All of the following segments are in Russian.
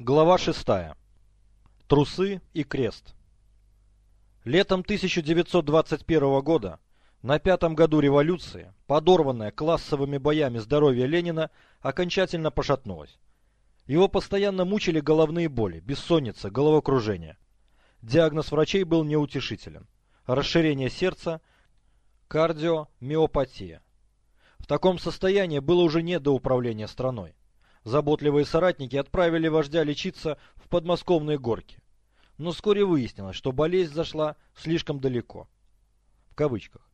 Глава 6. Трусы и крест. Летом 1921 года, на пятом году революции, подорванное классовыми боями здоровье Ленина окончательно пошатнулось. Его постоянно мучили головные боли, бессонница, головокружение. Диагноз врачей был неутешителен. Расширение сердца, кардиомиопатия. В таком состоянии было уже не до управления страной. Заботливые соратники отправили вождя лечиться в подмосковные горки. Но вскоре выяснилось, что болезнь зашла слишком далеко. В кавычках.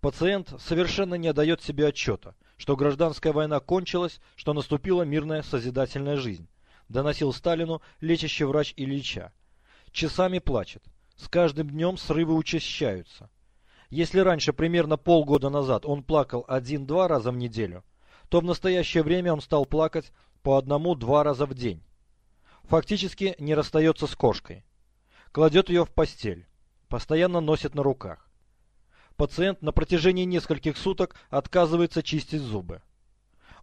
Пациент совершенно не отдает себе отчета, что гражданская война кончилась, что наступила мирная созидательная жизнь, доносил Сталину лечащий врач Ильича. Часами плачет. С каждым днем срывы учащаются. Если раньше, примерно полгода назад, он плакал один-два раза в неделю, то в настоящее время он стал плакать по одному-два раза в день. Фактически не расстается с кошкой. Кладет ее в постель. Постоянно носит на руках. Пациент на протяжении нескольких суток отказывается чистить зубы.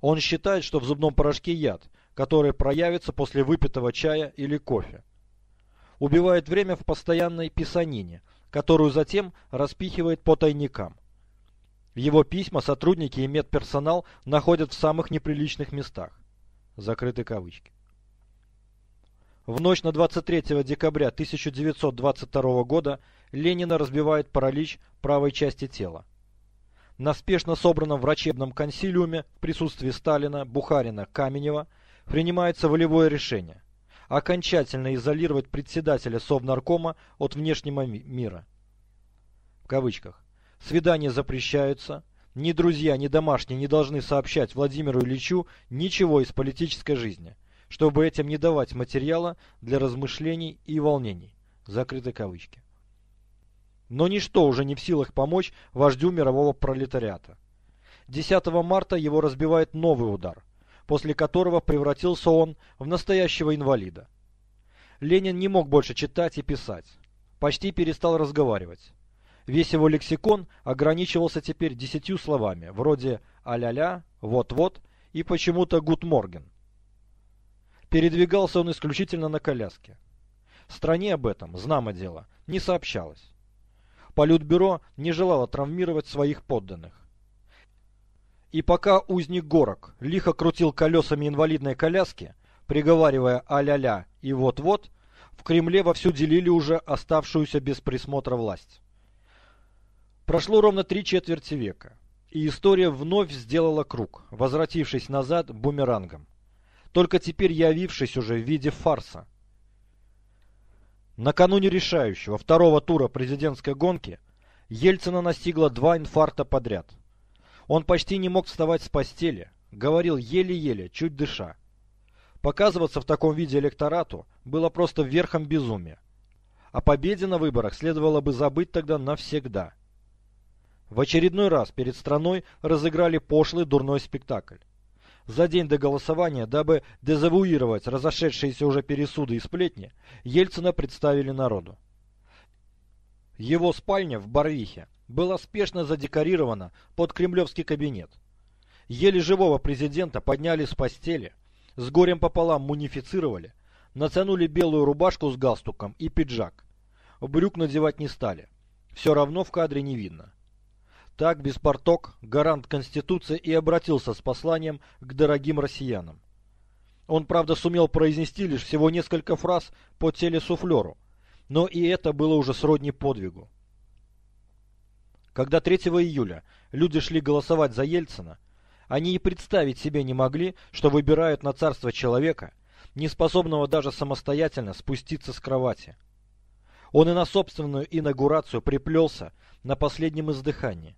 Он считает, что в зубном порошке яд, который проявится после выпитого чая или кофе. Убивает время в постоянной писанине, которую затем распихивает по тайникам. Его письма сотрудники и медперсонал находят в самых неприличных местах. Закрыты кавычки. В ночь на 23 декабря 1922 года Ленина разбивает паралич правой части тела. На спешно собранном врачебном консилиуме в присутствии Сталина, Бухарина, Каменева принимается волевое решение окончательно изолировать председателя Совнаркома от внешнего мира. В кавычках. Свидания запрещаются. Ни друзья, ни домашние не должны сообщать Владимиру Ильичу ничего из политической жизни, чтобы этим не давать материала для размышлений и волнений. Закрыты кавычки. Но ничто уже не в силах помочь вождю мирового пролетариата. 10 марта его разбивает новый удар, после которого превратился он в настоящего инвалида. Ленин не мог больше читать и писать. Почти перестал разговаривать. Весь его лексикон ограничивался теперь десятью словами, вроде «а-ля-ля», «вот-вот» и почему-то «гутморген». Передвигался он исключительно на коляске. Стране об этом, знамо дело, не сообщалось. Политбюро не желало травмировать своих подданных. И пока узник Горок лихо крутил колесами инвалидной коляски, приговаривая «а-ля-ля» и «вот-вот», в Кремле вовсю делили уже оставшуюся без присмотра власть. Прошло ровно три четверти века, и история вновь сделала круг, возвратившись назад бумерангом. Только теперь явившись уже в виде фарса. Накануне решающего второго тура президентской гонки Ельцина настигло два инфаркта подряд. Он почти не мог вставать с постели, говорил еле-еле, чуть дыша. Показываться в таком виде электорату было просто верхом безумия. О победе на выборах следовало бы забыть тогда навсегда. В очередной раз перед страной разыграли пошлый дурной спектакль. За день до голосования, дабы дезавуировать разошедшиеся уже пересуды и сплетни, Ельцина представили народу. Его спальня в Барвихе была спешно задекорирована под кремлевский кабинет. Еле живого президента подняли с постели, с горем пополам мунифицировали, натянули белую рубашку с галстуком и пиджак. Брюк надевать не стали. Все равно в кадре не видно. Так Беспарток, гарант Конституции, и обратился с посланием к дорогим россиянам. Он, правда, сумел произнести лишь всего несколько фраз по телесуфлеру, но и это было уже сродни подвигу. Когда 3 июля люди шли голосовать за Ельцина, они и представить себе не могли, что выбирают на царство человека, не способного даже самостоятельно спуститься с кровати. Он и на собственную инаугурацию приплелся на последнем издыхании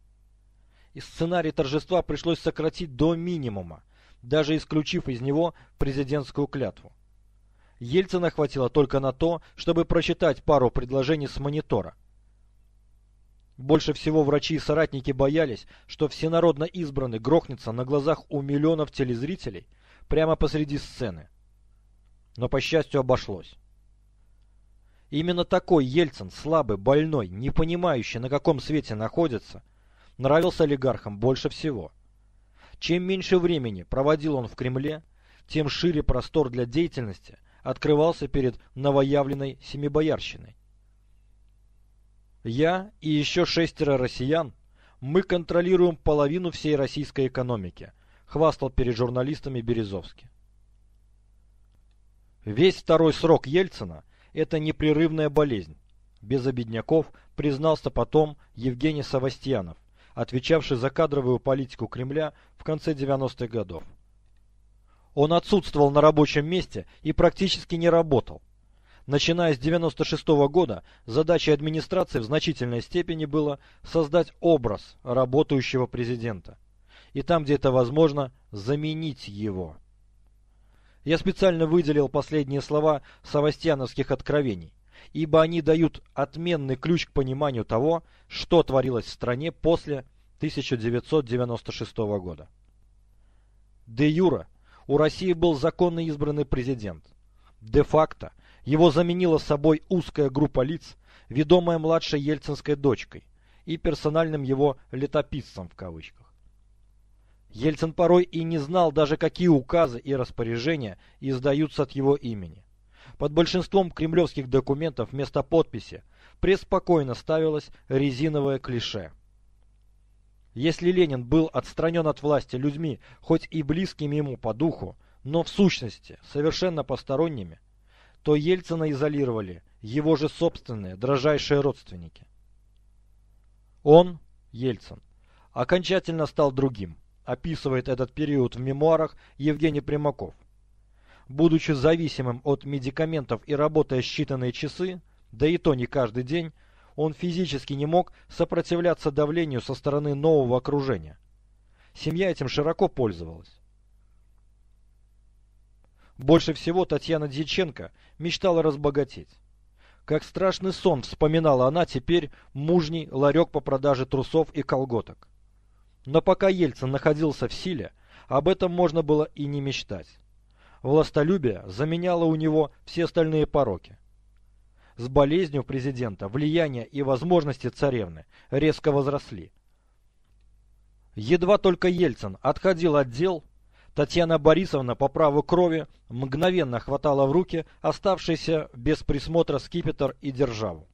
и сценарий торжества пришлось сократить до минимума, даже исключив из него президентскую клятву. Ельцина хватило только на то, чтобы прочитать пару предложений с монитора. Больше всего врачи и соратники боялись, что всенародно избранный грохнется на глазах у миллионов телезрителей прямо посреди сцены. Но, по счастью, обошлось. Именно такой Ельцин, слабый, больной, не понимающий, на каком свете находится, нравился олигархам больше всего. Чем меньше времени проводил он в Кремле, тем шире простор для деятельности открывался перед новоявленной семибоярщиной. Я и еще шестеро россиян, мы контролируем половину всей российской экономики, хвастал перед журналистами Березовский. Весь второй срок Ельцина – это непрерывная болезнь. Без обедняков признался потом Евгений Савастьянов, отвечавший за кадровую политику Кремля в конце 90-х годов. Он отсутствовал на рабочем месте и практически не работал. Начиная с 96 -го года, задачей администрации в значительной степени было создать образ работающего президента. И там, где это возможно, заменить его. Я специально выделил последние слова савастьяновских откровений, ибо они дают отменный ключ к пониманию того, что творилось в стране после 1996 года. Де юра у России был законно избранный президент. Де-факто его заменила собой узкая группа лиц, ведомая младшей ельцинской дочкой и персональным его «летописцем» в кавычках. Ельцин порой и не знал даже, какие указы и распоряжения издаются от его имени. Под большинством кремлевских документов вместо подписи преспокойно ставилось резиновое клише. Если Ленин был отстранен от власти людьми, хоть и близкими ему по духу, но в сущности совершенно посторонними, то Ельцина изолировали его же собственные дрожайшие родственники. Он, Ельцин, окончательно стал другим описывает этот период в мемуарах Евгений Примаков. Будучи зависимым от медикаментов и работая считанные часы, да и то не каждый день, он физически не мог сопротивляться давлению со стороны нового окружения. Семья этим широко пользовалась. Больше всего Татьяна Дьяченко мечтала разбогатеть. Как страшный сон вспоминала она теперь мужний ларек по продаже трусов и колготок. Но пока Ельцин находился в силе, об этом можно было и не мечтать. Властолюбие заменяло у него все остальные пороки. С болезнью президента влияние и возможности царевны резко возросли. Едва только Ельцин отходил от дел, Татьяна Борисовна по праву крови мгновенно хватала в руки оставшийся без присмотра скипетр и державу.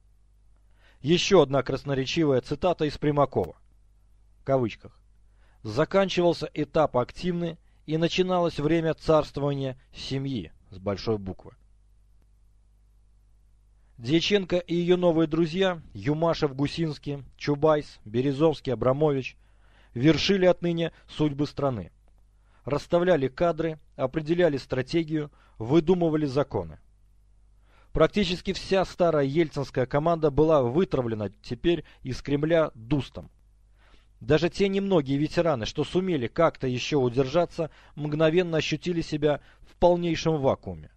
Еще одна красноречивая цитата из Примакова. В кавычках заканчивался этап активный и начиналось время царствования семьи с большой буквы. Дьяченко и ее новые друзья Юмашев, Гусинский, Чубайс, Березовский, Абрамович вершили отныне судьбы страны. Расставляли кадры, определяли стратегию, выдумывали законы. Практически вся старая ельцинская команда была вытравлена теперь из Кремля дустом. Даже те немногие ветераны, что сумели как-то еще удержаться, мгновенно ощутили себя в полнейшем вакууме.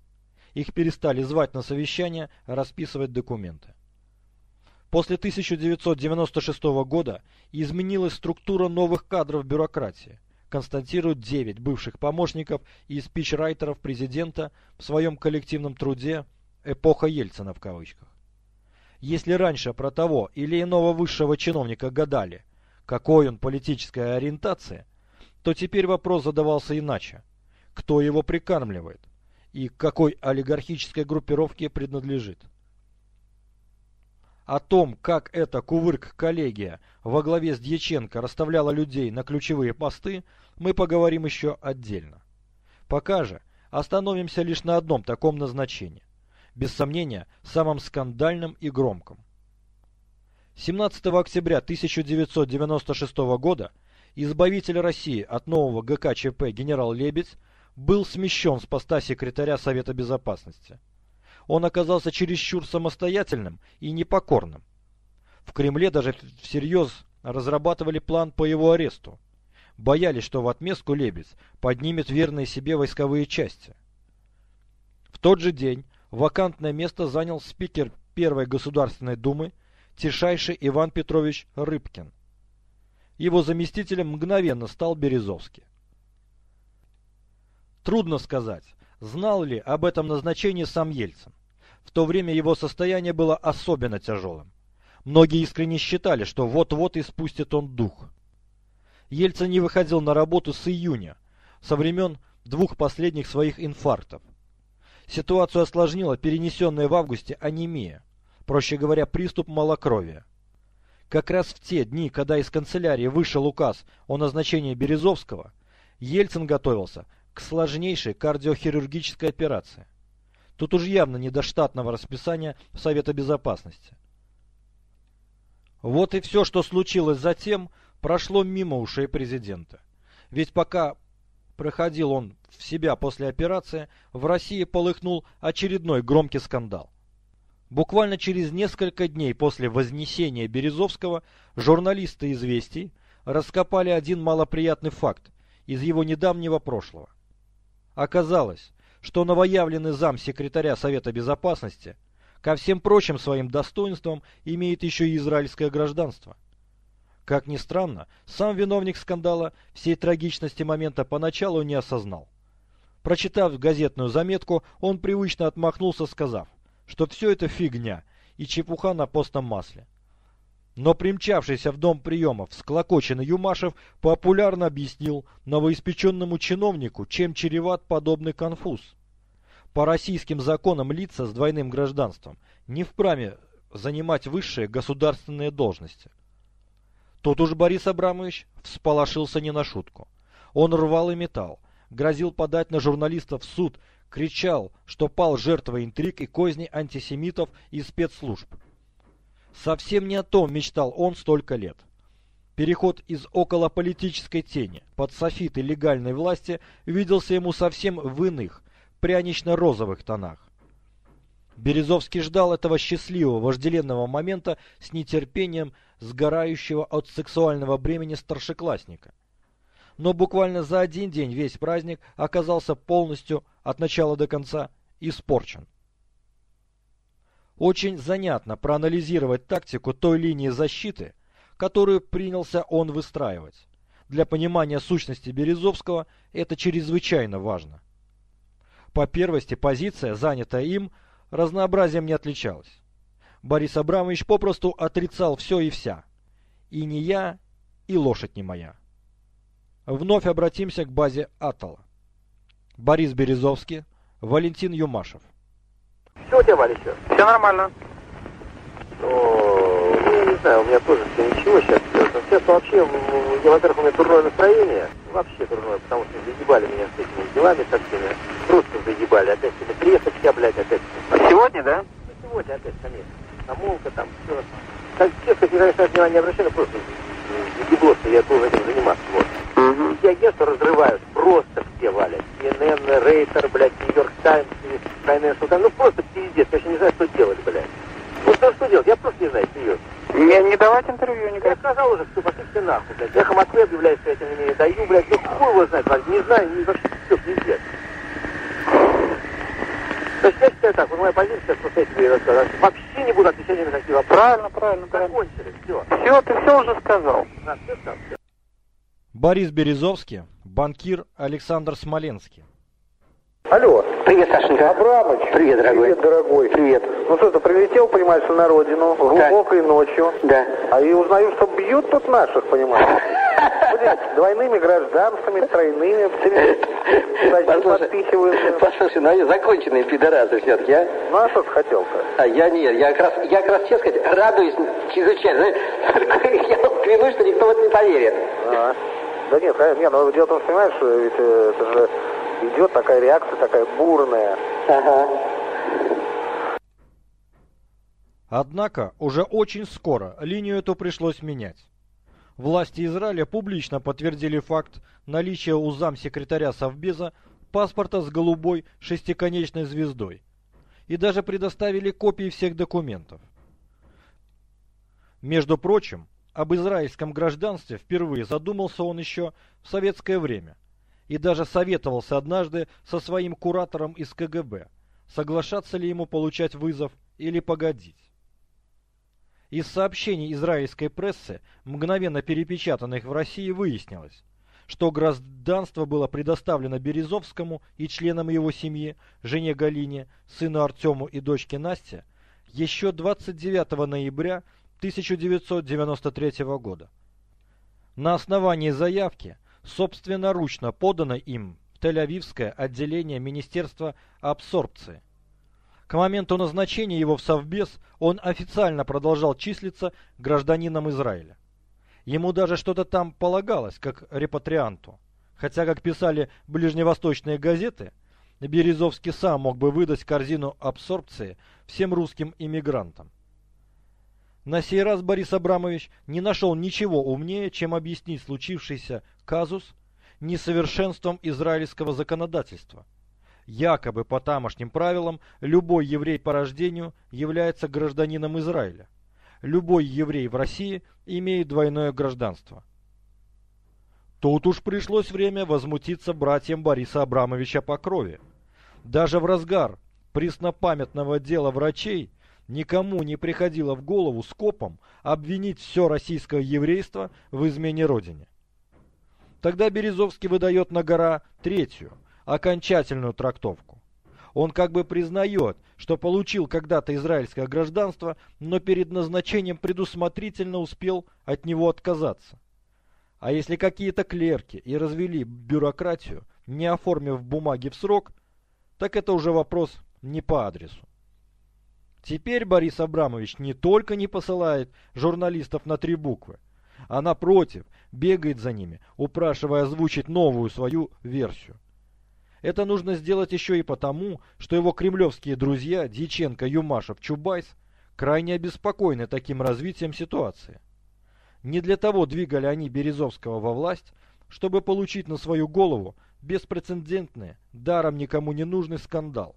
Их перестали звать на совещания, расписывать документы. После 1996 года изменилась структура новых кадров бюрократии, констатируют 9 бывших помощников и спичрайтеров президента в своем коллективном труде «Эпоха Ельцина» в кавычках. Если раньше про того или иного высшего чиновника гадали, какой он политическая ориентация, то теперь вопрос задавался иначе. Кто его прикармливает и к какой олигархической группировке принадлежит? О том, как эта кувырк-коллегия во главе с Дьяченко расставляла людей на ключевые посты, мы поговорим еще отдельно. Пока же остановимся лишь на одном таком назначении. Без сомнения, самом скандальном и громком. 17 октября 1996 года избавитель России от нового ГКЧП генерал Лебедь был смещен с поста секретаря Совета Безопасности. Он оказался чересчур самостоятельным и непокорным. В Кремле даже всерьез разрабатывали план по его аресту. Боялись, что в отместку Лебедь поднимет верные себе войсковые части. В тот же день вакантное место занял спикер Первой Государственной Думы тишайший Иван Петрович Рыбкин. Его заместителем мгновенно стал Березовский. Трудно сказать, знал ли об этом назначении сам Ельцин. В то время его состояние было особенно тяжелым. Многие искренне считали, что вот-вот испустит он дух. Ельцин не выходил на работу с июня, со времен двух последних своих инфарктов. Ситуацию осложнила перенесенная в августе анемия, проще говоря, приступ малокровия. Как раз в те дни, когда из канцелярии вышел указ о назначении Березовского, Ельцин готовился к сложнейшей кардиохирургической операции. Тут уж явно не до штатного расписания Совета Безопасности. Вот и все, что случилось затем, прошло мимо ушей президента. Ведь пока проходил он в себя после операции, в России полыхнул очередной громкий скандал. Буквально через несколько дней после вознесения Березовского журналисты «Известий» раскопали один малоприятный факт из его недавнего прошлого. Оказалось, что новоявленный зам секретаря Совета Безопасности ко всем прочим своим достоинствам имеет еще и израильское гражданство. Как ни странно, сам виновник скандала всей трагичности момента поначалу не осознал. Прочитав газетную заметку, он привычно отмахнулся, сказав, что все это фигня и чепуха на постном масле. Но примчавшийся в дом приемов склокоченный Юмашев популярно объяснил новоиспеченному чиновнику, чем чреват подобный конфуз. По российским законам лица с двойным гражданством не вправе занимать высшие государственные должности. Тут уж Борис Абрамович всполошился не на шутку. Он рвал и металл, грозил подать на журналистов в суд кричал, что пал жертвой интриг и козней антисемитов и спецслужб. Совсем не о том мечтал он столько лет. Переход из околополитической тени под софиты легальной власти виделся ему совсем в иных, прянично-розовых тонах. Березовский ждал этого счастливого вожделенного момента с нетерпением сгорающего от сексуального бремени старшеклассника но буквально за один день весь праздник оказался полностью от начала до конца испорчен. Очень занятно проанализировать тактику той линии защиты, которую принялся он выстраивать. Для понимания сущности Березовского это чрезвычайно важно. По первости позиция, занятая им, разнообразием не отличалась. Борис Абрамович попросту отрицал все и вся. И не я, и лошадь не моя. Вновь обратимся к базе Атала. Борис Березовский, Валентин Юмашев. Что у тебя, еще? Все нормально. Ну, я не знаю, у меня тоже все ничего сейчас. Сейчас вообще, я, во-первых, у меня дурное настроение. Вообще дурное, потому что заебали меня с этими делами со всеми. Просто заебали. Опять эта кресочка, блядь, опять. Сегодня, да? Ну, сегодня опять, конечно. Намолка там, все. Как, честно, конечно, от внимания обращаю, просто что я должен этим заниматься. Вот. Все агентства разрывают, просто все валят. CNN, Рейтер, блядь, Нью-Йорк Таймс, Financial Times, ну просто пиздец, я еще не знаю, что делать, блядь. Ну что, что делать, я просто не знаю, серьезно. Не, не давать интервью Я никак. сказал уже, что пошли все нахуй, блядь. Эхо Москвы объявляет, что я этим не даю, блядь, ну хуй его знает, блядь, не знаю, не вообще все, пиздец. То есть я считаю так, вот моя позиция, просто я тебе рассказал, вообще не буду отвечать ни на какие вопросы. Правильно, правильно, правильно. Закончили, все. Все, ты все уже сказал. На, все, все. Борис Березовский, банкир Александр Смоленский. Алло. Привет, Сашенька. Абрамыч. Привет, дорогой. Привет, дорогой. Привет. Ну что, ты прилетел, понимаешь, на родину глубокой ночью. Да. А и узнаю, что бьют тут наших, понимаешь. Блядь, двойными гражданствами, тройными, Послушай, послушай, ну они законченные пидорасы все-таки, а? Ну а что ты хотел-то? А я нет, я как раз, я как раз, честно сказать, радуюсь чрезвычайно. Я клянусь, что никто в это не поверит. А. Да нет, конечно, нет, но дело в том, что, понимаешь, ведь э, это же идет такая реакция, такая бурная. Ага. Однако уже очень скоро линию эту пришлось менять. Власти Израиля публично подтвердили факт наличия у замсекретаря Совбеза паспорта с голубой шестиконечной звездой и даже предоставили копии всех документов. Между прочим, об израильском гражданстве впервые задумался он еще в советское время и даже советовался однажды со своим куратором из КГБ, соглашаться ли ему получать вызов или погодить. Из сообщений израильской прессы, мгновенно перепечатанных в России, выяснилось, что гражданство было предоставлено Березовскому и членам его семьи, жене Галине, сыну Артему и дочке Насте, еще 29 ноября 1993 года. На основании заявки, собственноручно поданной им в Тель-Авивское отделение Министерства абсорбции. К моменту назначения его в Совбез он официально продолжал числиться гражданином Израиля. Ему даже что-то там полагалось, как репатрианту. Хотя, как писали ближневосточные газеты, Березовский сам мог бы выдать корзину абсорбции всем русским иммигрантам. На сей раз Борис Абрамович не нашел ничего умнее, чем объяснить случившийся казус несовершенством израильского законодательства. Якобы по тамошним правилам любой еврей по рождению является гражданином Израиля. Любой еврей в России имеет двойное гражданство. Тут уж пришлось время возмутиться братьям Бориса Абрамовича по крови. Даже в разгар преснопамятного дела врачей никому не приходило в голову скопом обвинить все российское еврейство в измене Родине. Тогда Березовский выдает на гора третью, окончательную трактовку. Он как бы признает, что получил когда-то израильское гражданство, но перед назначением предусмотрительно успел от него отказаться. А если какие-то клерки и развели бюрократию, не оформив бумаги в срок, так это уже вопрос не по адресу. Теперь Борис Абрамович не только не посылает журналистов на три буквы, а напротив, бегает за ними, упрашивая озвучить новую свою версию. Это нужно сделать еще и потому, что его кремлевские друзья Дьяченко, Юмашев, Чубайс крайне обеспокоены таким развитием ситуации. Не для того двигали они Березовского во власть, чтобы получить на свою голову беспрецедентный, даром никому не нужный скандал.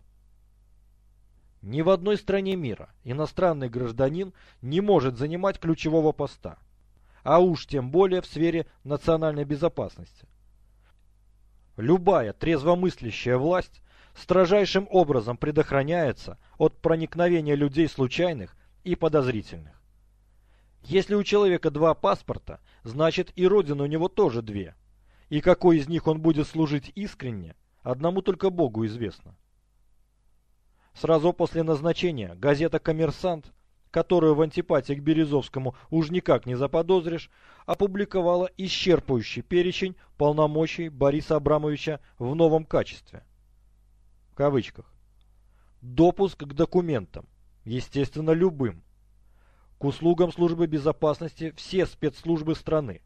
Ни в одной стране мира иностранный гражданин не может занимать ключевого поста, а уж тем более в сфере национальной безопасности. Любая трезвомыслящая власть строжайшим образом предохраняется от проникновения людей случайных и подозрительных. Если у человека два паспорта, значит и родина у него тоже две. И какой из них он будет служить искренне, одному только Богу известно. Сразу после назначения газета «Коммерсант», которую в антипатии к Березовскому уж никак не заподозришь, опубликовала исчерпывающий перечень полномочий Бориса Абрамовича в новом качестве. В кавычках. Допуск к документам, естественно любым, к услугам службы безопасности все спецслужбы страны,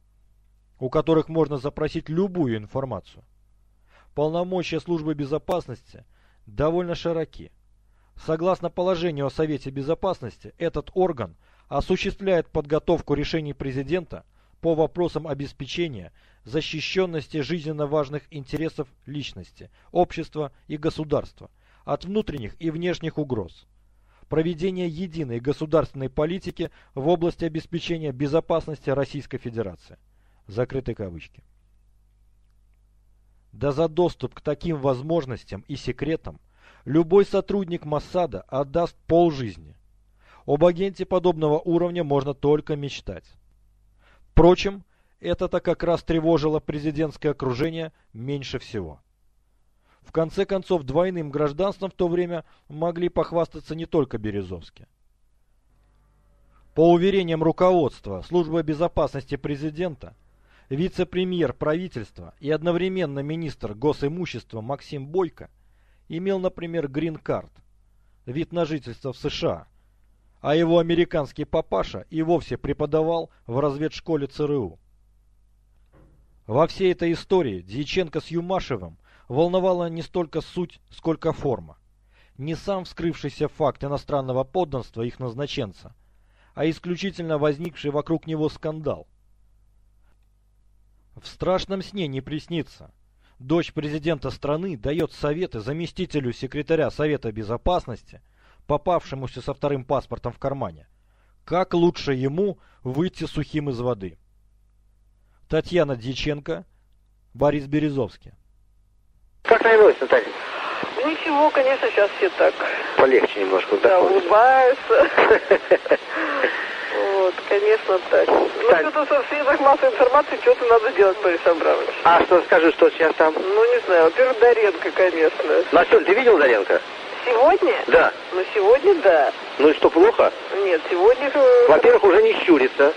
у которых можно запросить любую информацию. Полномочия службы безопасности довольно широки. Согласно положению о Совете Безопасности, этот орган осуществляет подготовку решений президента по вопросам обеспечения защищенности жизненно важных интересов личности, общества и государства от внутренних и внешних угроз проведения единой государственной политики в области обеспечения безопасности Российской Федерации. Закрытые кавычки. Да за доступ к таким возможностям и секретам любой сотрудник Моссада отдаст полжизни. Об агенте подобного уровня можно только мечтать. Впрочем, это-то как раз тревожило президентское окружение меньше всего. В конце концов, двойным гражданством в то время могли похвастаться не только Березовские. По уверениям руководства Службы безопасности президента, вице-премьер правительства и одновременно министр госимущества Максим Бойко имел, например, грин-карт, вид на жительство в США, а его американский папаша и вовсе преподавал в разведшколе ЦРУ. Во всей этой истории Дьяченко с Юмашевым волновала не столько суть, сколько форма. Не сам вскрывшийся факт иностранного подданства их назначенца, а исключительно возникший вокруг него скандал. В страшном сне не приснится. Дочь президента страны дает советы заместителю секретаря Совета Безопасности, попавшемуся со вторым паспортом в кармане, как лучше ему выйти сухим из воды. Татьяна Дьяченко, Борис Березовский. Как нравилось, Наталья? Ничего, конечно, сейчас все так Полегче немножко. да, улыбаются. Вот, конечно, так. Ну, Так. что-то со средствах массовой информации что-то надо делать, Борис Абрамович. А что скажи, что сейчас там? Ну, не знаю, во-первых, Доренко, конечно. Насоль, ты видел Заренко? Сегодня? Да. Ну, сегодня да. Ну и что, плохо? Нет, сегодня... Во-первых, уже не щурится.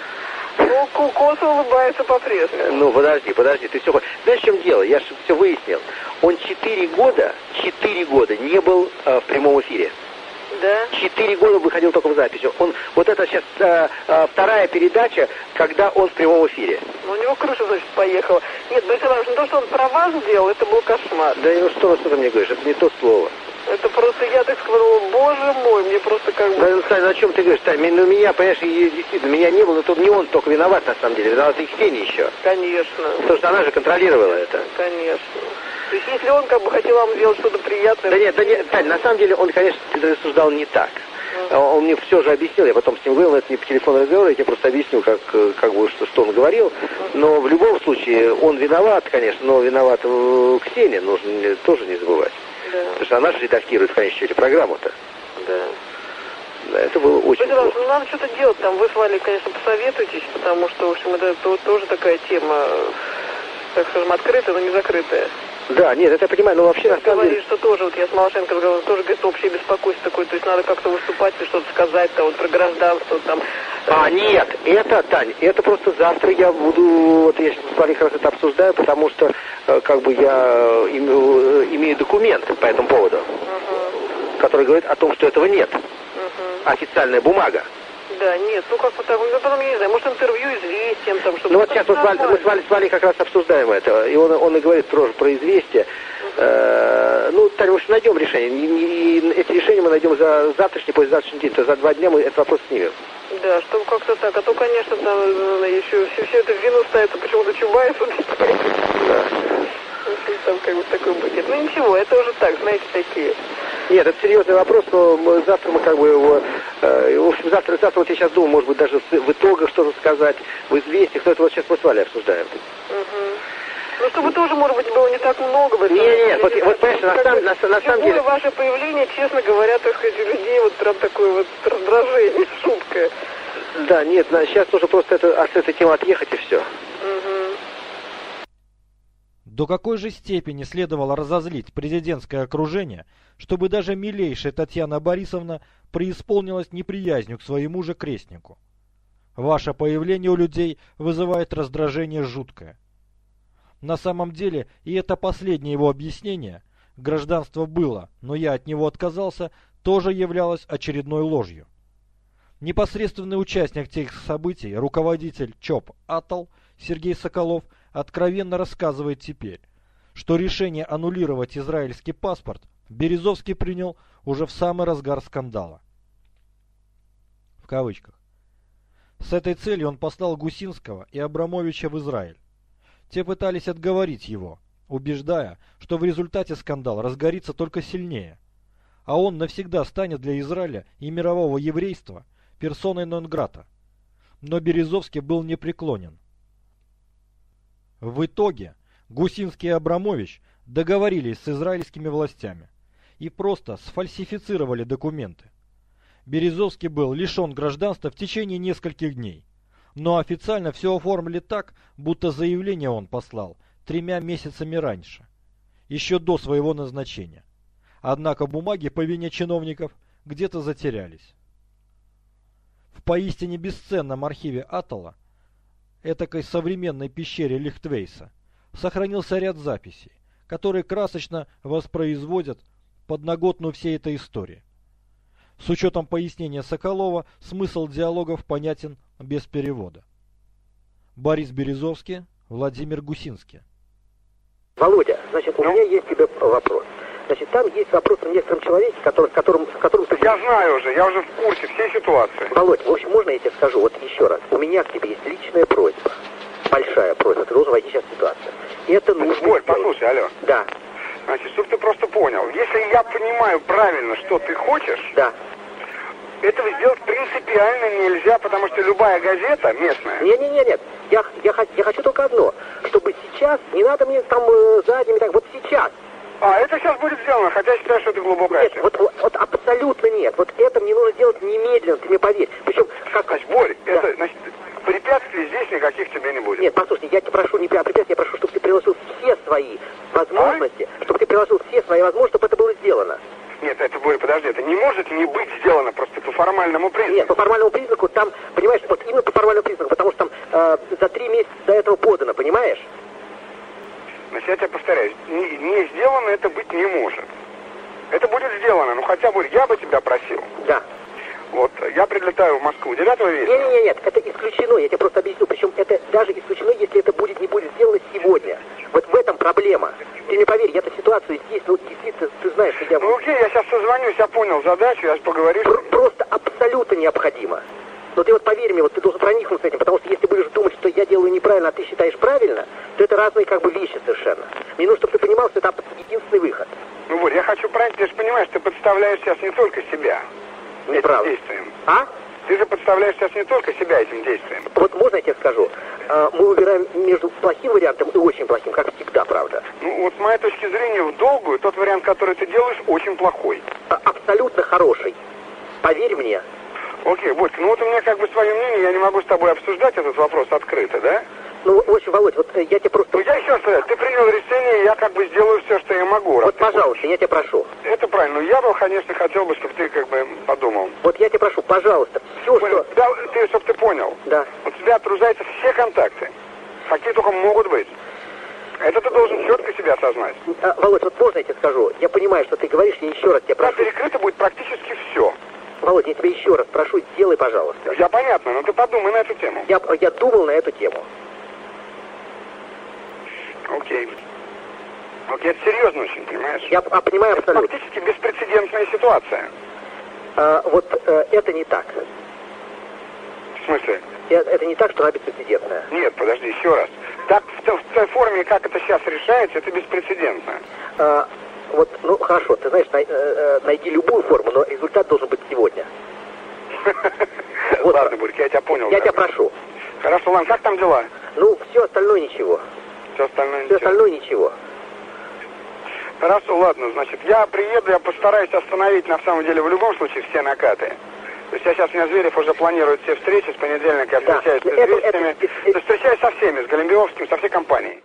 Ну, Коса улыбается по-прежнему. Ну, подожди, подожди, ты все... Знаешь, в чем дело? Я же все выяснил. Он четыре года, четыре года не был э, в прямом эфире. Да? Четыре года выходил только в записи. Он, вот это сейчас э, э, вторая передача, когда он в прямом эфире. Ну, у него крыша, значит, поехала. Нет, Борис Иванович, ну то, что он про вас сделал, это был кошмар. Да ну что, что ты мне говоришь? Это не то слово. Это просто, я так сказала, боже мой, мне просто как бы... Да, ну, Сань, ну, о чем ты говоришь, Сань? Ну, меня, понимаешь, действительно, меня не было, но тут не он только виноват, на самом деле. Виноват и Ксения еще. Конечно, Потому что она же контролировала это. конечно. То есть, если он как бы хотел вам сделать что-то приятное... Да нет, да нет, Тань, на самом деле он, конечно, рассуждал не так. А Он мне все же объяснил, я потом с ним говорил, это не по телефону разговор, я тебе просто объяснил, как, э, как бы, что, что он говорил. Но в любом случае он виноват, конечно, но виноват э, Ксения, нужно тоже не забывать. Да, Потому что она же редактирует в конечном счете программу-то. да. Да, это было очень Иванович, плохо. ну надо что-то делать там. Вы с Валей, конечно, посоветуйтесь, потому что, в общем, это то- тоже такая тема, э, так скажем, открытая, но не закрытая. Да, нет, это я понимаю, но вообще на самом деле... Говорит, что тоже, вот я с Малашенко разговаривала, тоже, говорит, общее беспокойство такое, то есть надо как-то выступать и что-то сказать, там, вот про гражданство, там. А, нет, это, Тань, это просто завтра я буду, вот я сейчас с Валей как раз это обсуждаю, потому что э, как бы я э, имею, э, имею документ по этому поводу, который говорит о том, что этого нет. Официальная бумага. Да, нет, ну как вот так, ну потом, я не знаю, может интервью известием, там, чтобы... Ну вот сейчас Валь- мы с Валей, с Валей как раз обсуждаем это, и он, он и говорит тоже про известие. Э, ну, Таня, мы же найдем решение. И, и эти решения мы найдем за завтрашний, послезавтрашний день. То за два дня мы этот вопрос снимем. Да, чтобы как-то так, а то, конечно, там э, еще все, все это в вину ставится почему-то Чубайс, вот, Общем, там как бы такой букет. Ну ничего, это уже так, знаете, такие. Нет, это серьезный вопрос, но мы- завтра мы как бы его... э, в общем, завтра, завтра вот я сейчас думаю, может быть, даже в, итогах что-то сказать, в известиях, но это вот сейчас мы с Валей обсуждаем. Ну, чтобы тоже, может быть, было не так много в этом. Не, не, вот- вот, понимаешь, на бы на- на самом деле- ваше появление, честно говоря, так сказать, у людей вот прям такое вот раздражение жуткое. Да, нет, сейчас нужно просто это, от этой темы отъехать и все. До какой же степени следовало разозлить президентское окружение, чтобы даже милейшая Татьяна Борисовна преисполнилась неприязнью к своему же крестнику? Ваше появление у людей вызывает раздражение жуткое. На самом деле, и это последнее его объяснение, гражданство было, но я от него отказался, тоже являлось очередной ложью. Непосредственный участник тех событий, руководитель ЧОП «Атл» Сергей Соколов откровенно рассказывает теперь, что решение аннулировать израильский паспорт Березовский принял уже в самый разгар скандала. В кавычках. С этой целью он послал Гусинского и Абрамовича в Израиль. Те пытались отговорить его, убеждая, что в результате скандал разгорится только сильнее, а он навсегда станет для Израиля и мирового еврейства персоной нон-грата. Но Березовский был непреклонен. В итоге Гусинский и Абрамович договорились с израильскими властями и просто сфальсифицировали документы. Березовский был лишен гражданства в течение нескольких дней, но официально все оформили так, будто заявление он послал тремя месяцами раньше, еще до своего назначения. Однако бумаги по вине чиновников где-то затерялись. В поистине бесценном архиве Атола, этакой современной пещере Лихтвейса, сохранился ряд записей, которые красочно воспроизводят подноготную всей этой истории. С учетом пояснения Соколова, смысл диалогов понятен без перевода. Борис Березовский, Владимир Гусинский. Володя, значит, у меня есть тебе вопрос. Значит, там есть вопрос о некотором человеке, который, которым, которым ты... Я знаю уже, я уже в курсе всей ситуации. Володь, в общем, можно я тебе скажу вот еще раз? У меня к тебе есть личная просьба. Большая просьба. Ты должен войти сейчас в ситуацию. Это нужно сделать. послушай, алло. Да, Значит, чтобы ты просто понял, если я понимаю правильно, что ты хочешь, да. этого сделать принципиально нельзя, потому что любая газета местная, Не-не-не, нет. Я, я, я хочу только одно. Чтобы сейчас, не надо мне там э, задними так, вот сейчас. А это сейчас будет сделано, хотя я считаю, что это глубокая Нет, вот, вот, вот абсолютно нет. Вот это мне нужно делать немедленно, ты мне поверь. Причем, как... Значит, Борь, Да. это, значит, препятствий здесь никаких тебе не будет. Нет, послушай, я тебя прошу не препятствия, я прошу, чтобы ты приложил все свои возможности, чтобы ты приложил все свои возможности, чтобы это было сделано. Нет, это, Борь, подожди, это не может не быть сделано просто по формальному признаку. Нет, по формальному признаку там, понимаешь, вот именно по формальному признаку, потому что там э, за три месяца до этого подано, понимаешь? Значит, я тебе повторяю, не, не сделано это быть не может. Это будет сделано, ну хотя бы я бы тебя просил. Да. Вот, я прилетаю в Москву 9 вечера. Нет, нет, нет, это исключено, я тебе просто объясню. Причем это даже исключено, если это будет не будет сделано сегодня. Вот в этом проблема. Ты мне поверь, я эту ситуацию здесь, ну, действительно, ты знаешь, что я... Ну окей, я сейчас созвонюсь, я понял задачу, я поговорю. Пр- просто абсолютно необходимо. Но ты вот поверь мне, вот ты должен проникнуться этим, потому что если будешь делаю неправильно, а ты считаешь правильно, то это разные как бы вещи совершенно. Мне нужно, чтобы ты понимал, что это единственный выход. Ну вот, я хочу правильно, ты же понимаешь, ты подставляешь сейчас не только себя этим Неправда. действием. А? Ты же подставляешь сейчас не только себя этим действием. Вот можно я тебе скажу? А, Мы выбираем между плохим вариантом и очень плохим, как всегда, правда. Ну вот с моей точки зрения, в долгую, тот вариант, который ты делаешь, очень плохой. А- Абсолютно хороший. Поверь мне. Окей, Бодька, ну вот у меня как мнение, я не могу с тобой обсуждать этот вопрос открыто, да? Ну, в общем, Володь, вот э, я тебе просто... Ну я еще раз ты принял решение, и я как бы сделаю все, что я могу. Вот, пожалуйста, я тебя прошу. Это правильно. Я бы, конечно, хотел бы, чтобы ты как бы подумал. Вот я тебя прошу, пожалуйста, все, Понял? что... Тебя, ты, чтобы ты понял, Да. у тебя отружаются все контакты, какие только могут быть. Это ты должен четко себя осознать. А, Володь, вот можно я тебе скажу? Я понимаю, что ты говоришь, я еще раз тебя прошу. перекрыто будет практически все. Володь, я тебя еще раз прошу, сделай, пожалуйста. Я понятно, но ты подумай на эту тему. Я, я думал на эту тему. Окей. Окей, это серьезно очень, понимаешь? Я а, понимаю Это абсолютно. фактически беспрецедентная ситуация. А, вот э, это не так. В смысле? Э, Это не так, что она беспрецедентная. Нет, подожди, еще раз. Так, в, той- в той форме, как это сейчас решается, это беспрецедентно. А, вот, ну хорошо, ты знаешь, най- э, э, найди любую форму, но результат должен быть сегодня. Вот. Ладно, Бурька, я тебя понял. Я да. тебя прошу. Хорошо, ладно, как там дела? Ну, все остальное ничего. Все остальное Все ничего. остальное ничего. Хорошо, ладно, значит, я приеду, я постараюсь остановить на самом деле в любом случае все накаты. То есть я сейчас, у меня Зверев уже планирует все встречи, с понедельника я Да, встречаюсь с это- это- это- То есть встречаюсь со всеми, с Голембиовским, со всей компанией.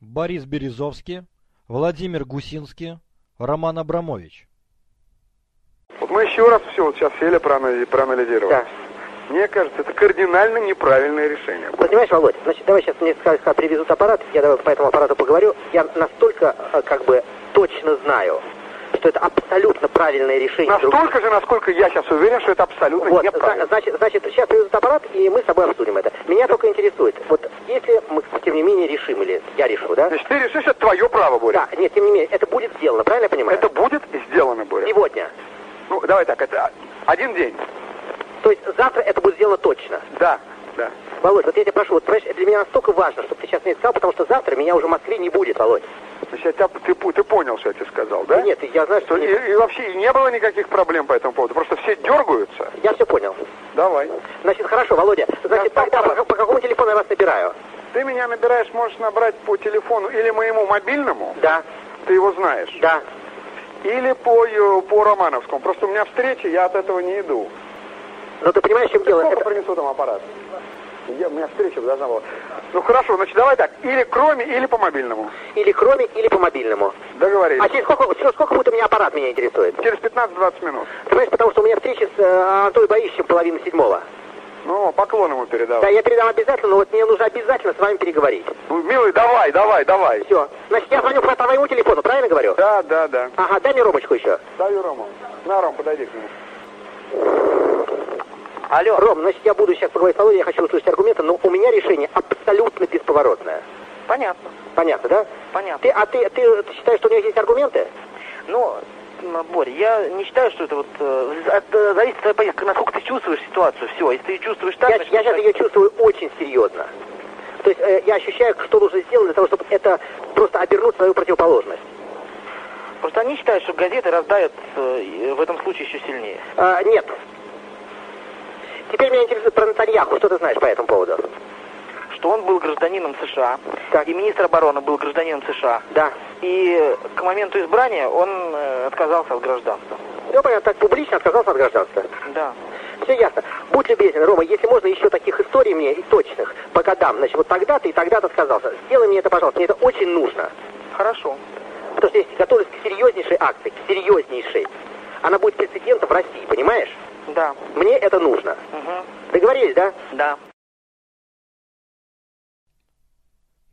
Борис Березовский, Владимир Гусинский, Роман Абрамович. Вот мы еще раз все вот сейчас сели проанализировали. Да. Мне кажется, это кардинально неправильное решение. Понимаешь, Володь, значит, давай сейчас мне когда привезут аппарат, я давай по этому аппарату поговорю. Я настолько, э, как бы, точно знаю, что это абсолютно правильное решение. Настолько же, насколько я сейчас уверен, что это абсолютно Вот, неправильно. зна- значит, значит, сейчас привезут аппарат, и мы с тобой обсудим это. Меня только интересует, вот если мы, тем не менее, решим, или я решу, да? Значит, ты решишь, это твое право, Боря. Да, нет, тем не менее, это будет сделано, правильно я понимаю? Это будет сделано, Боря. Сегодня. Ну, давай так, это один день. То есть завтра это будет сделано точно. Да, да. Володь, вот я тебя прошу, вот, понимаешь, это для меня настолько важно, чтобы ты сейчас мне сказал, потому что завтра меня уже в Москве не будет, Володь. Значит, я тебя- ты, ты понял, что я тебе сказал, да? Нет, я знаю, что... Что и, и вообще и не было никаких проблем по этому поводу. Просто все дергаются. Я все понял. Давай. Значит, хорошо, Володя. Значит, Я тогда по, по какому телефону я вас набираю? Ты меня набираешь, можешь набрать по телефону или моему мобильному, Да, ты его знаешь, да. Или по, э, по Романовскому. Просто у меня встреча, я от этого не иду. Но ты понимаешь, в чем дело? Сколько Это- принесу там аппарат? Я, у меня встреча должна была. Ну хорошо, значит давай так, или кроме, или по мобильному. Или кроме, или по мобильному. Договорились. А через сколько, через сколько будет у меня аппарат, меня интересует? Через 15-20 минут. Ты понимаешь, потому что у меня встреча с э, Анатолием Борисовичем половины седьмого. Ну, поклон ему передавай. Да, я передам обязательно, но вот мне нужно обязательно с вами переговорить. Ну, милый, давай, давай, давай. Все. Значит, я звоню по твоему телефону, правильно говорю? Да, да, да. Ага, дай мне ромочку еще. Даю Рому. На, Ром, подойди к нему. Алло. Ром, значит, я буду сейчас поговорить с Володей, я хочу услышать аргументы, но у меня решение абсолютно бесповоротное. Понятно, Понятно, да? понятно. Ты, а ты, ты, ты считаешь, что у него есть аргументы? Но, м, Борь, я не считаю, что это вот... э, от, э, зависит от твоей позиции, насколько ты чувствуешь ситуацию. Все, если ты чувствуешь так, я, значит, я сейчас ее чувствую очень серьезно. То есть э, я ощущаю, что нужно сделать для того, чтобы это просто обернуть свою противоположность. Просто они считают, что газеты раздают э, в этом случае еще сильнее. А, нет. Теперь меня интересует про Натаньяху. Что ты знаешь по этому поводу? Что он был гражданином США, Так. и министр обороны был гражданином США. Да. И э, к моменту избрания он э, отказался от гражданства. Все понятно, так публично отказался от гражданства. Да. Все ясно. Будь любезен, Рома, если можно еще таких историй мне и точных по годам. Значит, вот тогда-то и тогда-то отказался. Сделай мне это, пожалуйста, мне это очень нужно. Хорошо. Потому что я готовлюсь к серьезнейшей акции, к серьезнейшей. Она будет прецедентом в России, понимаешь? Да. Мне это нужно. Угу. Договорились, да? Да.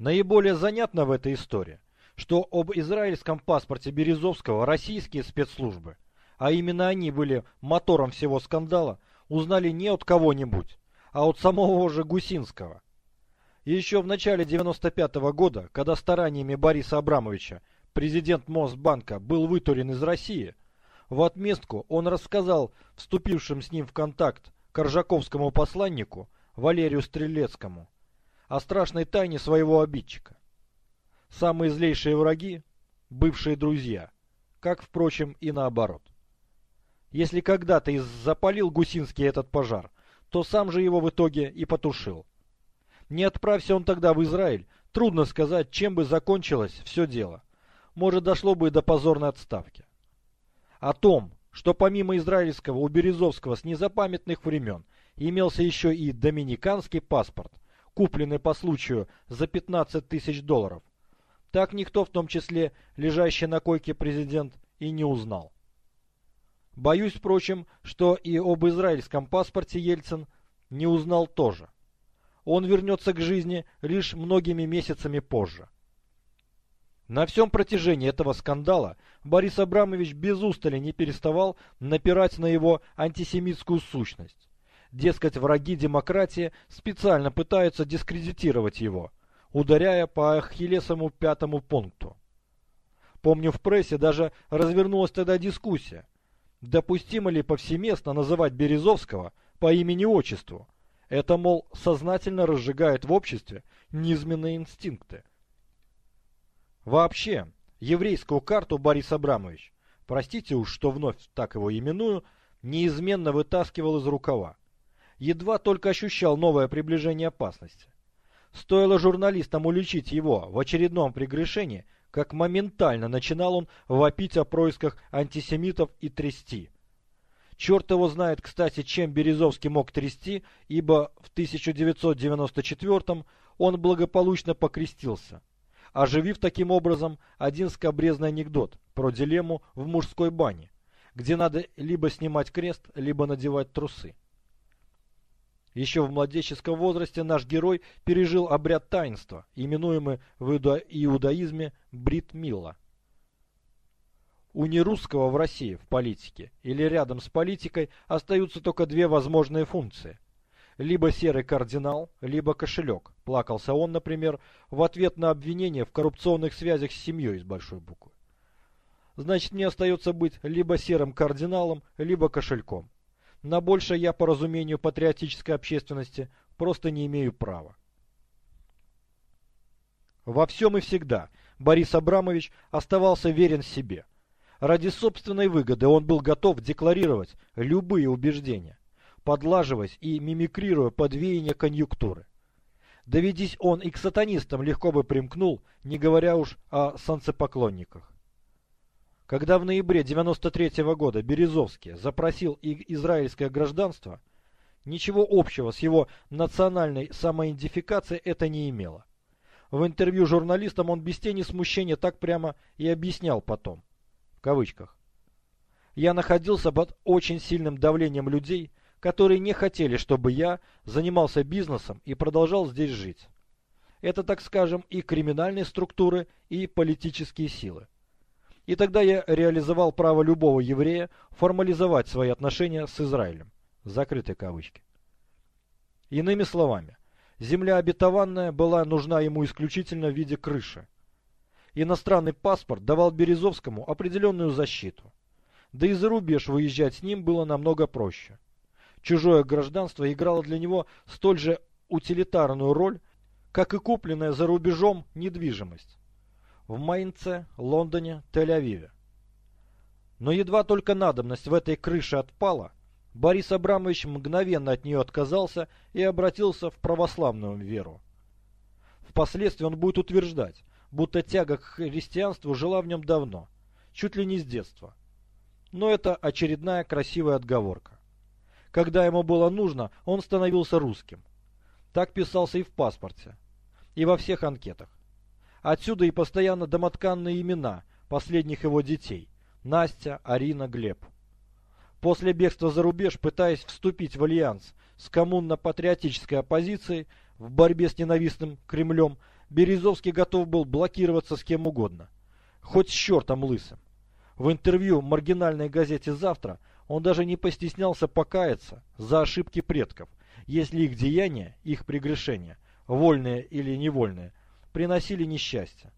Наиболее занятно в этой истории, что об израильском паспорте Березовского российские спецслужбы, а именно они были мотором всего скандала, узнали не от кого-нибудь, а от самого же Гусинского. еще в начале 95 -го года, когда стараниями Бориса Абрамовича президент Мосбанка был вытурен из России, в отместку он рассказал вступившим с ним в контакт коржаковскому посланнику Валерию Стрелецкому о страшной тайне своего обидчика. Самые злейшие враги – бывшие друзья, как, впрочем, и наоборот. Если когда-то и запалил Гусинский этот пожар, то сам же его в итоге и потушил. Не отправься он тогда в Израиль, трудно сказать, чем бы закончилось все дело. Может, дошло бы и до позорной отставки. О том, что помимо израильского у Березовского с незапамятных времен имелся еще и доминиканский паспорт, купленный по случаю за 15 тысяч долларов, так никто, в том числе лежащий на койке президент, и не узнал. Боюсь, впрочем, что и об израильском паспорте Ельцин не узнал тоже. Он вернется к жизни лишь многими месяцами позже. На всем протяжении этого скандала Борис Абрамович без устали не переставал напирать на его антисемитскую сущность. Дескать, враги демократии специально пытаются дискредитировать его, ударяя по ахиллесовому пятому пункту. Помню, в прессе даже развернулась тогда дискуссия, Допустимо ли повсеместно называть Березовского по имени-отчеству? Это, мол, сознательно разжигает в обществе низменные инстинкты. Вообще, еврейскую карту Борис Абрамович, простите уж, что вновь так его именую, неизменно вытаскивал из рукава. Едва только ощущал новое приближение опасности. Стоило журналистам уличить его в очередном прегрешении, как моментально начинал он вопить о происках антисемитов и трясти. Черт его знает, кстати, чем Березовский мог трясти, ибо в 1994 он благополучно покрестился, оживив таким образом один скобрезный анекдот про дилемму в мужской бане, где надо либо снимать крест, либо надевать трусы. Еще в младенческом возрасте наш герой пережил обряд таинства, именуемый в иудаизме Брит Милла. У нерусского в России в политике или рядом с политикой остаются только две возможные функции. Либо серый кардинал, либо кошелек, плакался он, например, в ответ на обвинение в коррупционных связях с семьей из большой буквы. Значит, мне остается быть либо серым кардиналом, либо кошельком. На больше я, по разумению патриотической общественности, просто не имею права. Во всем и всегда Борис Абрамович оставался верен себе. Ради собственной выгоды он был готов декларировать любые убеждения, подлаживаясь и мимикрируя под веяние конъюнктуры. Доведись он и к сатанистам легко бы примкнул, не говоря уж о санцепоклонниках. Когда в ноябре 93 -го года Березовский запросил израильское гражданство, ничего общего с его национальной самоидентификацией это не имело. В интервью журналистам он без тени смущения так прямо и объяснял потом, в кавычках. Я находился под очень сильным давлением людей, которые не хотели, чтобы я занимался бизнесом и продолжал здесь жить. Это, так скажем, и криминальные структуры, и политические силы. И тогда я реализовал право любого еврея формализовать свои отношения с Израилем. Закрытые кавычки. Иными словами, земля обетованная была нужна ему исключительно в виде крыши. Иностранный паспорт давал Березовскому определенную защиту. Да и за рубеж выезжать с ним было намного проще. Чужое гражданство играло для него столь же утилитарную роль, как и купленная за рубежом недвижимость в Майнце, Лондоне, Тель-Авиве. Но едва только надобность в этой крыше отпала, Борис Абрамович мгновенно от нее отказался и обратился в православную веру. Впоследствии он будет утверждать, будто тяга к христианству жила в нем давно, чуть ли не с детства. Но это очередная красивая отговорка. Когда ему было нужно, он становился русским. Так писался и в паспорте, и во всех анкетах. Отсюда и постоянно домотканные имена последних его детей – Настя, Арина, Глеб. После бегства за рубеж, пытаясь вступить в альянс с коммунно-патриотической оппозицией в борьбе с ненавистным Кремлем, Березовский готов был блокироваться с кем угодно, хоть с чертом лысым. В интервью маргинальной газете «Завтра» он даже не постеснялся покаяться за ошибки предков, если их деяния, их прегрешения, вольные или невольные, приносили несчастье.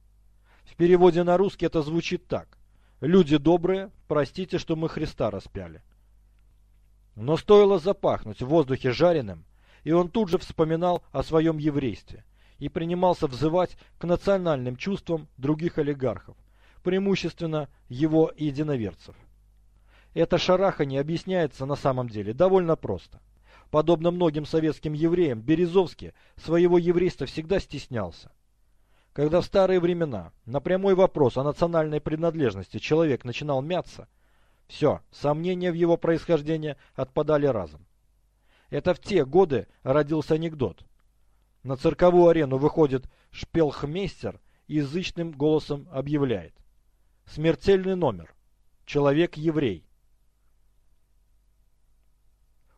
В переводе на русский это звучит так. «Люди добрые, простите, что мы Христа распяли». Но стоило запахнуть в воздухе жареным, и он тут же вспоминал о своем еврействе и принимался взывать к национальным чувствам других олигархов, преимущественно его единоверцев. Это шарахание объясняется на самом деле довольно просто. Подобно многим советским евреям, Березовский своего еврейства всегда стеснялся. Когда в старые времена на прямой вопрос о национальной принадлежности человек начинал мяться, все, сомнения в его происхождении отпадали разом. Это в те годы родился анекдот. На цирковую арену выходит шпелхмейстер и язычным голосом объявляет. Смертельный номер. Человек-еврей.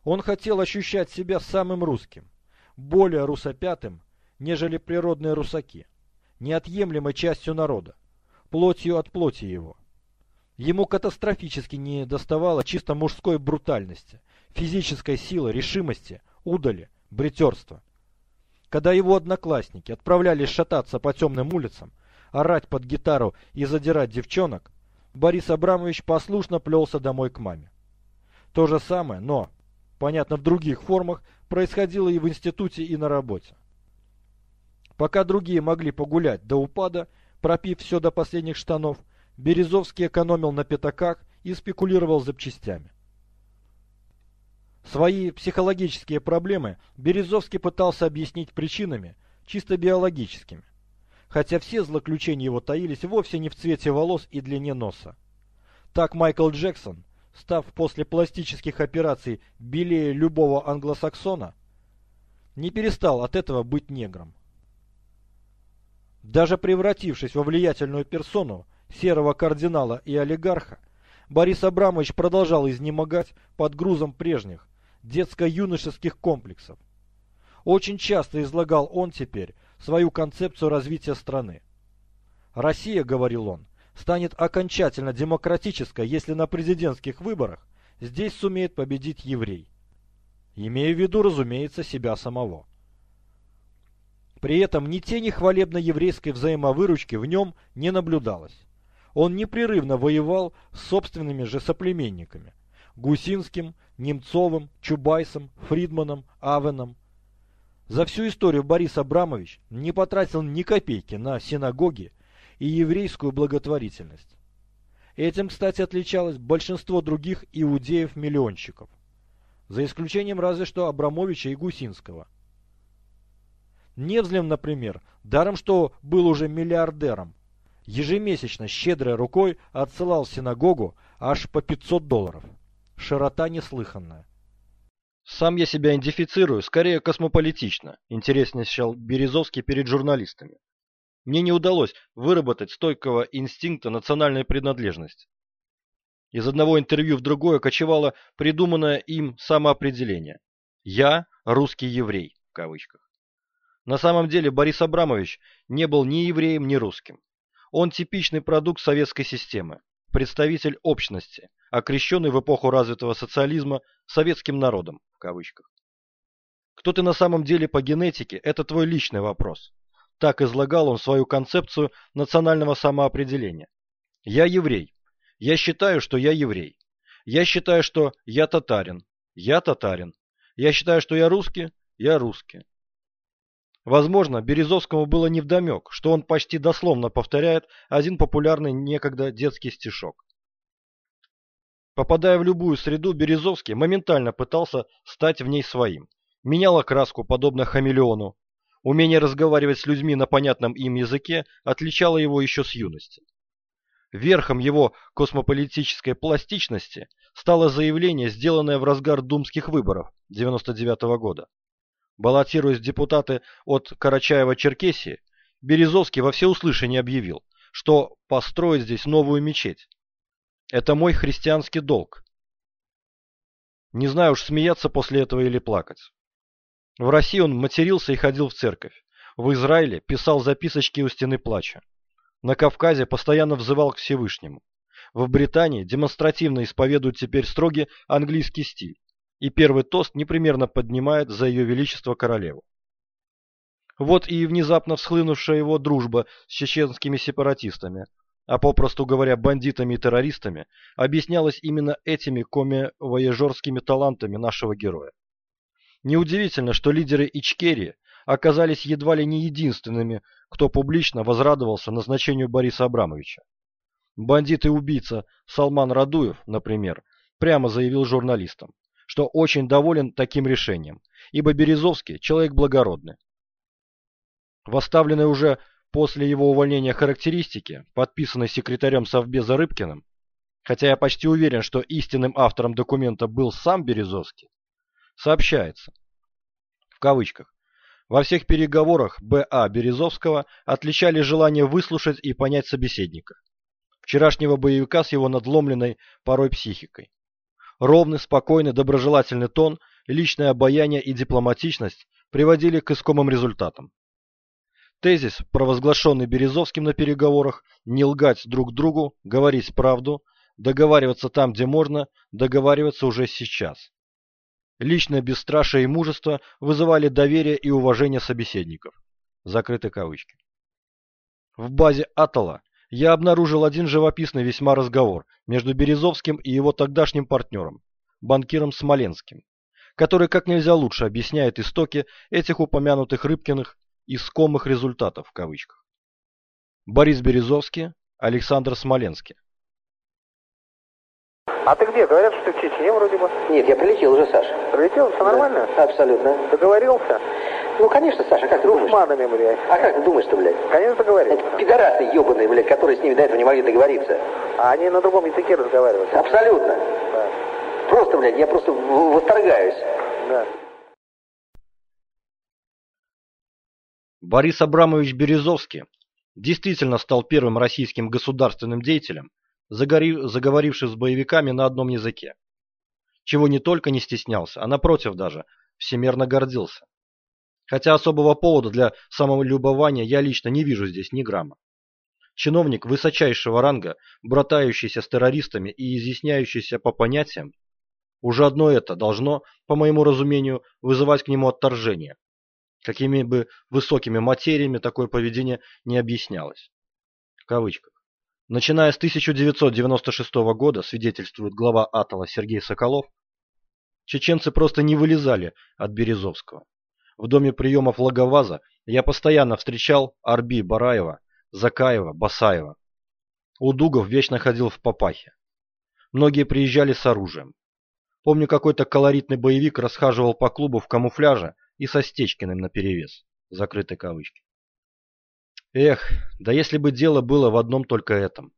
Он хотел ощущать себя самым русским, более русопятым, нежели природные русаки, неотъемлемой частью народа, плотью от плоти его. Ему катастрофически не доставало чисто мужской брутальности, физической силы, решимости, удали, бретерства. Когда его одноклассники отправлялись шататься по темным улицам, орать под гитару и задирать девчонок, Борис Абрамович послушно плелся домой к маме. То же самое, но, понятно, в других формах, происходило и в институте, и на работе. Пока другие могли погулять до упада, пропив все до последних штанов, Березовский экономил на пятаках и спекулировал запчастями. Свои психологические проблемы Березовский пытался объяснить причинами, чисто биологическими. Хотя все злоключения его таились вовсе не в цвете волос и длине носа. Так Майкл Джексон, став после пластических операций белее любого англосаксона, не перестал от этого быть негром. Даже превратившись во влиятельную персону, серого кардинала и олигарха, Борис Абрамович продолжал изнемогать под грузом прежних, детско-юношеских комплексов. Очень часто излагал он теперь свою концепцию развития страны. «Россия, — говорил он, — станет окончательно демократической, если на президентских выборах здесь сумеет победить еврей. Имея в виду, разумеется, себя самого. При этом ни тени хвалебно еврейской взаимовыручки в нем не наблюдалось. Он непрерывно воевал с собственными же соплеменниками – Гусинским, Немцовым, Чубайсом, Фридманом, Авеном. За всю историю Борис Абрамович не потратил ни копейки на синагоги и еврейскую благотворительность. Этим, кстати, отличалось большинство других иудеев-миллионщиков. За исключением разве что Абрамовича и Гусинского. Невзлем, например, даром что был уже миллиардером, ежемесячно щедрой рукой отсылал в синагогу аж по 500 долларов. Широта неслыханная. Сам я себя идентифицирую скорее космополитично, интересничал Березовский перед журналистами. Мне не удалось выработать стойкого инстинкта национальной принадлежности. Из одного интервью в другое кочевало придуманное им самоопределение. «Я русский еврей» в кавычках. На самом деле Борис Абрамович не был ни евреем, ни русским. Он типичный продукт советской системы, представитель общности, окрещенный в эпоху развитого социализма советским народом, в кавычках. Кто ты на самом деле по генетике – это твой личный вопрос. Так излагал он свою концепцию национального самоопределения. Я еврей. Я считаю, что я еврей. Я считаю, что я татарин. Я татарин. Я считаю, что я русский. Я русский. Возможно, Березовскому было невдомек, что он почти дословно повторяет один популярный некогда детский стишок. Попадая в любую среду, Березовский моментально пытался стать в ней своим. Менял окраску, подобно хамелеону. Умение разговаривать с людьми на понятном им языке отличало его еще с юности. Верхом его космополитической пластичности стало заявление, сделанное в разгар думских выборов 99 -го года. Баллотируясь в депутаты от Карачаева-Черкесии, Березовский во всеуслышание объявил, что построит здесь новую мечеть. Это мой христианский долг. Не знаю уж, смеяться после этого или плакать. В России он матерился и ходил в церковь. В Израиле писал записочки у стены плача. На Кавказе постоянно взывал к Всевышнему. В Британии демонстративно исповедуют теперь строгий английский стиль, и первый тост непременно поднимает за ее величество королеву. Вот и внезапно всхлынувшая его дружба с чеченскими сепаратистами, а попросту говоря бандитами и террористами, объяснялась именно этими коми-вояжерскими талантами нашего героя. Неудивительно, что лидеры Ичкерии оказались едва ли не единственными, кто публично возрадовался назначению Бориса Абрамовича. Бандит и убийца Салман Радуев, например, прямо заявил журналистам, что очень доволен таким решением, ибо Березовский человек благородный. В оставленной уже после его увольнения характеристике, подписанной секретарем Совбеза Рыбкиным, хотя я почти уверен, что истинным автором документа был сам Березовский, сообщается, в кавычках, во всех переговорах Б.А. Березовского отличали желание выслушать и понять собеседника. Вчерашнего боевика с его надломленной порой психикой. Ровный, спокойный, доброжелательный тон, личное обаяние и дипломатичность приводили к искомым результатам. Тезис, провозглашенный Березовским на переговорах, не лгать друг другу, говорить правду, договариваться там, где можно, договариваться уже сейчас. Личное бесстрашие и мужество вызывали доверие и уважение собеседников. Закрыты кавычки. В базе Атала я обнаружил один живописный весьма разговор между Березовским и его тогдашним партнером, банкиром Смоленским, который как нельзя лучше объясняет истоки этих упомянутых Рыбкиных «искомых результатов» в кавычках. Борис Березовский, Александр Смоленский. А ты где? Говорят, что ты в Чечне вроде бы. Нет, я прилетел уже, Саша. Прилетел? Все нормально? Да, абсолютно. Договорился? Ну, конечно, Саша, как ты С думаешь? душманами, блядь. А как ты думаешь-то, блядь? Конечно, договорился. Это пидорасы ебаные, блядь, которые с ними до этого не могли договориться. А они на другом языке разговаривают. Абсолютно. Да. Просто, блядь, я просто восторгаюсь. да. Борис Абрамович Березовский действительно стал первым российским государственным деятелем, заговорившим с боевиками на одном языке. Чего не только не стеснялся, а напротив даже, всемерно гордился. Хотя особого повода для самолюбования я лично не вижу здесь ни грамма. Чиновник высочайшего ранга, братающийся с террористами и изъясняющийся по понятиям, уже одно это должно, по моему разумению, вызывать к нему отторжение. Какими бы высокими материями такое поведение не объяснялось. В кавычках. Начиная с 1996 года, свидетельствует глава Атола Сергей Соколов, чеченцы просто не вылезали от Березовского. В доме приемов Лаговаза я постоянно встречал Арби Бараева, Закаева, Басаева. Удугов вечно ходил в папахе. Многие приезжали с оружием. Помню, какой-то колоритный боевик расхаживал по клубу в камуфляже и со Стечкиным наперевес. Закрыты кавычки. Эх, да если бы дело было в одном только этом.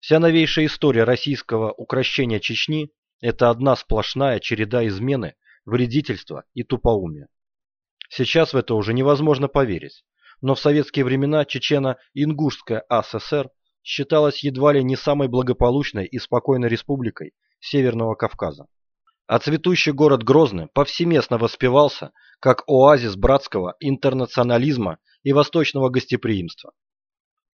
Вся новейшая история российского укрощения Чечни – это одна сплошная череда измены, вредительства и тупоумия. Сейчас в это уже невозможно поверить, но в советские времена Чечено-Ингушская АССР считалась едва ли не самой благополучной и спокойной республикой Северного Кавказа. А цветущий город Грозный повсеместно воспевался как оазис братского интернационализма и восточного гостеприимства.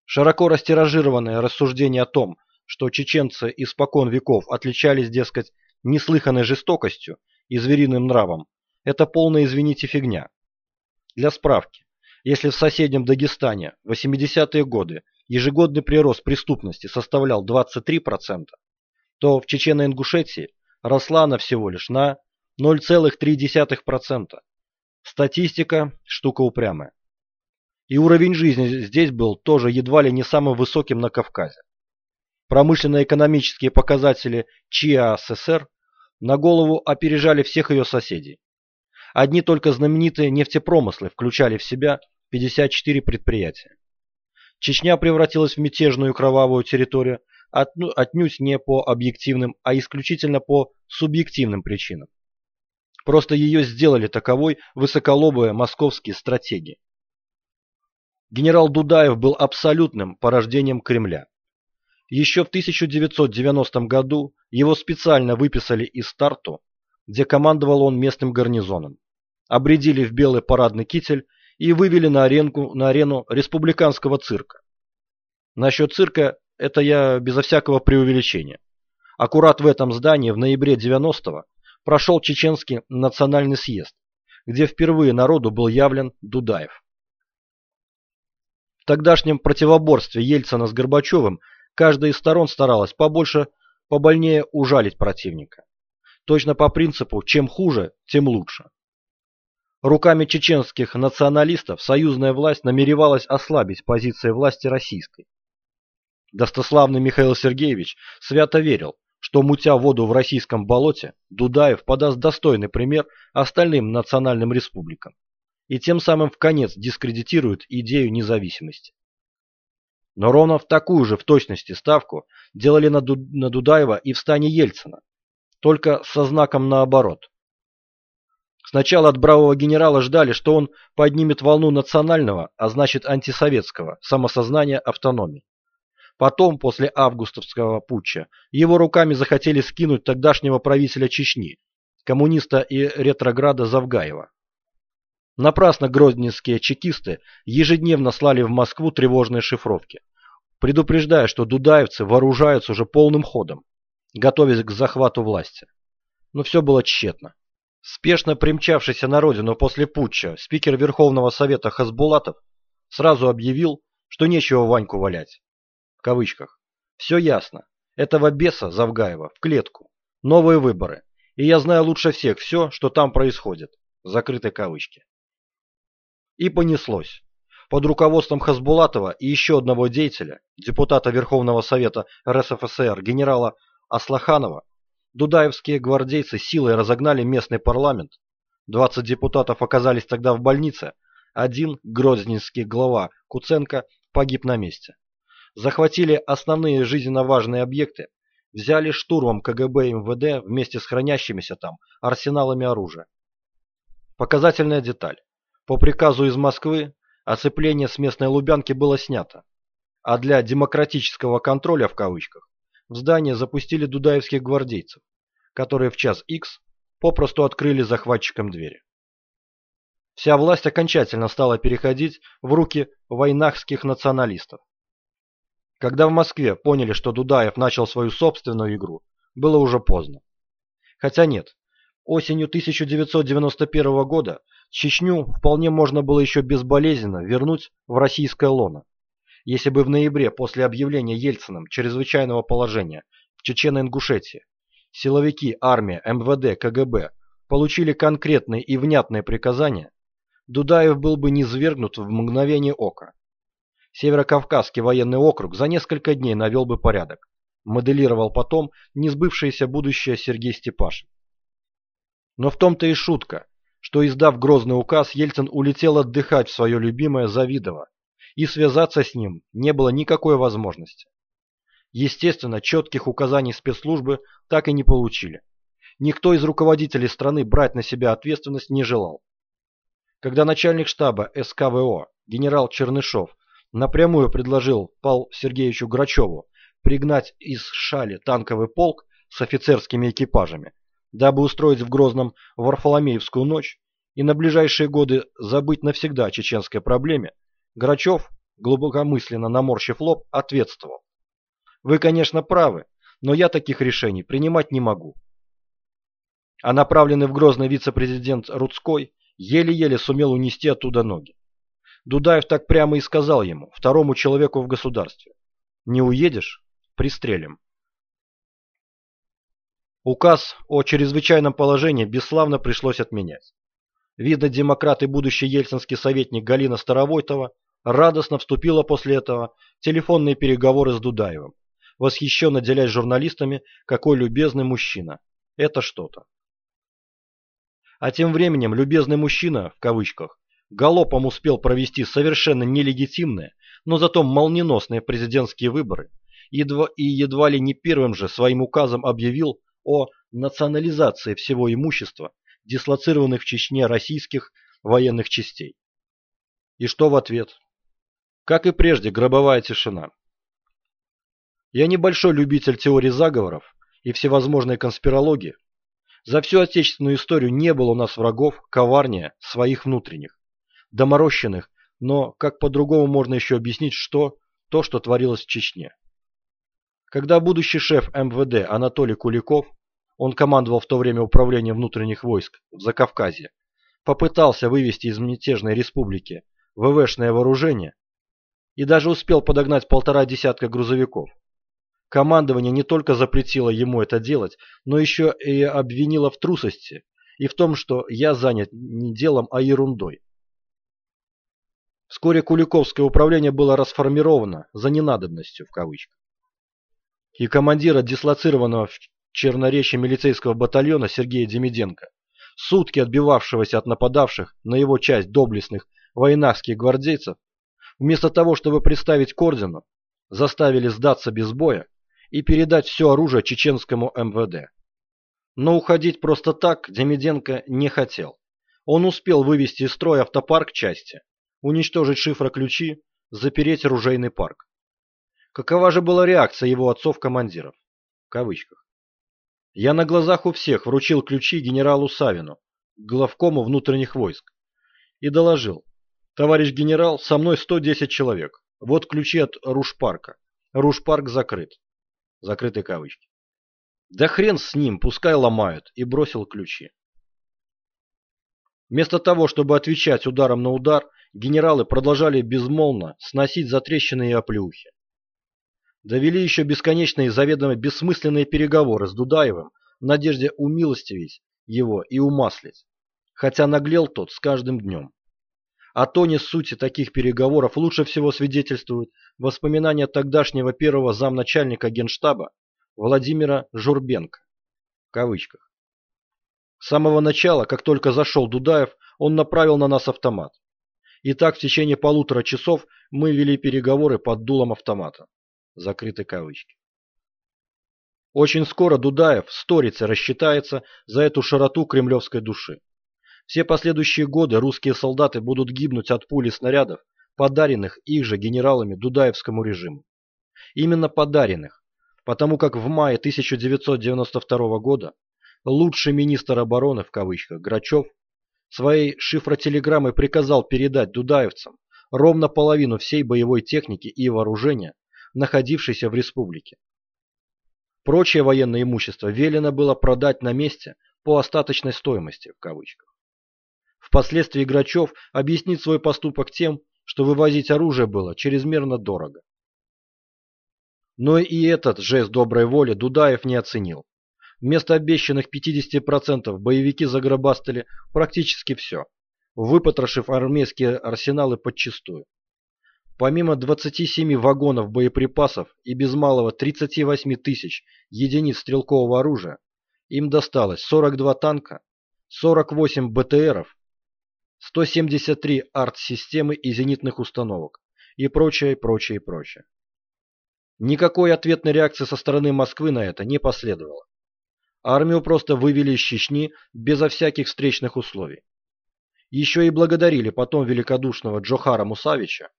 Широко растиражированное рассуждение о том, что чеченцы испокон веков отличались, дескать, неслыханной жестокостью и звериным нравом, это полная, извините, фигня. Для справки, если в соседнем Дагестане в 80-е годы ежегодный прирост преступности составлял 23%, то в Чечено-Ингушетии росла она всего лишь на 0,3%. Статистика – штука упрямая. И уровень жизни здесь был тоже едва ли не самым высоким на Кавказе. Промышленно-экономические показатели ЧИА СССР на голову опережали всех ее соседей. Одни только знаменитые нефтепромыслы включали в себя 54 предприятия. Чечня превратилась в мятежную кровавую территорию отнюдь не по объективным, а исключительно по субъективным причинам. Просто ее сделали таковой высоколобые московские стратеги. Генерал Дудаев был абсолютным порождением Кремля. Еще в 1990 году Его специально выписали из старту, где командовал он местным гарнизоном. Обредили в белый парадный китель и вывели на, аренку, на арену республиканского цирка. Насчет цирка это я безо всякого преувеличения. Аккурат в этом здании в ноябре 90-го прошел Чеченский национальный съезд, где впервые народу был явлен Дудаев. В тогдашнем противоборстве Ельцина с Горбачевым каждая из сторон старалась побольше, побольнее ужалить противника. Точно по принципу «чем хуже, тем лучше». Руками чеченских националистов союзная власть намеревалась ослабить позиции власти российской. Достославный Михаил Сергеевич свято верил, что мутя воду в российском болоте, Дудаев подаст достойный пример остальным национальным республикам и тем самым в конец дискредитирует идею независимости. Но ровно в такую же в точности ставку делали на, Ду на Дудаева и в стане Ельцина, только со знаком наоборот. Сначала от бравого генерала ждали, что он поднимет волну национального, а значит антисоветского, самосознания автономии. Потом, после августовского путча, его руками захотели скинуть тогдашнего правителя Чечни, коммуниста и ретрограда Завгаева. Напрасно грозненские чекисты ежедневно слали в Москву тревожные шифровки, предупреждая, что дудаевцы вооружаются уже полным ходом, готовясь к захвату власти. Но все было тщетно. Спешно примчавшийся на родину после путча спикер Верховного Совета Хасбулатов сразу объявил, что нечего Ваньку валять. В кавычках. Все ясно. Этого беса Завгаева в клетку. Новые выборы. И я знаю лучше всех все, что там происходит. Закрытой кавычки. И понеслось. Под руководством Хасбулатова и еще одного деятеля, депутата Верховного Совета РСФСР генерала Аслаханова, дудаевские гвардейцы силой разогнали местный парламент. 20 депутатов оказались тогда в больнице. Один, грозненский глава Куценко, погиб на месте. Захватили основные жизненно важные объекты, взяли штурмом КГБ и МВД вместе с хранящимися там арсеналами оружия. Показательная деталь. По приказу из Москвы оцепление с местной Лубянки было снято, а для «демократического контроля» в кавычках в здание запустили дудаевских гвардейцев, которые в час X попросту открыли захватчикам двери. Вся власть окончательно стала переходить в руки войнахских националистов. Когда в Москве поняли, что Дудаев начал свою собственную игру, было уже поздно. Хотя нет, осенью 1991 года Чечню вполне можно было еще безболезненно вернуть в российское лоно, если бы в ноябре после объявления Ельциным чрезвычайного положения в Чечено-Ингушетии силовики, армия, МВД, КГБ получили конкретные и внятные приказания, Дудаев был бы низвергнут в мгновение ока. Северокавказский военный округ за несколько дней навел бы порядок, моделировал потом несбывшееся будущее Сергей Степашин. Но в том-то и шутка, что, издав грозный указ, Ельцин улетел отдыхать в свое любимое Завидово, и связаться с ним не было никакой возможности. Естественно, четких указаний спецслужбы так и не получили. Никто из руководителей страны брать на себя ответственность не желал. Когда начальник штаба СКВО генерал Чернышов напрямую предложил Павлу Сергеевичу Грачеву пригнать из Шали танковый полк с офицерскими экипажами, дабы устроить в Грозном Варфоломеевскую ночь и на ближайшие годы забыть навсегда о чеченской проблеме, Грачев, глубокомысленно наморщив лоб, ответствовал. Вы, конечно, правы, но я таких решений принимать не могу. А направленный в Грозный вице-президент Рудской еле-еле сумел унести оттуда ноги. Дудаев так прямо и сказал ему, второму человеку в государстве. Не уедешь – пристрелим. Указ о чрезвычайном положении бесславно пришлось отменять. Видно, демократ и будущий ельцинский советник Галина Старовойтова радостно вступила после этого в телефонные переговоры с Дудаевым, восхищенно делясь журналистами, какой любезный мужчина. Это что-то. А тем временем любезный мужчина, в кавычках, галопом успел провести совершенно нелегитимные, но зато молниеносные президентские выборы едва, и едва ли не первым же своим указом объявил о национализации всего имущества, дислоцированных в Чечне российских военных частей. И что в ответ? Как и прежде, гробовая тишина. Я небольшой любитель теорий заговоров и всевозможные конспирологии, за всю отечественную историю не было у нас врагов коварнее своих внутренних, доморощенных, но как по-другому можно еще объяснить, что то, что творилось в Чечне. Когда будущий шеф МВД Анатолий Куликов, он командовал в то время управлением внутренних войск в Закавказье, попытался вывести из мятежной республики ВВшное вооружение и даже успел подогнать полтора десятка грузовиков. Командование не только запретило ему это делать, но еще и обвинило в трусости и в том, что я занят не делом, а ерундой. Вскоре Куликовское управление было расформировано за ненадобностью в кавычках. И командира дислоцированного в Черноречье милицейского батальона Сергея Демиденко, сутки отбивавшегося от нападавших на его часть доблестных воинахских гвардейцев, вместо того, чтобы представить к ордену, заставили сдаться без боя и передать все оружие чеченскому МВД. Но уходить просто так Демиденко не хотел. Он успел вывести из строя автопарк части, уничтожить шифроключи, запереть оружейный парк. Какова же была реакция его отцов-командиров? В кавычках. Я на глазах у всех вручил ключи генералу Савину, главкому внутренних войск, и доложил. Товарищ генерал, со мной 110 человек. Вот ключи от Рушпарка. Рушпарк закрыт. Закрытые кавычки. Да хрен с ним, пускай ломают, и бросил ключи. Вместо того, чтобы отвечать ударом на удар, генералы продолжали безмолвно сносить затрещины и оплеухи. Довели еще бесконечные заведомо бессмысленные переговоры с Дудаевым в надежде умилостивить его и умаслить, хотя наглел тот с каждым днем. О тоне сути таких переговоров лучше всего свидетельствуют воспоминания тогдашнего первого замначальника генштаба Владимира Журбенко. В кавычках. С самого начала, как только зашел Дудаев, он направил на нас автомат. И так в течение полутора часов мы вели переговоры под дулом автомата. Закрыты кавычки. Очень скоро Дудаев в сторице рассчитается за эту широту кремлевской души. Все последующие годы русские солдаты будут гибнуть от пули снарядов, подаренных их же генералами Дудаевскому режиму. Именно подаренных, потому как в мае 1992 года лучший министр обороны в кавычках Грачев своей шифротелеграммой приказал передать дудаевцам ровно половину всей боевой техники и вооружения, находившейся в республике. Прочее военное имущество велено было продать на месте по остаточной стоимости в кавычках. Впоследствии Грачев объяснит свой поступок тем, что вывозить оружие было чрезмерно дорого. Но и этот жест доброй воли Дудаев не оценил. Вместо обещанных 50% боевики загробастали практически все, выпотрошив армейские арсеналы подчистую. Помимо 27 вагонов боеприпасов и без малого 38 тысяч единиц стрелкового оружия, им досталось 42 танка, 48 БТРов, 173 арт-системы и зенитных установок и прочее, прочее, прочее. Никакой ответной реакции со стороны Москвы на это не последовало. Армию просто вывели из Чечни безо всяких встречных условий. Еще и благодарили потом великодушного Джохара Мусавича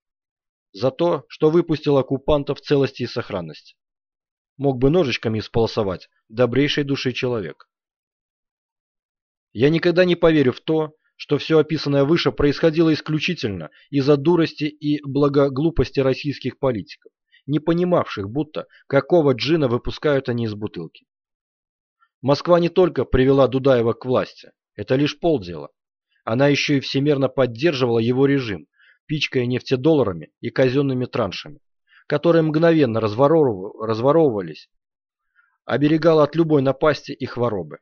за то, что выпустил оккупантов в целости и сохранности. Мог бы ножичками исполосовать добрейшей души человек. Я никогда не поверю в то, что все описанное выше происходило исключительно из-за дурости и благоглупости российских политиков, не понимавших, будто какого джина выпускают они из бутылки. Москва не только привела Дудаева к власти, это лишь полдела. Она еще и всемерно поддерживала его режим, пичкая нефтедолларами и казенными траншами, которые мгновенно разворовывались, оберегала от любой напасти и хворобы.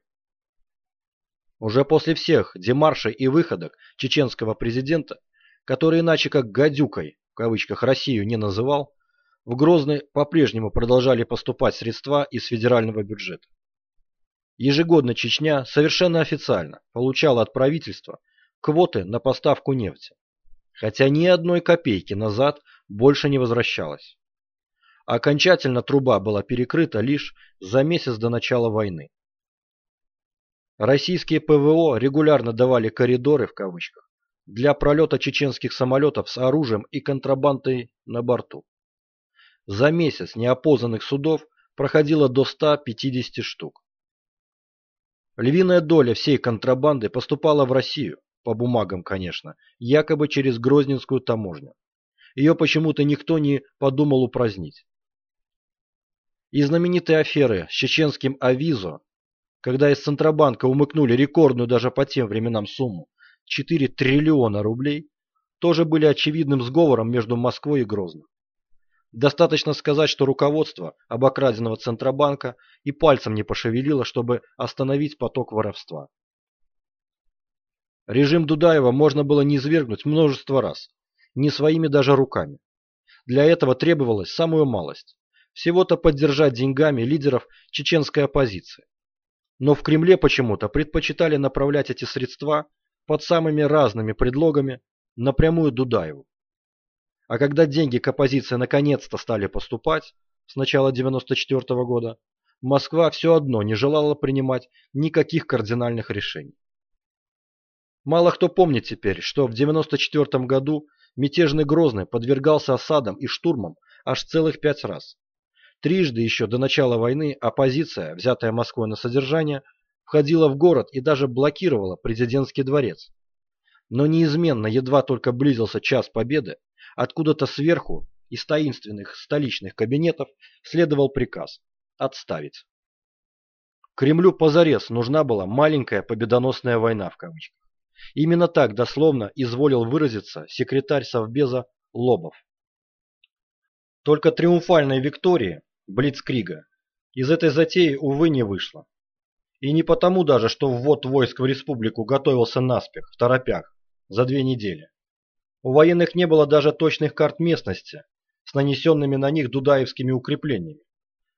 Уже после всех демаршей и выходок чеченского президента, который иначе как «гадюкой» в кавычках Россию не называл, в Грозный по-прежнему продолжали поступать средства из федерального бюджета. Ежегодно Чечня совершенно официально получала от правительства квоты на поставку нефти, хотя ни одной копейки назад больше не возвращалось. Окончательно труба была перекрыта лишь за месяц до начала войны. Российские ПВО регулярно давали «коридоры» в кавычках для пролета чеченских самолетов с оружием и контрабандой на борту. За месяц неопознанных судов проходило до 150 штук. Львиная доля всей контрабанды поступала в Россию, по бумагам, конечно, якобы через Грозненскую таможню. Ее почему-то никто не подумал упразднить. И знаменитые аферы с чеченским «Авизо», когда из Центробанка умыкнули рекордную даже по тем временам сумму 4 триллиона рублей, тоже были очевидным сговором между Москвой и Грозным. Достаточно сказать, что руководство обокраденного Центробанка и пальцем не пошевелило, чтобы остановить поток воровства. Режим Дудаева можно было низвергнуть множество раз, не своими даже руками. Для этого требовалось самую малость – всего-то поддержать деньгами лидеров чеченской оппозиции. Но в Кремле почему-то предпочитали направлять эти средства под самыми разными предлогами напрямую Дудаеву. А когда деньги к оппозиции наконец-то стали поступать, с начала 94 -го года, Москва все одно не желала принимать никаких кардинальных решений. Мало кто помнит теперь, что в 94 году мятежный Грозный подвергался осадам и штурмам аж целых пять раз. Трижды еще до начала войны оппозиция, взятая Москвой на содержание, входила в город и даже блокировала президентский дворец. Но неизменно, едва только близился час победы, Откуда-то сверху, из таинственных столичных кабинетов, следовал приказ «отставить». Кремлю позарез нужна была маленькая победоносная война в кавычках. Именно так дословно изволил выразиться секретарь Совбеза Лобов. Только триумфальной Виктории, Блицкрига, из этой затеи, увы, не вышло. И не потому даже, что ввод войск в республику готовился наспех, в торопях, за две недели. У военных не было даже точных карт местности с нанесенными на них дудаевскими укреплениями,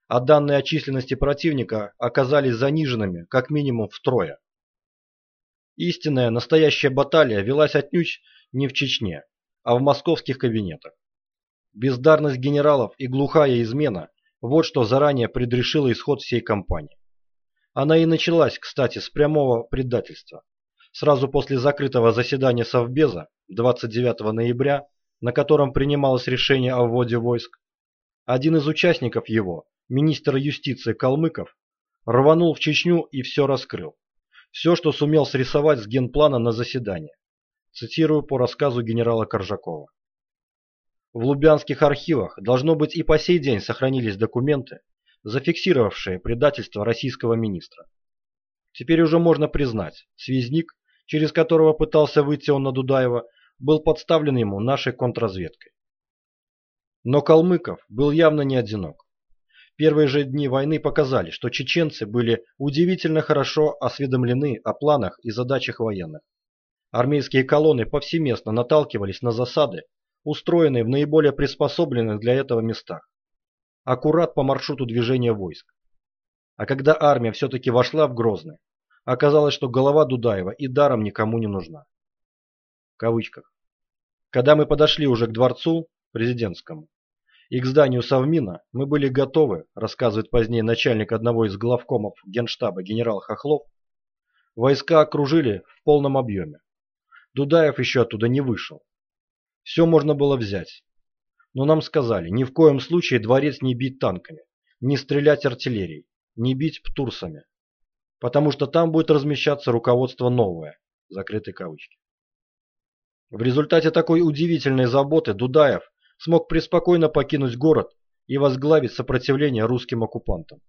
а данные о численности противника оказались заниженными как минимум втрое. Истинная, настоящая баталия велась отнюдь не в Чечне, а в московских кабинетах. Бездарность генералов и глухая измена – вот что заранее предрешило исход всей кампании. Она и началась, кстати, с прямого предательства. Сразу после закрытого заседания Совбеза 29 ноября, на котором принималось решение о вводе войск, один из участников его, министр юстиции Калмыков, рванул в Чечню и все раскрыл. Все, что сумел срисовать с генплана на заседании. Цитирую по рассказу генерала Коржакова. В лубянских архивах должно быть и по сей день сохранились документы, зафиксировавшие предательство российского министра. Теперь уже можно признать, связник, через которого пытался выйти он на Дудаева, был подставлен ему нашей контрразведкой. Но Калмыков был явно не одинок. Первые же дни войны показали, что чеченцы были удивительно хорошо осведомлены о планах и задачах военных. Армейские колонны повсеместно наталкивались на засады, устроенные в наиболее приспособленных для этого местах. Аккурат по маршруту движения войск. А когда армия все-таки вошла в Грозный, оказалось, что голова Дудаева и даром никому не нужна в кавычках. Когда мы подошли уже к дворцу президентскому и к зданию Совмина, мы были готовы, рассказывает позднее начальник одного из главкомов генштаба генерал Хохлов, войска окружили в полном объеме. Дудаев еще оттуда не вышел. Все можно было взять. Но нам сказали, ни в коем случае дворец не бить танками, не стрелять артиллерией, не бить птурсами, потому что там будет размещаться руководство новое, закрытые кавычки. В результате такой удивительной заботы Дудаев смог преспокойно покинуть город и возглавить сопротивление русским оккупантам.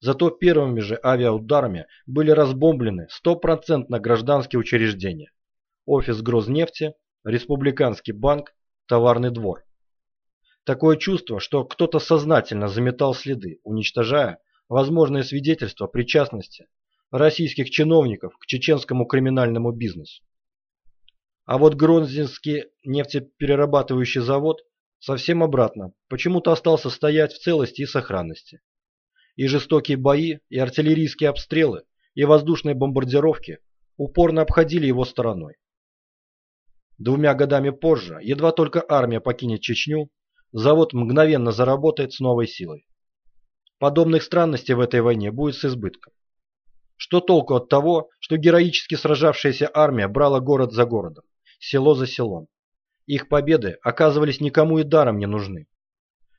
Зато первыми же авиаударами были разбомблены стопроцентно гражданские учреждения. Офис Грознефти, Республиканский банк, Товарный двор. Такое чувство, что кто-то сознательно заметал следы, уничтожая возможные свидетельства причастности российских чиновников к чеченскому криминальному бизнесу. А вот Гронзинский нефтеперерабатывающий завод совсем обратно, почему-то остался стоять в целости и сохранности. И жестокие бои, и артиллерийские обстрелы, и воздушные бомбардировки упорно обходили его стороной. Двумя годами позже, едва только армия покинет Чечню, завод мгновенно заработает с новой силой. Подобных странностей в этой войне будет с избытком. Что толку от того, что героически сражавшаяся армия брала город за городом? Село за селом. Их победы оказывались никому и даром не нужны.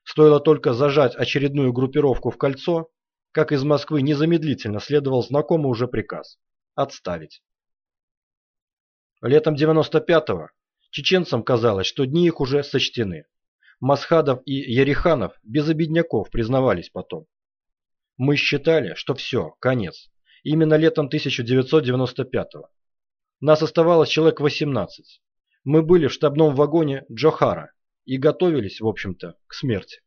Стоило только зажать очередную группировку в кольцо, как из Москвы незамедлительно следовал знакомый уже приказ – отставить. Летом 95-го чеченцам казалось, что дни их уже сочтены. Масхадов и Ереханов без обидняков признавались потом. Мы считали, что все, конец. Именно летом 1995-го. Нас оставалось человек 18. Мы были в штабном вагоне Джохара и готовились, в общем-то, к смерти.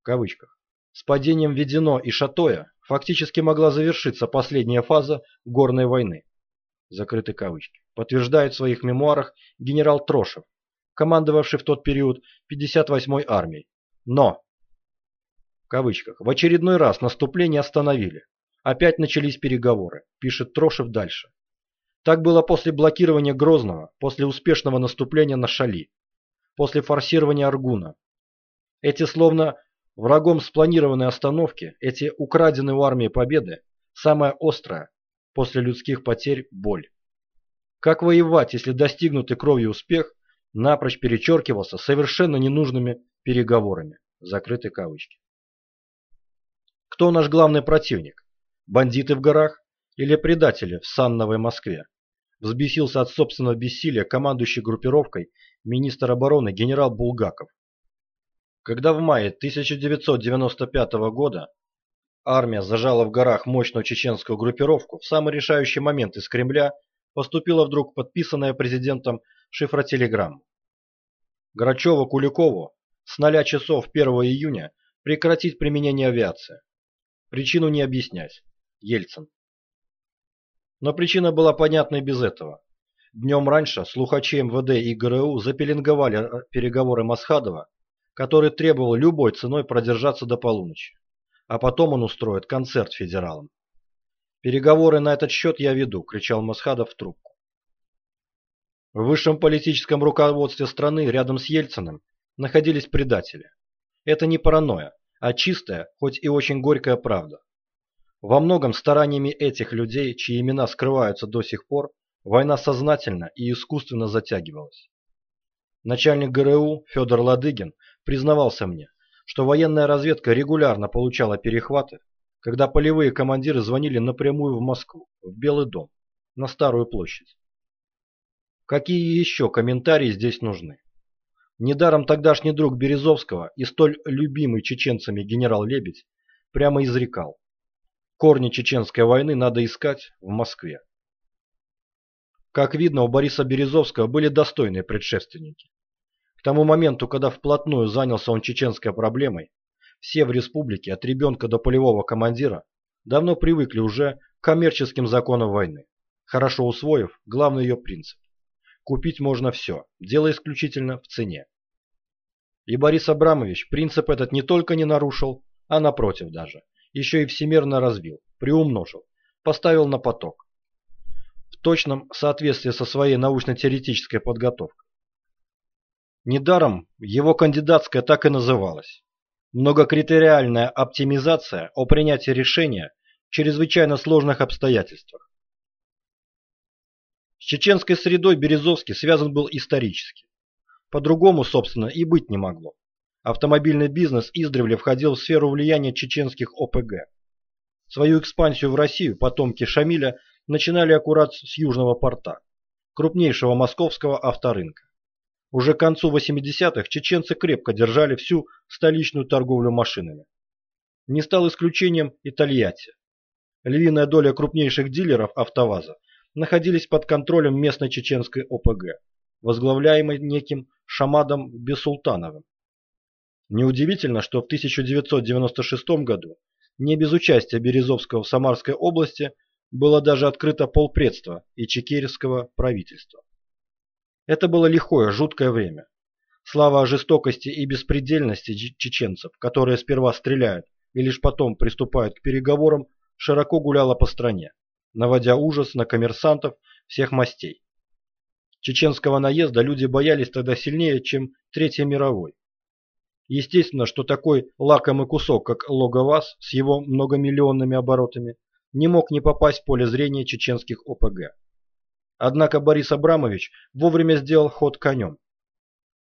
В кавычках. С падением Ведено и Шатоя фактически могла завершиться последняя фаза горной войны. Закрыты кавычки. Подтверждает в своих мемуарах генерал Трошев, командовавший в тот период 58-й армией. Но, в кавычках, в очередной раз наступление остановили. Опять начались переговоры, пишет Трошев дальше. Так было после блокирования Грозного, после успешного наступления на Шали, после форсирования Аргуна. Эти словно врагом спланированные остановки, эти украденные у армии победы, самая острая, после людских потерь, боль. Как воевать, если достигнутый кровью успех напрочь перечеркивался совершенно ненужными переговорами? Закрыты кавычки. Кто наш главный противник? Бандиты в горах или предатели в Санновой Москве? Взбесился от собственного бессилия командующий группировкой министр обороны генерал Булгаков. Когда в мае 1995 года армия зажала в горах мощную чеченскую группировку, в самый решающий момент из Кремля поступила вдруг подписанная президентом шифротелеграмма. Грачеву-Куликову с 0 часов 1 июня прекратить применение авиации. Причину не объяснять. Ельцин. Но причина была понятна и без этого. Днем раньше слухачи МВД и ГРУ запеленговали э, переговоры Масхадова, который требовал любой ценой продержаться до полуночи. А потом он устроит концерт федералам. «Переговоры на этот счет я веду», – кричал Масхадов в трубку. В высшем политическом руководстве страны рядом с Ельциным находились предатели. Это не паранойя, а чистая, хоть и очень горькая правда. Во многом стараниями этих людей, чьи имена скрываются до сих пор, война сознательно и искусственно затягивалась. Начальник ГРУ Федор Ладыгин признавался мне, что военная разведка регулярно получала перехваты, когда полевые командиры звонили напрямую в Москву, в Белый дом, на Старую площадь. Какие еще комментарии здесь нужны? Недаром тогдашний друг Березовского и столь любимый чеченцами генерал Лебедь прямо изрекал. Корни чеченской войны надо искать в Москве. Как видно, у Бориса Березовского были достойные предшественники. К тому моменту, когда вплотную занялся он чеченской проблемой, все в республике, от ребенка до полевого командира, давно привыкли уже к коммерческим законам войны, хорошо усвоив главный ее принцип. Купить можно все, дело исключительно в цене. И Борис Абрамович принцип этот не только не нарушил, а напротив даже – еще и всемирно развил, приумножил, поставил на поток. В точном соответствии со своей научно-теоретической подготовкой. Недаром его кандидатская так и называлась. Многокритериальная оптимизация о принятии решения в чрезвычайно сложных обстоятельствах. С чеченской средой Березовский связан был исторически. По-другому, собственно, и быть не могло. Автомобильный бизнес издревле входил в сферу влияния чеченских ОПГ. Свою экспансию в Россию потомки Шамиля начинали аккурат с Южного порта, крупнейшего московского авторынка. Уже к концу 80-х чеченцы крепко держали всю столичную торговлю машинами. Не стал исключением и Тольятти. Львиная доля крупнейших дилеров «АвтоВАЗа» находились под контролем местной чеченской ОПГ, возглавляемой неким Шамадом Бесултановым. Неудивительно, что в 1996 году не без участия Березовского в Самарской области было даже открыто полпредства и чекерского правительства. Это было лихое, жуткое время. Слава о жестокости и беспредельности чеченцев, которые сперва стреляют и лишь потом приступают к переговорам, широко гуляла по стране, наводя ужас на коммерсантов всех мастей. Чеченского наезда люди боялись тогда сильнее, чем Третьей мировой. Естественно, что такой лакомый кусок, как Логоваз с его многомиллионными оборотами, не мог не попасть в поле зрения чеченских ОПГ. Однако Борис Абрамович вовремя сделал ход конем.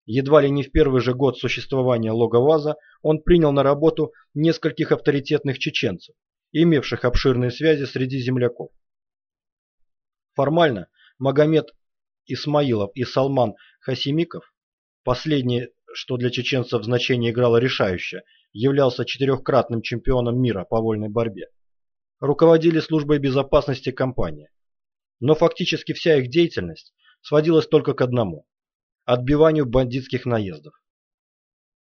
Едва ли не в первый же год существования Логоваза он принял на работу нескольких авторитетных чеченцев, имевших обширные связи среди земляков. Формально Магомед Исмаилов и Салман Хасимиков, последний, что для чеченцев значение играло решающее, являлся четырехкратным чемпионом мира по вольной борьбе, руководили службой безопасности компании. Но фактически вся их деятельность сводилась только к одному – отбиванию бандитских наездов.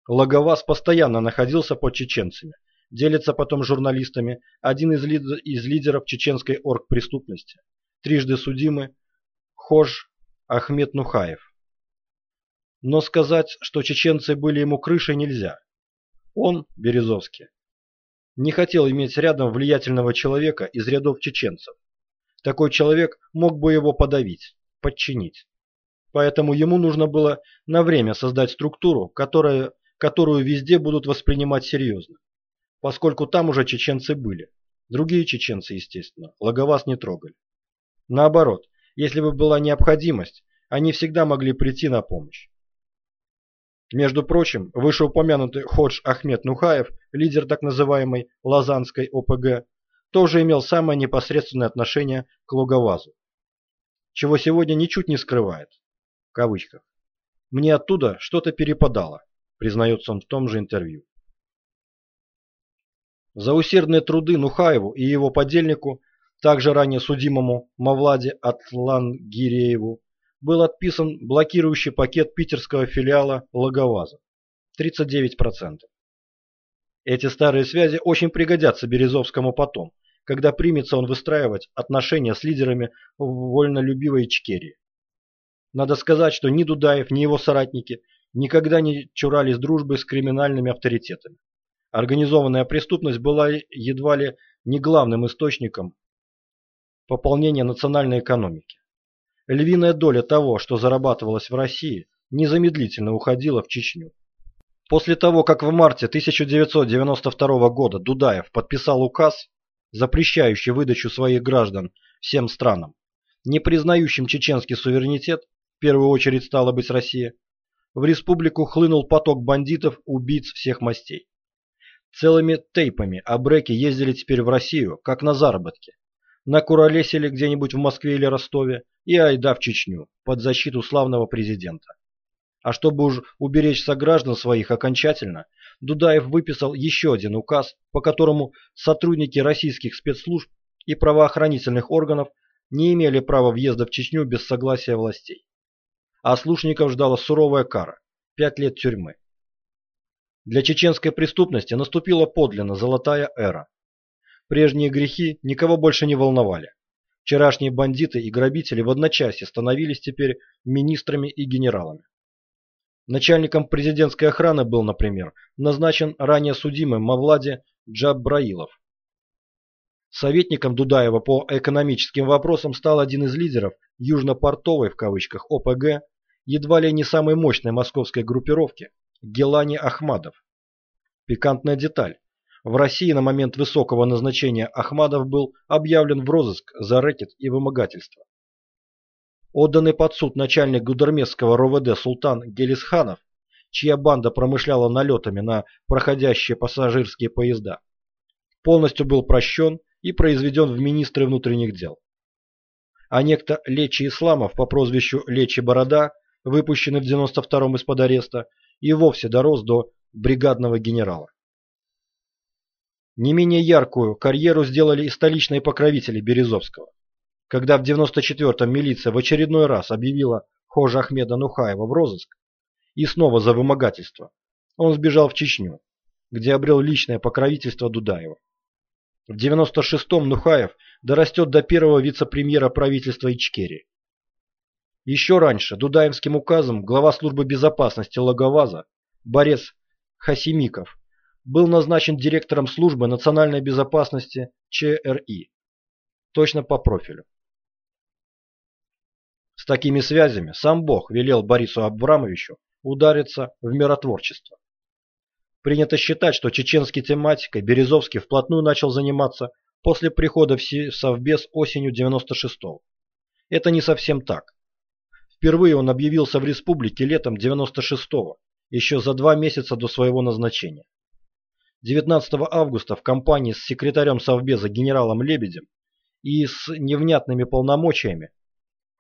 Логоваз постоянно находился под чеченцами, делится потом журналистами, один из, лид из лидеров чеченской оргпреступности, трижды судимый Хож Ахмед Нухаев. Но сказать, что чеченцы были ему крышей нельзя. Он, Березовский, не хотел иметь рядом влиятельного человека из рядов чеченцев. Такой человек мог бы его подавить, подчинить. Поэтому ему нужно было на время создать структуру, которая, которую везде будут воспринимать серьезно. Поскольку там уже чеченцы были. Другие чеченцы, естественно, Логоваз не трогали. Наоборот, если бы была необходимость, они всегда могли прийти на помощь. Между прочим, вышеупомянутый Ходж Ахмед Нухаев, лидер так называемой Лазанской ОПГ, тоже имел самое непосредственное отношение к Луговазу. Чего сегодня ничуть не скрывает. В кавычках. «Мне оттуда что-то перепадало», признается он в том же интервью. За усердные труды Нухаеву и его подельнику также ранее судимому Мавладе Атлангирееву, был отписан блокирующий пакет питерского филиала Логоваза – 39%. Эти старые связи очень пригодятся Березовскому потом, когда примется он выстраивать отношения с лидерами вольнолюбивой Ичкерии. Надо сказать, что ни Дудаев, ни его соратники никогда не чурались дружбы с криминальными авторитетами. Организованная преступность была едва ли не главным источником пополнения национальной экономики. Львиная доля того, что зарабатывалось в России, незамедлительно уходила в Чечню. После того, как в марте 1992 года Дудаев подписал указ, запрещающий выдачу своих граждан всем странам, не признающим чеченский суверенитет, в первую очередь стала быть Россия, в республику хлынул поток бандитов, убийц всех мастей. Целыми тейпами абреки ездили теперь в Россию, как на заработки, накуролесили где-нибудь в Москве или Ростове и айда в Чечню под защиту славного президента. А чтобы уж уберечь сограждан своих окончательно, Дудаев выписал еще один указ, по которому сотрудники российских спецслужб и правоохранительных органов не имели права въезда в Чечню без согласия властей. А слушников ждала суровая кара – пять лет тюрьмы. Для чеченской преступности наступила подлинно золотая эра. Прежние грехи никого больше не волновали. Вчерашние бандиты и грабители в одночасье становились теперь министрами и генералами. Начальником президентской охраны был, например, назначен ранее судимый Мавлади Джабраилов. Советником Дудаева по экономическим вопросам стал один из лидеров «южно-портовой» в кавычках ОПГ, едва ли не самой мощной московской группировки, Гелани Ахмадов. Пикантная деталь. В России на момент высокого назначения Ахмадов был объявлен в розыск за рэкет и вымогательство. Отданный под суд начальник гудермесского РОВД Султан Гелисханов, чья банда промышляла налетами на проходящие пассажирские поезда, полностью был прощен и произведен в министры внутренних дел. А некто Лечи Исламов по прозвищу Лечи Борода, выпущенный в 92-м из-под ареста, и вовсе дорос до бригадного генерала. Не менее яркую карьеру сделали и столичные покровители Березовского. Когда в 94-м милиция в очередной раз объявила Хожа Ахмеда Нухаева в розыск, и снова за вымогательство, он сбежал в Чечню, где обрел личное покровительство Дудаева. В 96-м Нухаев дорастет до первого вице-премьера правительства Ичкерии. Еще раньше Дудаевским указом глава службы безопасности Логоваза Борис Хасимиков был назначен директором службы национальной безопасности ЧРИ. Точно по профилю. С такими связями сам Бог велел Борису Абрамовичу удариться в миротворчество. Принято считать, что чеченской тематикой Березовский вплотную начал заниматься после прихода в Совбез осенью 96-го. Это не совсем так Впервые он объявился в республике летом 96-го, еще за два месяца до своего назначения. 19 августа в компании с секретарем Совбеза генералом Лебедем и с невнятными полномочиями,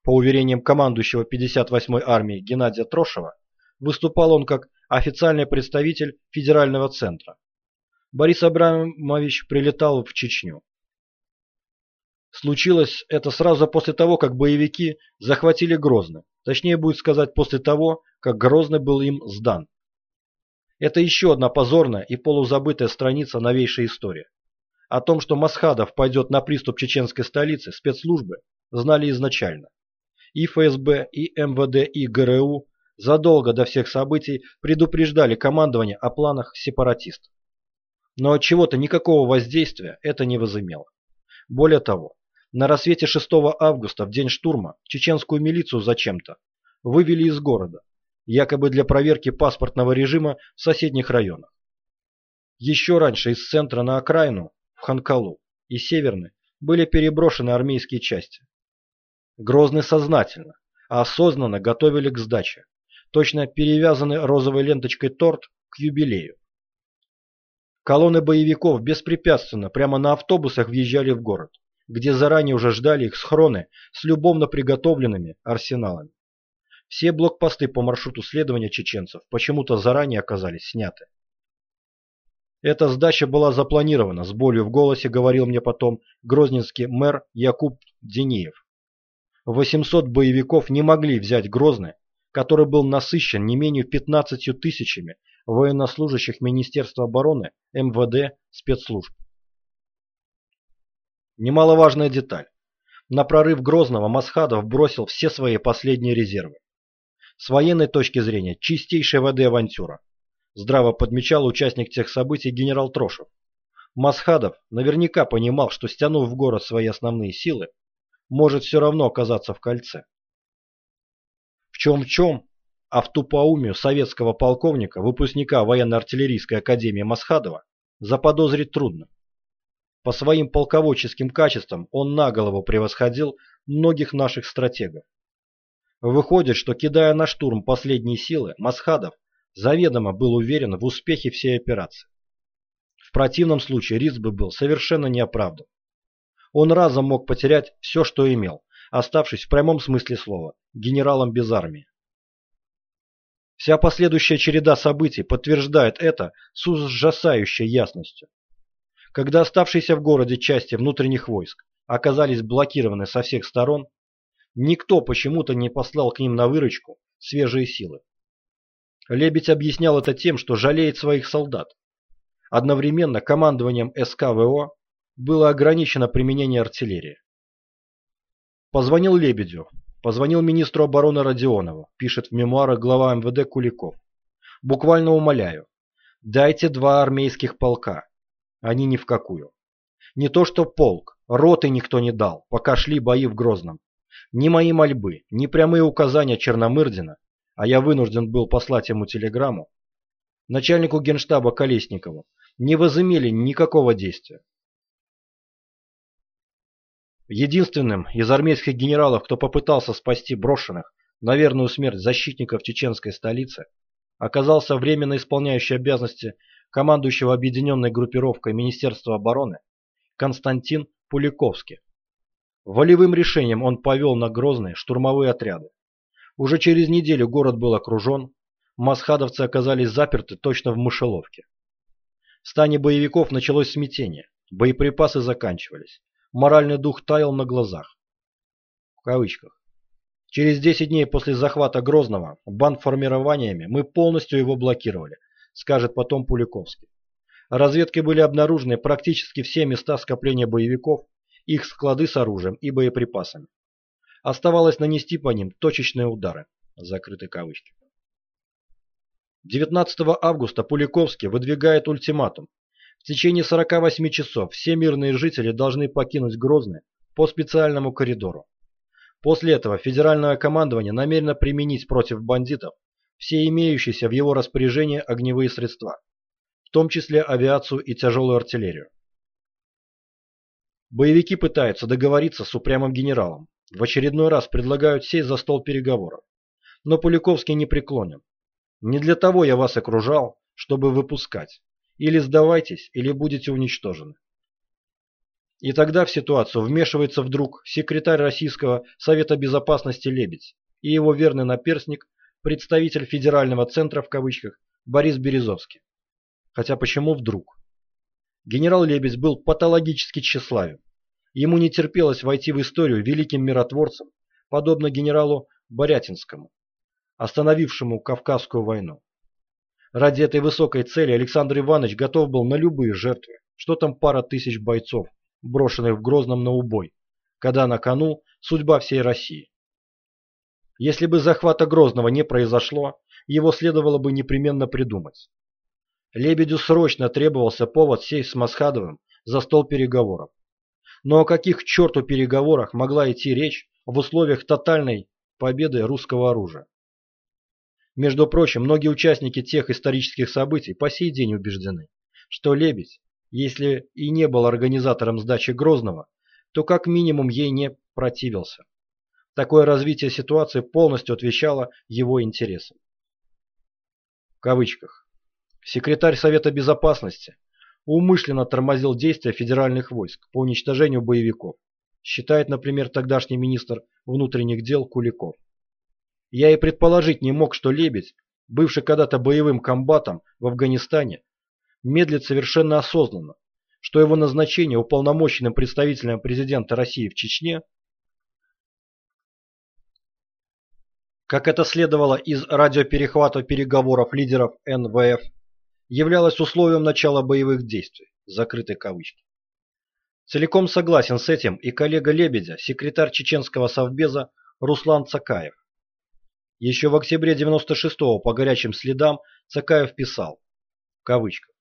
по уверениям командующего 58-й армии Геннадия Трошева, выступал он как официальный представитель федерального центра. Борис Абрамович прилетал в Чечню. Случилось это сразу после того, как боевики захватили Грозный, точнее будет сказать после того, как Грозный был им сдан. Это еще одна позорная и полузабытая страница новейшей истории. О том, что Масхадов пойдет на приступ чеченской столицы, спецслужбы знали изначально. И ФСБ, и МВД, и ГРУ задолго до всех событий предупреждали командование о планах сепаратистов. Но от чего-то никакого воздействия это не возымело. Более того, на рассвете 6 августа, в день штурма, чеченскую милицию зачем-то вывели из города, якобы для проверки паспортного режима в соседних районах. Еще раньше из центра на окраину, в Ханкалу и Северный, были переброшены армейские части. Грозный сознательно, а осознанно готовили к сдаче, точно перевязанный розовой ленточкой торт к юбилею. Колонны боевиков беспрепятственно прямо на автобусах въезжали в город, где заранее уже ждали их схроны с любовно приготовленными арсеналами. Все блокпосты по маршруту следования чеченцев почему-то заранее оказались сняты. Эта сдача была запланирована, с болью в голосе говорил мне потом грозненский мэр Якуб Дениев. 800 боевиков не могли взять Грозный, который был насыщен не менее 15 тысячами военнослужащих Министерства обороны, МВД, спецслужб. Немаловажная деталь. На прорыв Грозного Масхадов бросил все свои последние резервы. С военной точки зрения чистейшая воды авантюра. Здраво подмечал участник тех событий генерал Трошев. Масхадов наверняка понимал, что стянув в город свои основные силы, может все равно оказаться в кольце. В чем в чем, а в тупоумию советского полковника, выпускника военно-артиллерийской академии Масхадова, заподозрить трудно. По своим полководческим качествам он на голову превосходил многих наших стратегов. Выходит, что кидая на штурм последние силы, Масхадов заведомо был уверен в успехе всей операции. В противном случае риск бы был совершенно неоправдан. Он разом мог потерять все, что имел, оставшись в прямом смысле слова генералом без армии. Вся последующая череда событий подтверждает это с ужасающей ясностью. Когда оставшиеся в городе части внутренних войск оказались блокированы со всех сторон, никто почему-то не послал к ним на выручку свежие силы. Лебедь объяснял это тем, что жалеет своих солдат. Одновременно командованием СКВО было ограничено применение артиллерии. Позвонил Лебедю, позвонил министру обороны Родионову, пишет в мемуарах глава МВД Куликов. Буквально умоляю, дайте два армейских полка, они ни в какую. Не то что полк, роты никто не дал, пока шли бои в Грозном. Ни мои мольбы, ни прямые указания Черномырдина, а я вынужден был послать ему телеграмму, начальнику генштаба Колесникову, не возымели никакого действия. Единственным из армейских генералов, кто попытался спасти брошенных на верную смерть защитников чеченской столицы, оказался временно исполняющий обязанности командующего объединенной группировкой Министерства обороны Константин Пуликовский. Волевым решением он повел на Грозные штурмовые отряды. Уже через неделю город был окружен, масхадовцы оказались заперты точно в мышеловке. В стане боевиков началось смятение, боеприпасы заканчивались, моральный дух таял на глазах. В кавычках. Через 10 дней после захвата Грозного бандформированиями мы полностью его блокировали, скажет потом Пуликовский. Разведкой были обнаружены практически все места скопления боевиков, их склады с оружием и боеприпасами. Оставалось нанести по ним точечные удары. Закрыты кавычки. 19 августа Пуликовский выдвигает ультиматум. В течение 48 часов все мирные жители должны покинуть Грозный по специальному коридору. После этого федеральное командование намерено применить против бандитов все имеющиеся в его распоряжении огневые средства, в том числе авиацию и тяжелую артиллерию. Боевики пытаются договориться с упрямым генералом, в очередной раз предлагают сесть за стол переговоров, Но Пуликовский не преклонен. Не для того я вас окружал, чтобы выпускать. Или сдавайтесь, или будете уничтожены. И тогда в ситуацию вмешивается вдруг секретарь Российского Совета Безопасности Лебедь и его верный наперсник, представитель «Федерального центра» в кавычках Борис Березовский. Хотя почему вдруг? Генерал Лебедь был патологически тщеславен. Ему не терпелось войти в историю великим миротворцем, подобно генералу Борятинскому, остановившему Кавказскую войну. Ради этой высокой цели Александр Иванович готов был на любые жертвы, что там пара тысяч бойцов, брошенных в Грозном на убой, когда на кону судьба всей России. Если бы захвата Грозного не произошло, его следовало бы непременно придумать. Лебедю срочно требовался повод сесть с Масхадовым за стол переговоров. Но о каких черту переговорах могла идти речь в условиях тотальной победы русского оружия? Между прочим, многие участники тех исторических событий по сей день убеждены, что Лебедь, если и не был организатором сдачи Грозного, то как минимум ей не противился. Такое развитие ситуации полностью отвечало его интересам. В кавычках. Секретарь Совета Безопасности умышленно тормозил действия федеральных войск по уничтожению боевиков, считает, например, тогдашний министр внутренних дел Куликов. Я и предположить не мог, что Лебедь, бывший когда-то боевым комбатом в Афганистане, медлит совершенно осознанно, что его назначение уполномоченным представителем президента России в Чечне, как это следовало из радиоперехвата переговоров лидеров НВФ, являлось условием начала боевых действий, закрытой кавычки. Целиком согласен с этим и коллега Лебедя, секретарь чеченского совбеза Руслан Цакаев. Еще в октябре 96-го по горячим следам Цакаев писал, в кавычках,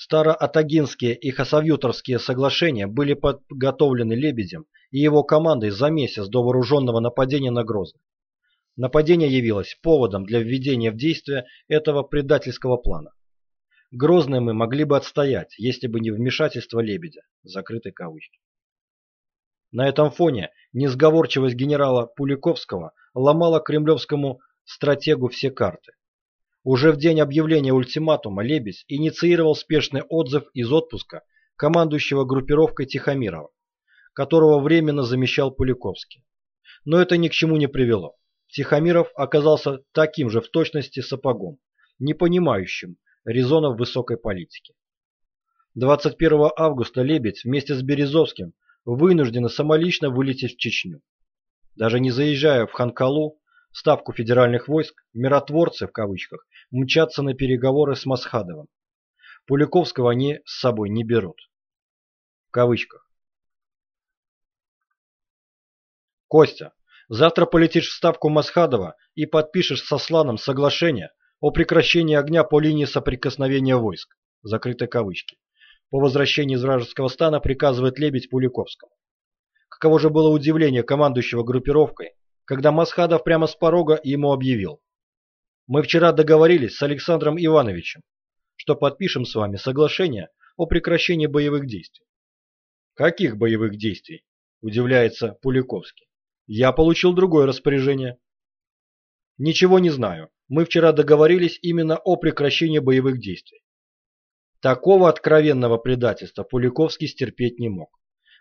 Староатагинские и Хасавюторские соглашения были подготовлены Лебедем и его командой за месяц до вооруженного нападения на Грозный. Нападение явилось поводом для введения в действие этого предательского плана. Грозные мы могли бы отстоять, если бы не вмешательство Лебедя. Закрытой кавычки. На этом фоне несговорчивость генерала Пуликовского ломала кремлевскому стратегу все карты. Уже в день объявления ультиматума Лебедь инициировал спешный отзыв из отпуска командующего группировкой Тихомирова, которого временно замещал Пуликовский. Но это ни к чему не привело. Тихомиров оказался таким же в точности сапогом, не понимающим резонов высокой политики. 21 августа Лебедь вместе с Березовским вынуждены самолично вылететь в Чечню. Даже не заезжая в Ханкалу, ставку федеральных войск, миротворцы в кавычках мчатся на переговоры с Масхадовым. Пуликовского они с собой не берут. В кавычках. Костя, Завтра полетишь в ставку Масхадова и подпишешь со Сланом соглашение о прекращении огня по линии соприкосновения войск. Закрытые кавычки. По возвращении из вражеского стана приказывает Лебедь Пуликовскому. Каково же было удивление командующего группировкой, когда Масхадов прямо с порога ему объявил. Мы вчера договорились с Александром Ивановичем, что подпишем с вами соглашение о прекращении боевых действий. Каких боевых действий? Удивляется Пуликовский. Я получил другое распоряжение. Ничего не знаю. Мы вчера договорились именно о прекращении боевых действий. Такого откровенного предательства Пуликовский стерпеть не мог.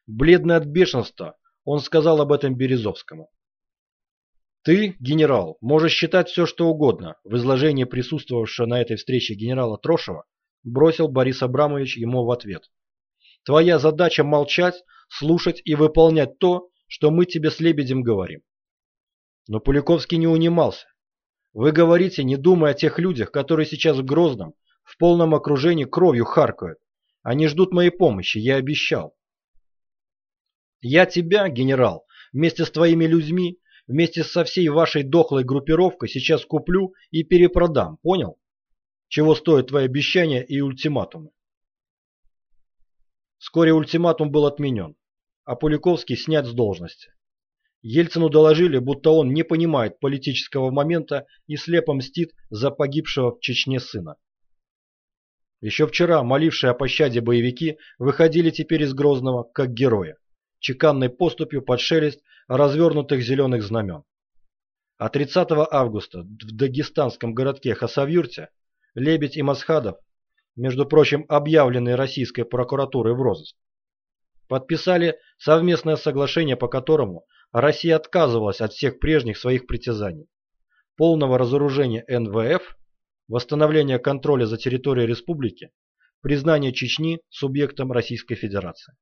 Бледный от бешенства, он сказал об этом Березовскому. «Ты, генерал, можешь считать все, что угодно», в изложении присутствовавшего на этой встрече генерала Трошева бросил Борис Абрамович ему в ответ. «Твоя задача молчать, слушать и выполнять то, что мы тебе с Лебедем говорим. Но Пуликовский не унимался. Вы говорите, не думая о тех людях, которые сейчас в Грозном, в полном окружении кровью харкают. Они ждут моей помощи, я обещал. Я тебя, генерал, вместе с твоими людьми, вместе со всей вашей дохлой группировкой сейчас куплю и перепродам, понял? Чего стоят твои обещания и ультиматумы? Вскоре ультиматум был отменен а Пуликовский снят с должности. Ельцину доложили, будто он не понимает политического момента и слепо мстит за погибшего в Чечне сына. Еще вчера молившие о пощаде боевики выходили теперь из Грозного как герои, чеканной поступью под шелест развернутых зеленых знамен. А 30 августа в дагестанском городке Хасавюрте Лебедь и Масхадов, между прочим, объявленные российской прокуратурой в розыск, подписали совместное соглашение, по которому Россия отказывалась от всех прежних своих притязаний. Полного разоружения НВФ, восстановления контроля за территорией республики, признание Чечни субъектом Российской Федерации.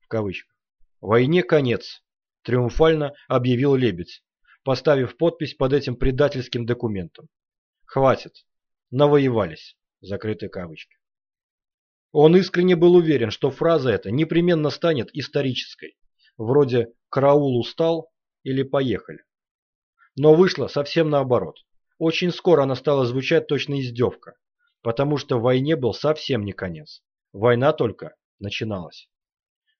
В кавычках. «Войне конец», – триумфально объявил Лебедь, поставив подпись под этим предательским документом. «Хватит. Навоевались». Закрытые кавычки. Он искренне был уверен, что фраза эта непременно станет исторической, вроде «караул устал» или «поехали». Но вышло совсем наоборот. Очень скоро она стала звучать точно издевка, потому что войне был совсем не конец. Война только начиналась.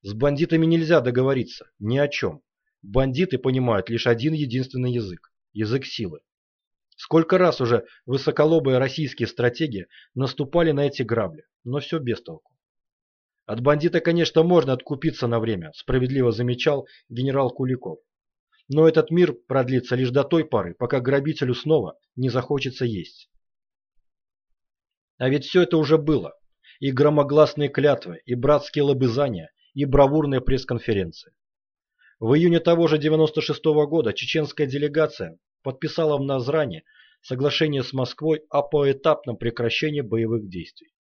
С бандитами нельзя договориться, ни о чем. Бандиты понимают лишь один единственный язык – язык силы. Сколько раз уже высоколобые российские стратеги наступали на эти грабли, но все без толку. От бандита, конечно, можно откупиться на время, справедливо замечал генерал Куликов. Но этот мир продлится лишь до той поры, пока грабителю снова не захочется есть. А ведь все это уже было. И громогласные клятвы, и братские лобызания, и бравурные пресс-конференции. В июне того же 96 -го года чеченская делегация подписала в Назране соглашение с Москвой о поэтапном прекращении боевых действий.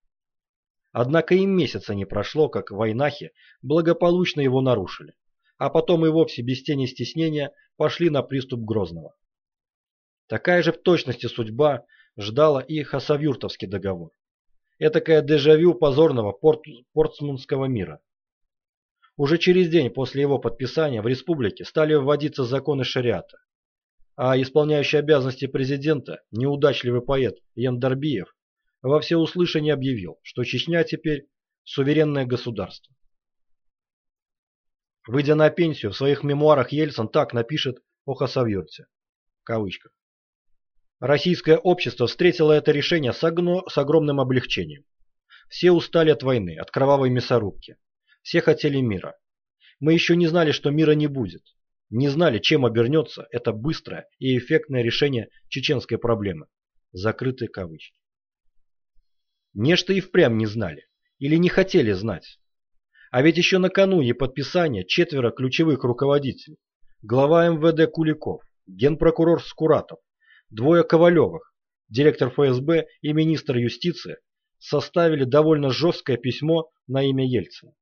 Однако и месяца не прошло, как войнахи благополучно его нарушили, а потом и вовсе без тени стеснения пошли на приступ Грозного. Такая же в точности судьба ждала и Хасавюртовский договор. Этакое дежавю позорного порт, портсмунского мира. Уже через день после его подписания в республике стали вводиться законы шариата. А исполняющий обязанности президента, неудачливый поэт Яндарбиев, во всеуслышание объявил, что Чечня теперь суверенное государство. Выйдя на пенсию, в своих мемуарах Ельцин так напишет о Хасавюрте. В. Российское общество встретило это решение с, огно, с огромным облегчением. Все устали от войны, от кровавой мясорубки. Все хотели мира. Мы еще не знали, что мира не будет. Не знали, чем обернется это быстрое и эффектное решение чеченской проблемы. Закрытые кавычки. Нечто и впрямь не знали. Или не хотели знать. А ведь еще накануне подписания четверо ключевых руководителей. Глава МВД Куликов, генпрокурор Скуратов, двое Ковалевых, директор ФСБ и министр юстиции составили довольно жесткое письмо на имя Ельцина.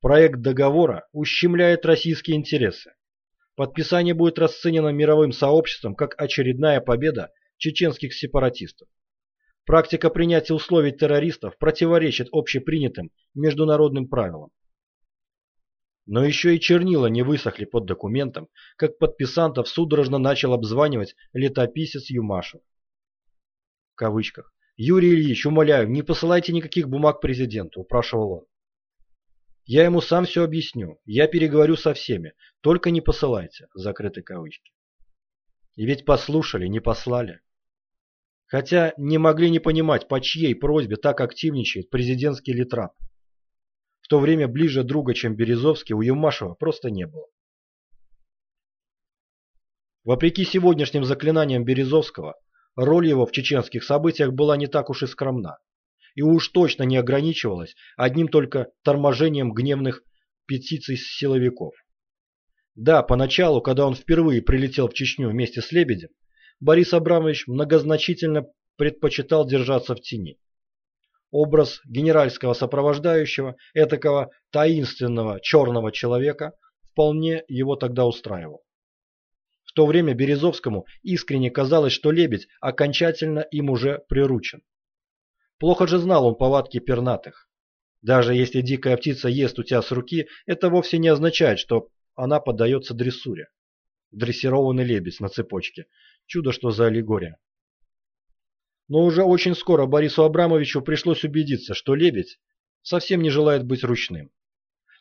Проект договора ущемляет российские интересы. Подписание будет расценено мировым сообществом как очередная победа чеченских сепаратистов. Практика принятия условий террористов противоречит общепринятым международным правилам. Но еще и чернила не высохли под документом, как подписантов судорожно начал обзванивать летописец Юмашев. В кавычках. «Юрий Ильич, умоляю, не посылайте никаких бумаг президенту», – упрашивал он. Я ему сам все объясню. Я переговорю со всеми. Только не посылайте. Закрыты кавычки. И ведь послушали, не послали. Хотя не могли не понимать, по чьей просьбе так активничает президентский литрап. В то время ближе друга, чем Березовский, у Юмашева просто не было. Вопреки сегодняшним заклинаниям Березовского, роль его в чеченских событиях была не так уж и скромна и уж точно не ограничивалась одним только торможением гневных петиций силовиков. Да, поначалу, когда он впервые прилетел в Чечню вместе с Лебедем, Борис Абрамович многозначительно предпочитал держаться в тени. Образ генеральского сопровождающего, этакого таинственного черного человека, вполне его тогда устраивал. В то время Березовскому искренне казалось, что Лебедь окончательно им уже приручен. Плохо же знал он повадки пернатых. Даже если дикая птица ест у тебя с руки, это вовсе не означает, что она поддается дрессуре. Дрессированный лебедь на цепочке. Чудо, что за аллегория. Но уже очень скоро Борису Абрамовичу пришлось убедиться, что лебедь совсем не желает быть ручным.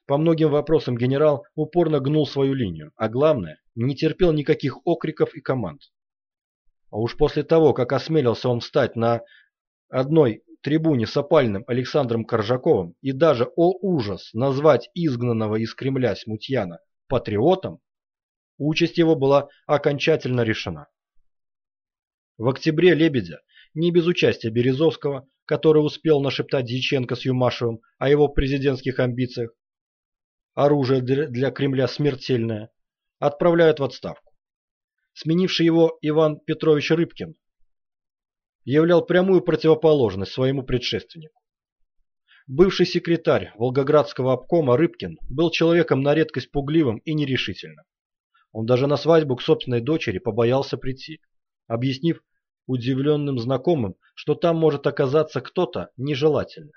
По многим вопросам генерал упорно гнул свою линию, а главное, не терпел никаких окриков и команд. А уж после того, как осмелился он встать на одной трибуне с опальным Александром Коржаковым и даже, о ужас, назвать изгнанного из Кремля Смутьяна патриотом, Участь его была окончательно решена. В октябре Лебедя, не без участия Березовского, который успел нашептать Дьяченко с Юмашевым о его президентских амбициях, оружие для Кремля смертельное, отправляют в отставку. Сменивший его Иван Петрович Рыбкин являл прямую противоположность своему предшественнику. Бывший секретарь Волгоградского обкома Рыбкин был человеком на редкость пугливым и нерешительным. Он даже на свадьбу к собственной дочери побоялся прийти, объяснив удивленным знакомым, что там может оказаться кто-то нежелательный,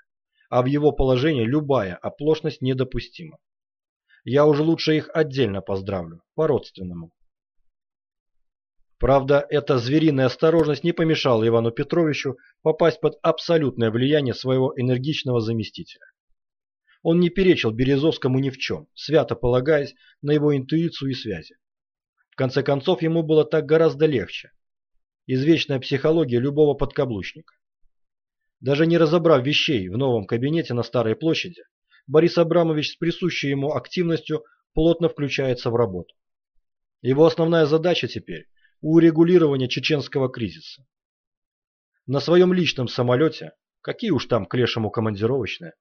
а в его положении любая оплошность недопустима. Я уже лучше их отдельно поздравлю, по-родственному. Правда, эта звериная осторожность не помешала Ивану Петровичу попасть под абсолютное влияние своего энергичного заместителя. Он не перечил Березовскому ни в чем, свято полагаясь на его интуицию и связи. В конце концов, ему было так гораздо легче. Извечная психология любого подкаблучника. Даже не разобрав вещей в новом кабинете на Старой площади, Борис Абрамович с присущей ему активностью плотно включается в работу. Его основная задача теперь урегулирования чеченского кризиса. На своем личном самолете, какие уж там к лешему командировочные,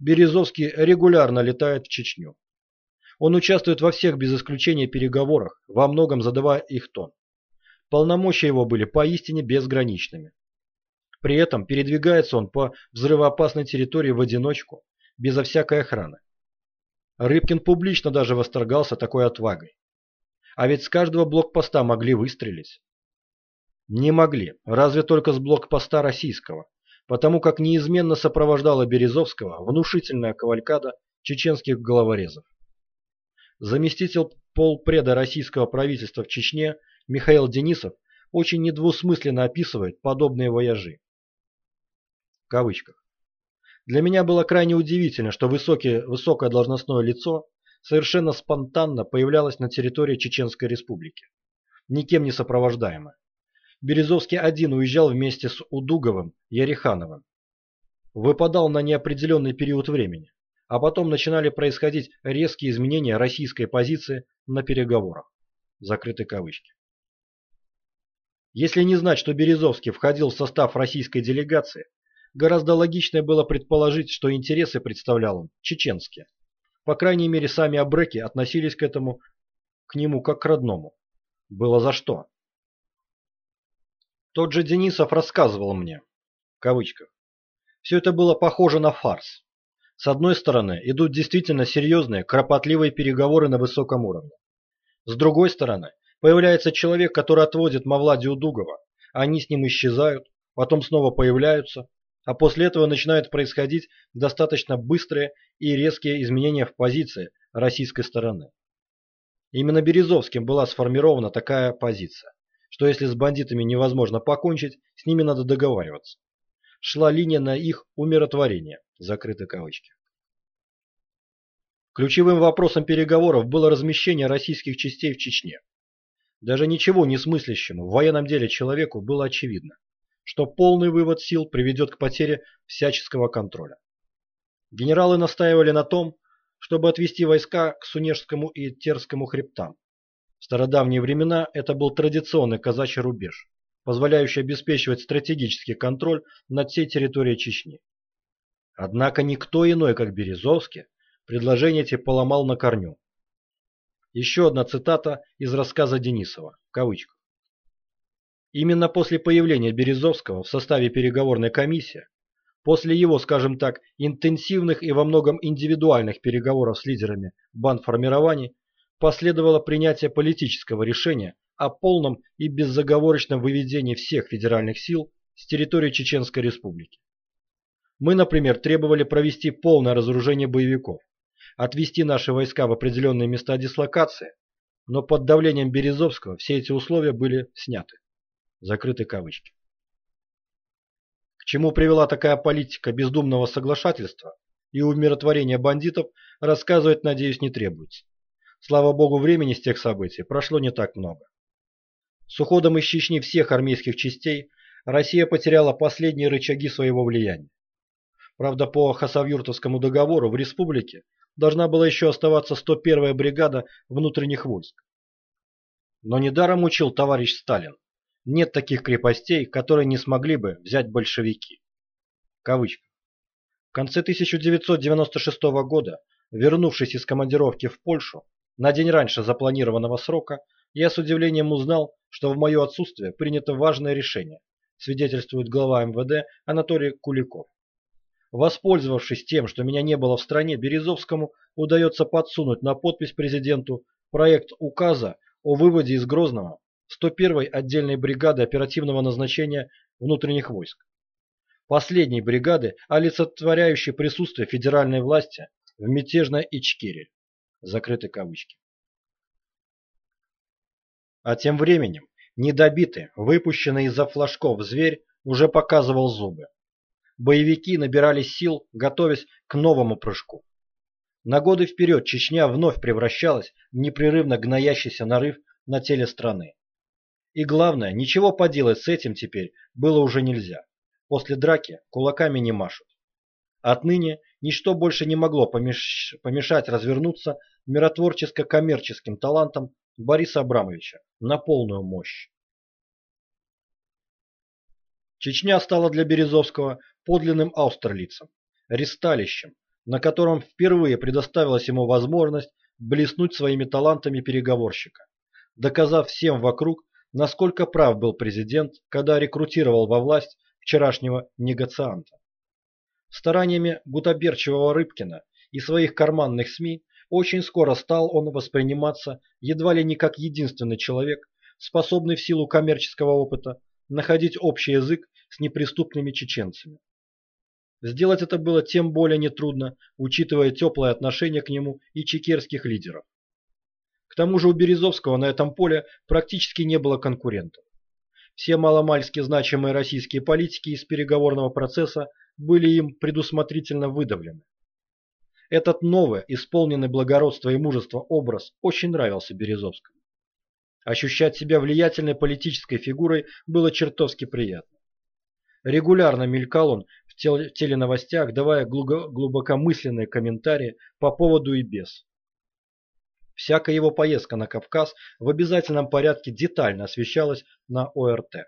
Березовский регулярно летает в Чечню. Он участвует во всех без исключения переговорах, во многом задавая их тон. Полномочия его были поистине безграничными. При этом передвигается он по взрывоопасной территории в одиночку, безо всякой охраны. Рыбкин публично даже восторгался такой отвагой. А ведь с каждого блокпоста могли выстрелить. Не могли, разве только с блокпоста российского, потому как неизменно сопровождала Березовского внушительная кавалькада чеченских головорезов. Заместитель полпреда российского правительства в Чечне Михаил Денисов очень недвусмысленно описывает подобные вояжи. В кавычках. Для меня было крайне удивительно, что высокие, высокое должностное лицо совершенно спонтанно появлялось на территории Чеченской Республики, никем не сопровождаемое. Березовский один уезжал вместе с Удуговым и Орехановым. Выпадал на неопределенный период времени, а потом начинали происходить резкие изменения российской позиции на переговорах. Закрыты кавычки. Если не знать, что Березовский входил в состав российской делегации, гораздо логичнее было предположить, что интересы представлял он чеченские. По крайней мере, сами абреки относились к этому, к нему как к родному. Было за что. Тот же Денисов рассказывал мне, в кавычках, все это было похоже на фарс. С одной стороны, идут действительно серьезные, кропотливые переговоры на высоком уровне. С другой стороны, появляется человек, который отводит Мавладию Дугова, они с ним исчезают, потом снова появляются, а после этого начинают происходить достаточно быстрые и резкие изменения в позиции российской стороны. Именно Березовским была сформирована такая позиция, что если с бандитами невозможно покончить, с ними надо договариваться. Шла линия на их умиротворение, закрыты кавычки. Ключевым вопросом переговоров было размещение российских частей в Чечне. Даже ничего не смыслящему в военном деле человеку было очевидно что полный вывод сил приведет к потере всяческого контроля. Генералы настаивали на том, чтобы отвести войска к Сунежскому и Терскому хребтам. В стародавние времена это был традиционный казачий рубеж, позволяющий обеспечивать стратегический контроль над всей территорией Чечни. Однако никто иной, как Березовский, предложение эти поломал на корню. Еще одна цитата из рассказа Денисова, в кавычках. Именно после появления Березовского в составе переговорной комиссии, после его, скажем так, интенсивных и во многом индивидуальных переговоров с лидерами бандформирований, последовало принятие политического решения о полном и беззаговорочном выведении всех федеральных сил с территории Чеченской Республики. Мы, например, требовали провести полное разоружение боевиков, отвести наши войска в определенные места дислокации, но под давлением Березовского все эти условия были сняты. Закрыты кавычки. К чему привела такая политика бездумного соглашательства и умиротворения бандитов, рассказывать, надеюсь, не требуется. Слава богу, времени с тех событий прошло не так много. С уходом из Чечни всех армейских частей Россия потеряла последние рычаги своего влияния. Правда, по Хасавюртовскому договору в республике должна была еще оставаться 101-я бригада внутренних войск. Но недаром учил товарищ Сталин. Нет таких крепостей, которые не смогли бы взять большевики. Кавычка. В конце 1996 года, вернувшись из командировки в Польшу, на день раньше запланированного срока, я с удивлением узнал, что в мое отсутствие принято важное решение, свидетельствует глава МВД Анатолий Куликов. Воспользовавшись тем, что меня не было в стране, Березовскому удается подсунуть на подпись президенту проект указа о выводе из Грозного 101-й отдельной бригады оперативного назначения внутренних войск. Последней бригады, олицетворяющей присутствие федеральной власти в мятежной Ичкерии. Закрыты кавычки. А тем временем, недобитый, выпущенный из-за флажков зверь уже показывал зубы. Боевики набирали сил, готовясь к новому прыжку. На годы вперед Чечня вновь превращалась в непрерывно гноящийся нарыв на теле страны. И главное, ничего поделать с этим теперь было уже нельзя. После драки кулаками не машут. Отныне ничто больше не могло помеш... помешать развернуться миротворческо-коммерческим талантам Бориса Абрамовича на полную мощь. Чечня стала для Березовского подлинным аустерлицем, ресталищем, на котором впервые предоставилась ему возможность блеснуть своими талантами переговорщика, доказав всем вокруг, насколько прав был президент, когда рекрутировал во власть вчерашнего негацианта. Стараниями гутоберчивого Рыбкина и своих карманных СМИ очень скоро стал он восприниматься едва ли не как единственный человек, способный в силу коммерческого опыта находить общий язык с неприступными чеченцами. Сделать это было тем более нетрудно, учитывая теплое отношение к нему и чекерских лидеров. К тому же у Березовского на этом поле практически не было конкурентов. Все маломальски значимые российские политики из переговорного процесса были им предусмотрительно выдавлены. Этот новый, исполненный благородства и мужества образ очень нравился Березовскому. Ощущать себя влиятельной политической фигурой было чертовски приятно. Регулярно мелькал он в теленовостях, давая глубокомысленные комментарии по поводу и без. Всякая его поездка на Кавказ в обязательном порядке детально освещалась на ОРТ.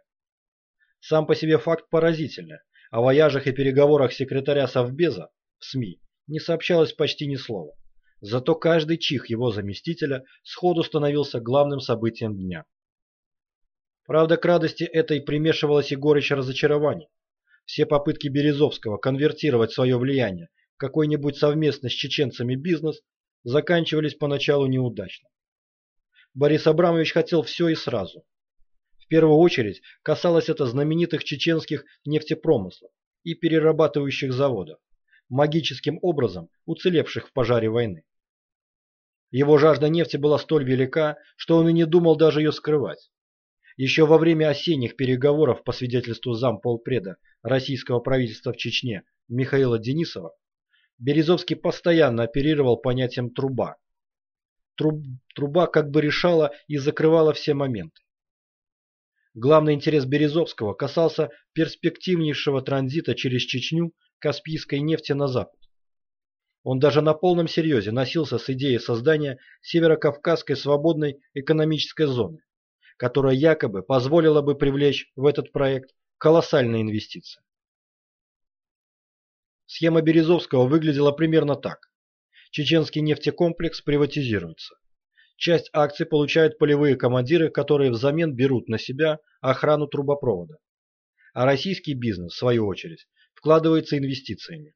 Сам по себе факт поразительный. О вояжах и переговорах секретаря Совбеза в СМИ не сообщалось почти ни слова. Зато каждый чих его заместителя сходу становился главным событием дня. Правда, к радости этой примешивалась и горечь разочарований. Все попытки Березовского конвертировать свое влияние в какой-нибудь совместный с чеченцами бизнес заканчивались поначалу неудачно. Борис Абрамович хотел все и сразу. В первую очередь касалось это знаменитых чеченских нефтепромыслов и перерабатывающих заводов, магическим образом уцелевших в пожаре войны. Его жажда нефти была столь велика, что он и не думал даже ее скрывать. Еще во время осенних переговоров по свидетельству замполпреда российского правительства в Чечне Михаила Денисова, Березовский постоянно оперировал понятием «труба». Труб, труба как бы решала и закрывала все моменты. Главный интерес Березовского касался перспективнейшего транзита через Чечню каспийской нефти на запад. Он даже на полном серьезе носился с идеей создания Северокавказской свободной экономической зоны, которая якобы позволила бы привлечь в этот проект колоссальные инвестиции. Схема Березовского выглядела примерно так. Чеченский нефтекомплекс приватизируется. Часть акций получают полевые командиры, которые взамен берут на себя охрану трубопровода. А российский бизнес, в свою очередь, вкладывается инвестициями.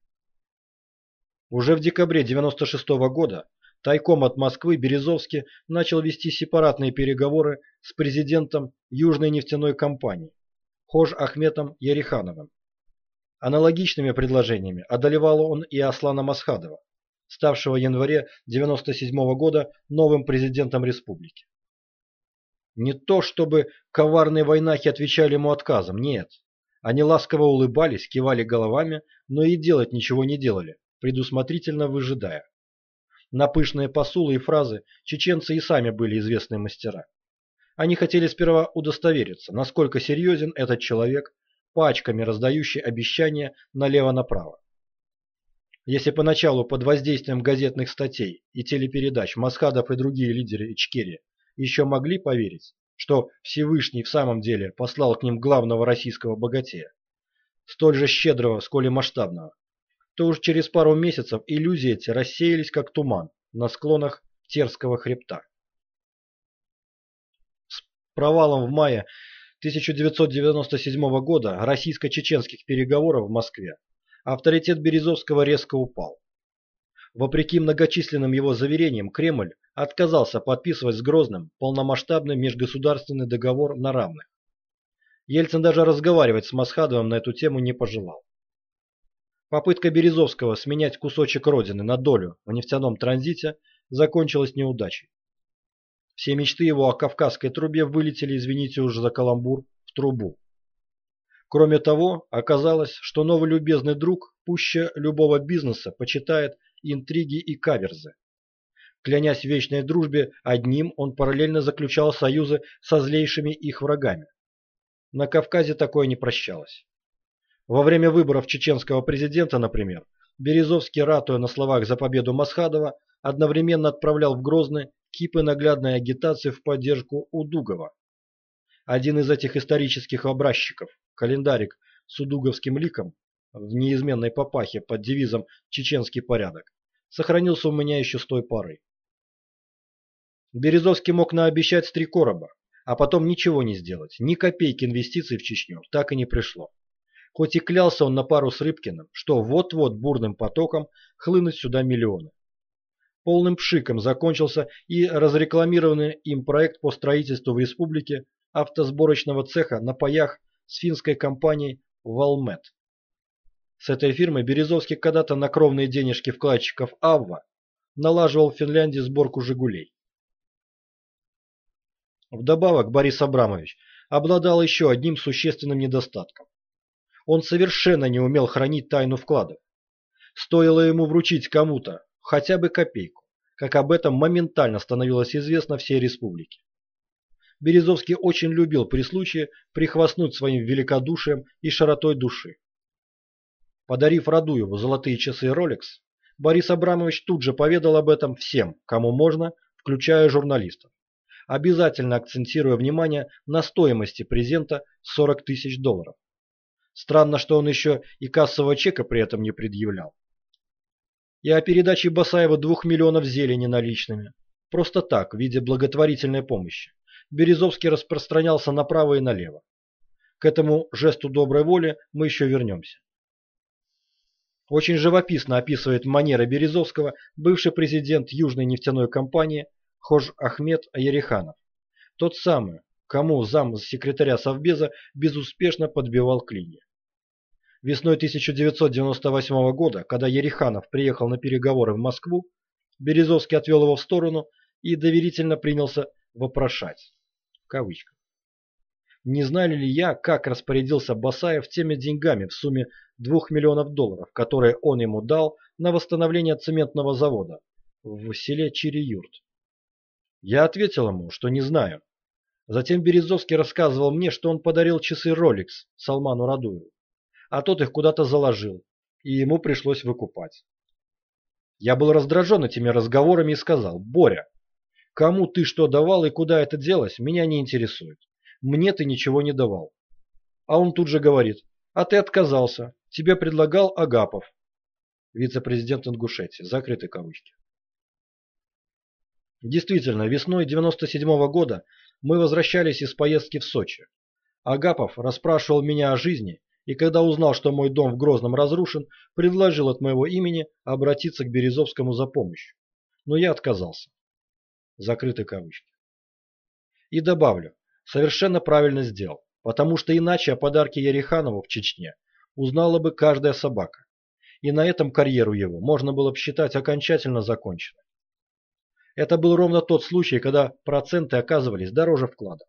Уже в декабре 1996 -го года тайком от Москвы Березовский начал вести сепаратные переговоры с президентом Южной нефтяной компании Хож Ахметом Ярихановым. Аналогичными предложениями одолевал он и Аслана Масхадова, ставшего в январе 1997 -го года новым президентом республики. Не то чтобы коварные войнахи отвечали ему отказом, нет. Они ласково улыбались, кивали головами, но и делать ничего не делали, предусмотрительно выжидая. На пышные посулы и фразы чеченцы и сами были известные мастера. Они хотели сперва удостовериться, насколько серьезен этот человек, пачками раздающий обещания налево-направо. Если поначалу под воздействием газетных статей и телепередач Масхадов и другие лидеры Ичкерии еще могли поверить, что Всевышний в самом деле послал к ним главного российского богатея, столь же щедрого, сколь и масштабного, то уж через пару месяцев иллюзии эти рассеялись как туман на склонах Терского хребта. С провалом в мае 1997 года российско-чеченских переговоров в Москве авторитет Березовского резко упал. Вопреки многочисленным его заверениям, Кремль отказался подписывать с Грозным полномасштабный межгосударственный договор на равных. Ельцин даже разговаривать с Масхадовым на эту тему не пожелал. Попытка Березовского сменять кусочек родины на долю в нефтяном транзите закончилась неудачей. Все мечты его о Кавказской трубе вылетели, извините уже за каламбур, в трубу. Кроме того, оказалось, что новый любезный друг пуще любого бизнеса почитает интриги и каверзы. Клянясь вечной дружбе, одним он параллельно заключал союзы со злейшими их врагами. На Кавказе такое не прощалось. Во время выборов чеченского президента, например, Березовский, ратуя на словах за победу Масхадова, одновременно отправлял в Грозный кипы наглядной агитации в поддержку Удугова. Один из этих исторических образчиков, календарик с удуговским ликом, в неизменной папахе под девизом «Чеченский порядок», сохранился у меня еще с той поры. Березовский мог наобещать три короба, а потом ничего не сделать, ни копейки инвестиций в Чечню так и не пришло. Хоть и клялся он на пару с Рыбкиным, что вот-вот бурным потоком хлынут сюда миллионы. Полным пшиком закончился и разрекламированный им проект по строительству в республике автосборочного цеха на паях с финской компанией «Валмет». С этой фирмой Березовский когда-то на кровные денежки вкладчиков Авва налаживал в Финляндии сборку «Жигулей». Вдобавок Борис Абрамович обладал еще одним существенным недостатком. Он совершенно не умел хранить тайну вкладов. Стоило ему вручить кому-то хотя бы копейку, как об этом моментально становилось известно всей республике. Березовский очень любил при случае прихвастнуть своим великодушием и широтой души. Подарив Радуеву золотые часы Rolex, Борис Абрамович тут же поведал об этом всем, кому можно, включая журналистов обязательно акцентируя внимание на стоимости презента 40 тысяч долларов. Странно, что он еще и кассового чека при этом не предъявлял. И о передаче Басаева двух миллионов зелени наличными. Просто так, в виде благотворительной помощи. Березовский распространялся направо и налево. К этому жесту доброй воли мы еще вернемся. Очень живописно описывает манеры Березовского бывший президент Южной нефтяной компании Хож Ахмед Аяриханов. Тот самый, кому зам секретаря Совбеза безуспешно подбивал клинья. Весной 1998 года, когда Ереханов приехал на переговоры в Москву, Березовский отвел его в сторону и доверительно принялся «вопрошать». В. Не знали ли я, как распорядился Басаев теми деньгами в сумме 2 миллионов долларов, которые он ему дал на восстановление цементного завода в селе Чириюрт? Я ответил ему, что не знаю. Затем Березовский рассказывал мне, что он подарил часы Rolex Салману Радуеву, а тот их куда-то заложил, и ему пришлось выкупать. Я был раздражен этими разговорами и сказал, «Боря, кому ты что давал и куда это делось, меня не интересует. Мне ты ничего не давал». А он тут же говорит, «А ты отказался, тебе предлагал Агапов». Вице-президент Ингушетии, закрытые кавычки. Действительно, весной 97 -го года мы возвращались из поездки в Сочи. Агапов расспрашивал меня о жизни, и когда узнал, что мой дом в Грозном разрушен, предложил от моего имени обратиться к Березовскому за помощью. Но я отказался. Закрыты кавычки. И добавлю, совершенно правильно сделал, потому что иначе о подарке Ереханову в Чечне узнала бы каждая собака. И на этом карьеру его можно было бы считать окончательно законченной. Это был ровно тот случай, когда проценты оказывались дороже вклада.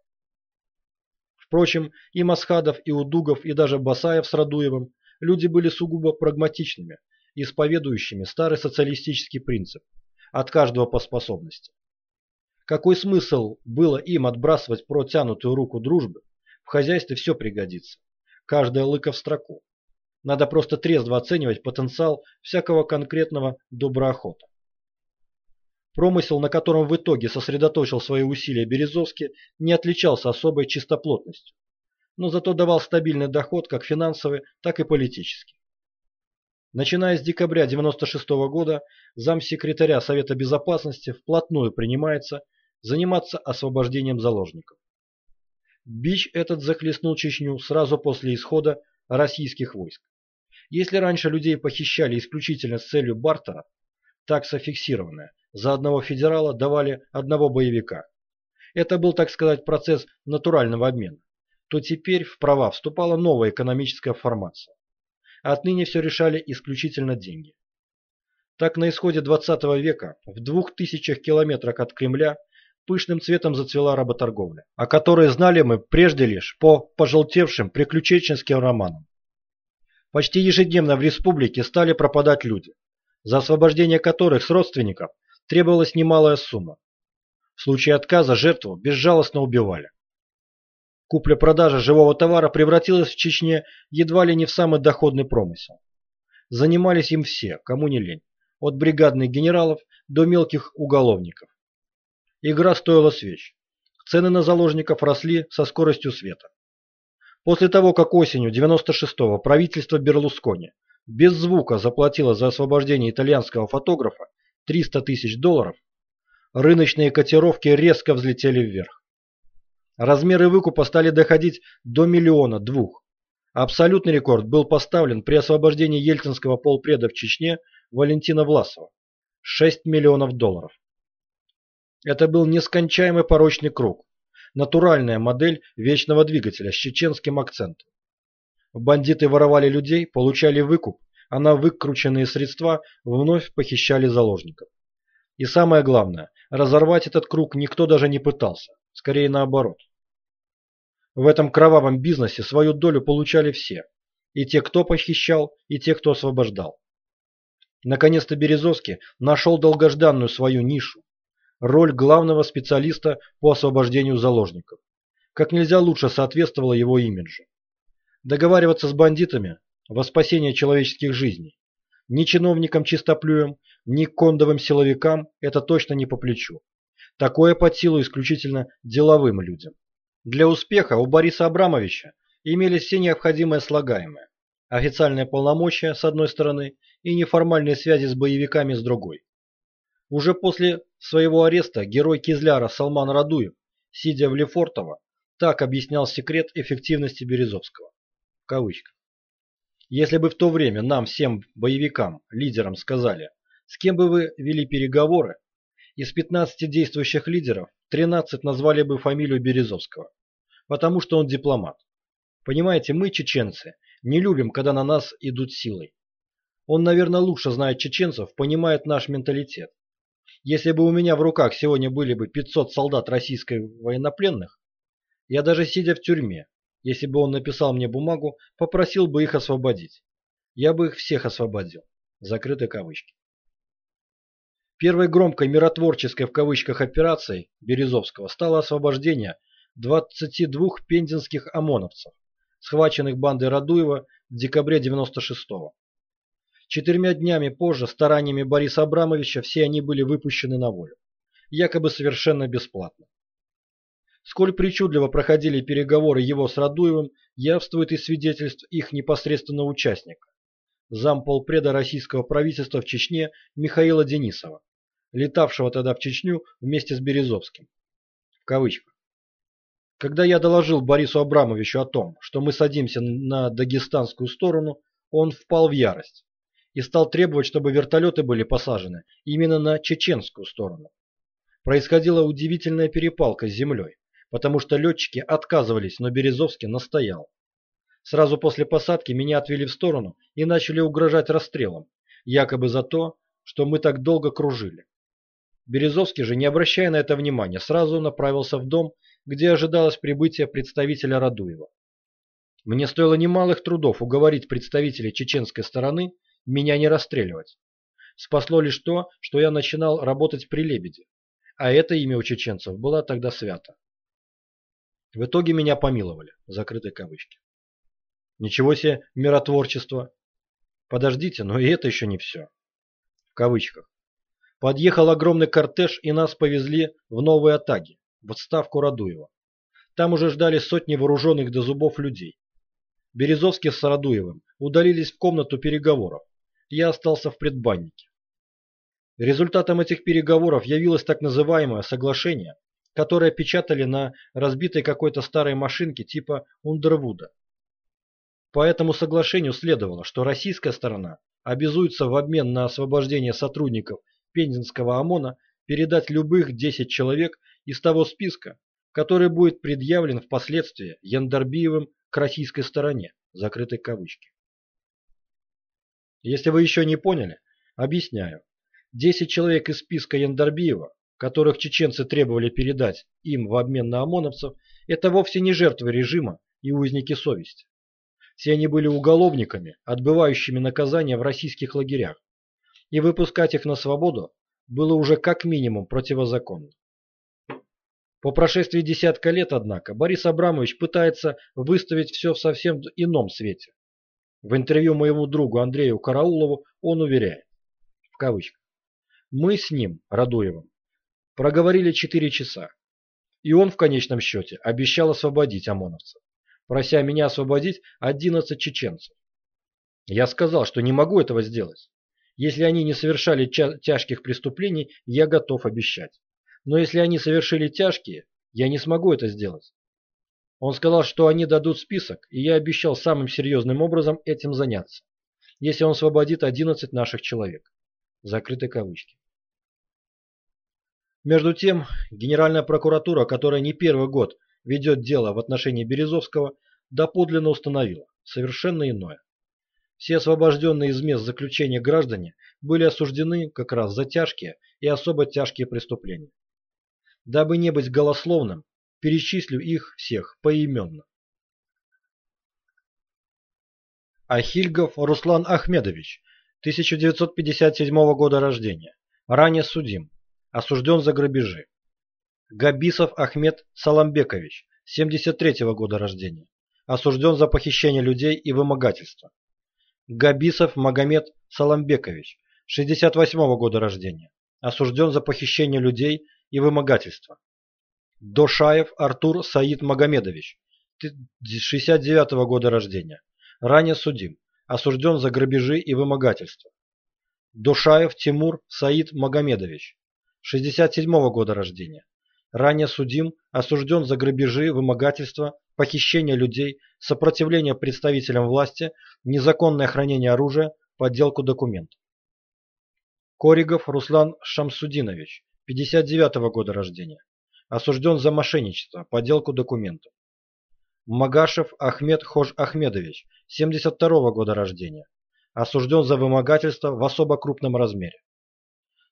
Впрочем, и Масхадов, и Удугов, и даже Басаев с Радуевым люди были сугубо прагматичными, исповедующими старый социалистический принцип «от каждого по способности». Какой смысл было им отбрасывать протянутую руку дружбы? В хозяйстве все пригодится. Каждая лыка в строку. Надо просто трезво оценивать потенциал всякого конкретного доброохота. Промысел, на котором в итоге сосредоточил свои усилия Березовский, не отличался особой чистоплотностью, но зато давал стабильный доход как финансовый, так и политический. Начиная с декабря 1996 года, замсекретаря Совета Безопасности вплотную принимается заниматься освобождением заложников. Бич этот захлестнул Чечню сразу после исхода российских войск. Если раньше людей похищали исключительно с целью бартера, такса фиксированная, за одного федерала давали одного боевика. Это был, так сказать, процесс натурального обмена. То теперь в права вступала новая экономическая формация. Отныне все решали исключительно деньги. Так на исходе 20 века в двух тысячах километрах от Кремля пышным цветом зацвела работорговля, о которой знали мы прежде лишь по пожелтевшим приключенческим романам. Почти ежедневно в республике стали пропадать люди, за освобождение которых с родственников требовалась немалая сумма. В случае отказа жертву безжалостно убивали. Купля-продажа живого товара превратилась в Чечне едва ли не в самый доходный промысел. Занимались им все, кому не лень, от бригадных генералов до мелких уголовников. Игра стоила свеч. Цены на заложников росли со скоростью света. После того, как осенью 96-го правительство Берлускони без звука заплатило за освобождение итальянского фотографа 300 тысяч долларов, рыночные котировки резко взлетели вверх. Размеры выкупа стали доходить до миллиона двух. Абсолютный рекорд был поставлен при освобождении ельцинского полпреда в Чечне Валентина Власова – 6 миллионов долларов. Это был нескончаемый порочный круг, натуральная модель вечного двигателя с чеченским акцентом. Бандиты воровали людей, получали выкуп, а на выкрученные средства вновь похищали заложников. И самое главное, разорвать этот круг никто даже не пытался, скорее наоборот. В этом кровавом бизнесе свою долю получали все, и те, кто похищал, и те, кто освобождал. Наконец-то Березовский нашел долгожданную свою нишу, роль главного специалиста по освобождению заложников. Как нельзя лучше соответствовало его имиджу. Договариваться с бандитами во спасение человеческих жизней. Ни чиновникам-чистоплюям, ни кондовым силовикам это точно не по плечу. Такое под силу исключительно деловым людям. Для успеха у Бориса Абрамовича имелись все необходимые слагаемые. Официальные полномочия с одной стороны и неформальные связи с боевиками с другой. Уже после своего ареста герой Кизляра Салман Радуев, сидя в Лефортово, так объяснял секрет эффективности Березовского. В кавычках. Если бы в то время нам, всем боевикам, лидерам сказали, с кем бы вы вели переговоры, из 15 действующих лидеров 13 назвали бы фамилию Березовского, потому что он дипломат. Понимаете, мы, чеченцы, не любим, когда на нас идут силой. Он, наверное, лучше знает чеченцев, понимает наш менталитет. Если бы у меня в руках сегодня были бы 500 солдат российской военнопленных, я даже сидя в тюрьме, если бы он написал мне бумагу, попросил бы их освободить. Я бы их всех освободил. Закрыты кавычки. Первой громкой миротворческой в кавычках операцией Березовского стало освобождение 22 пензенских ОМОНовцев, схваченных бандой Радуева в декабре 96-го. Четырьмя днями позже стараниями Бориса Абрамовича все они были выпущены на волю, якобы совершенно бесплатно. Сколь причудливо проходили переговоры его с Радуевым, явствует из свидетельств их непосредственного участника, замполпреда российского правительства в Чечне Михаила Денисова, летавшего тогда в Чечню вместе с Березовским. В кавычках. Когда я доложил Борису Абрамовичу о том, что мы садимся на дагестанскую сторону, он впал в ярость и стал требовать, чтобы вертолеты были посажены именно на чеченскую сторону. Происходила удивительная перепалка с землей, потому что летчики отказывались, но Березовский настоял. Сразу после посадки меня отвели в сторону и начали угрожать расстрелом, якобы за то, что мы так долго кружили. Березовский же, не обращая на это внимания, сразу направился в дом, где ожидалось прибытие представителя Радуева. Мне стоило немалых трудов уговорить представителей чеченской стороны меня не расстреливать. Спасло лишь то, что я начинал работать при Лебеде, а это имя у чеченцев было тогда свято. В итоге меня помиловали, закрытые кавычки. Ничего себе миротворчество. Подождите, но и это еще не все. В кавычках. Подъехал огромный кортеж и нас повезли в Новые Атаги, в отставку Радуева. Там уже ждали сотни вооруженных до зубов людей. Березовский с Радуевым удалились в комнату переговоров. Я остался в предбаннике. Результатом этих переговоров явилось так называемое соглашение, которое печатали на разбитой какой-то старой машинке типа Ундервуда. По этому соглашению следовало, что российская сторона обязуется в обмен на освобождение сотрудников Пензенского ОМОНа передать любых 10 человек из того списка, который будет предъявлен впоследствии Яндарбиевым к российской стороне, закрытой кавычки. Если вы еще не поняли, объясняю. 10 человек из списка Яндарбиева, которых чеченцы требовали передать им в обмен на ОМОНовцев, это вовсе не жертвы режима и узники совести. Все они были уголовниками, отбывающими наказание в российских лагерях, и выпускать их на свободу было уже как минимум противозаконно. По прошествии десятка лет, однако, Борис Абрамович пытается выставить все в совсем ином свете. В интервью моему другу Андрею Караулову он уверяет, в кавычках, «Мы с ним, Радуевым, проговорили 4 часа, и он в конечном счете обещал освободить ОМОНовцев прося меня освободить 11 чеченцев. Я сказал, что не могу этого сделать. Если они не совершали тяжких преступлений, я готов обещать. Но если они совершили тяжкие, я не смогу это сделать. Он сказал, что они дадут список, и я обещал самым серьезным образом этим заняться, если он освободит 11 наших человек. Закрыты кавычки. Между тем, Генеральная прокуратура, которая не первый год ведет дело в отношении Березовского, доподлинно установила совершенно иное. Все освобожденные из мест заключения граждане были осуждены как раз за тяжкие и особо тяжкие преступления. Дабы не быть голословным, перечислю их всех поименно. Ахильгов Руслан Ахмедович, 1957 года рождения, ранее судим, осужден за грабежи. Габисов Ахмед Саламбекович, 73 -го года рождения. Осужден за похищение людей и вымогательство. Габисов Магомед Саламбекович, 68 -го года рождения. Осужден за похищение людей и вымогательство. Дошаев Артур Саид Магомедович, 69 -го года рождения. Ранее судим. Осужден за грабежи и вымогательство. Дошаев Тимур Саид Магомедович, 67 -го года рождения ранее судим, осужден за грабежи, вымогательство, похищение людей, сопротивление представителям власти, незаконное хранение оружия, подделку документов. Коригов Руслан Шамсудинович, 59 -го года рождения. Осужден за мошенничество, подделку документов. Магашев Ахмед Хож Ахмедович, 72 -го года рождения. Осужден за вымогательство в особо крупном размере.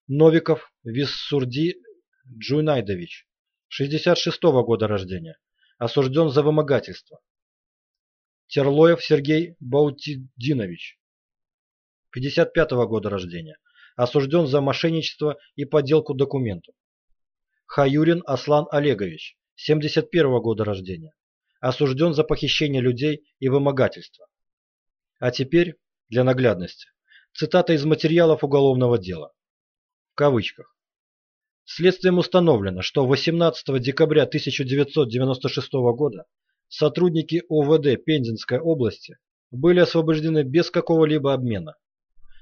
Новиков Виссурди Джуйнайдович, 66-го года рождения, осужден за вымогательство. Терлоев Сергей Баутидинович, 55-го года рождения, осужден за мошенничество и подделку документов. Хаюрин Аслан Олегович, 71-го года рождения, осужден за похищение людей и вымогательство. А теперь, для наглядности, цитата из материалов уголовного дела. В кавычках. Следствием установлено, что 18 декабря 1996 года сотрудники ОВД Пензенской области были освобождены без какого-либо обмена.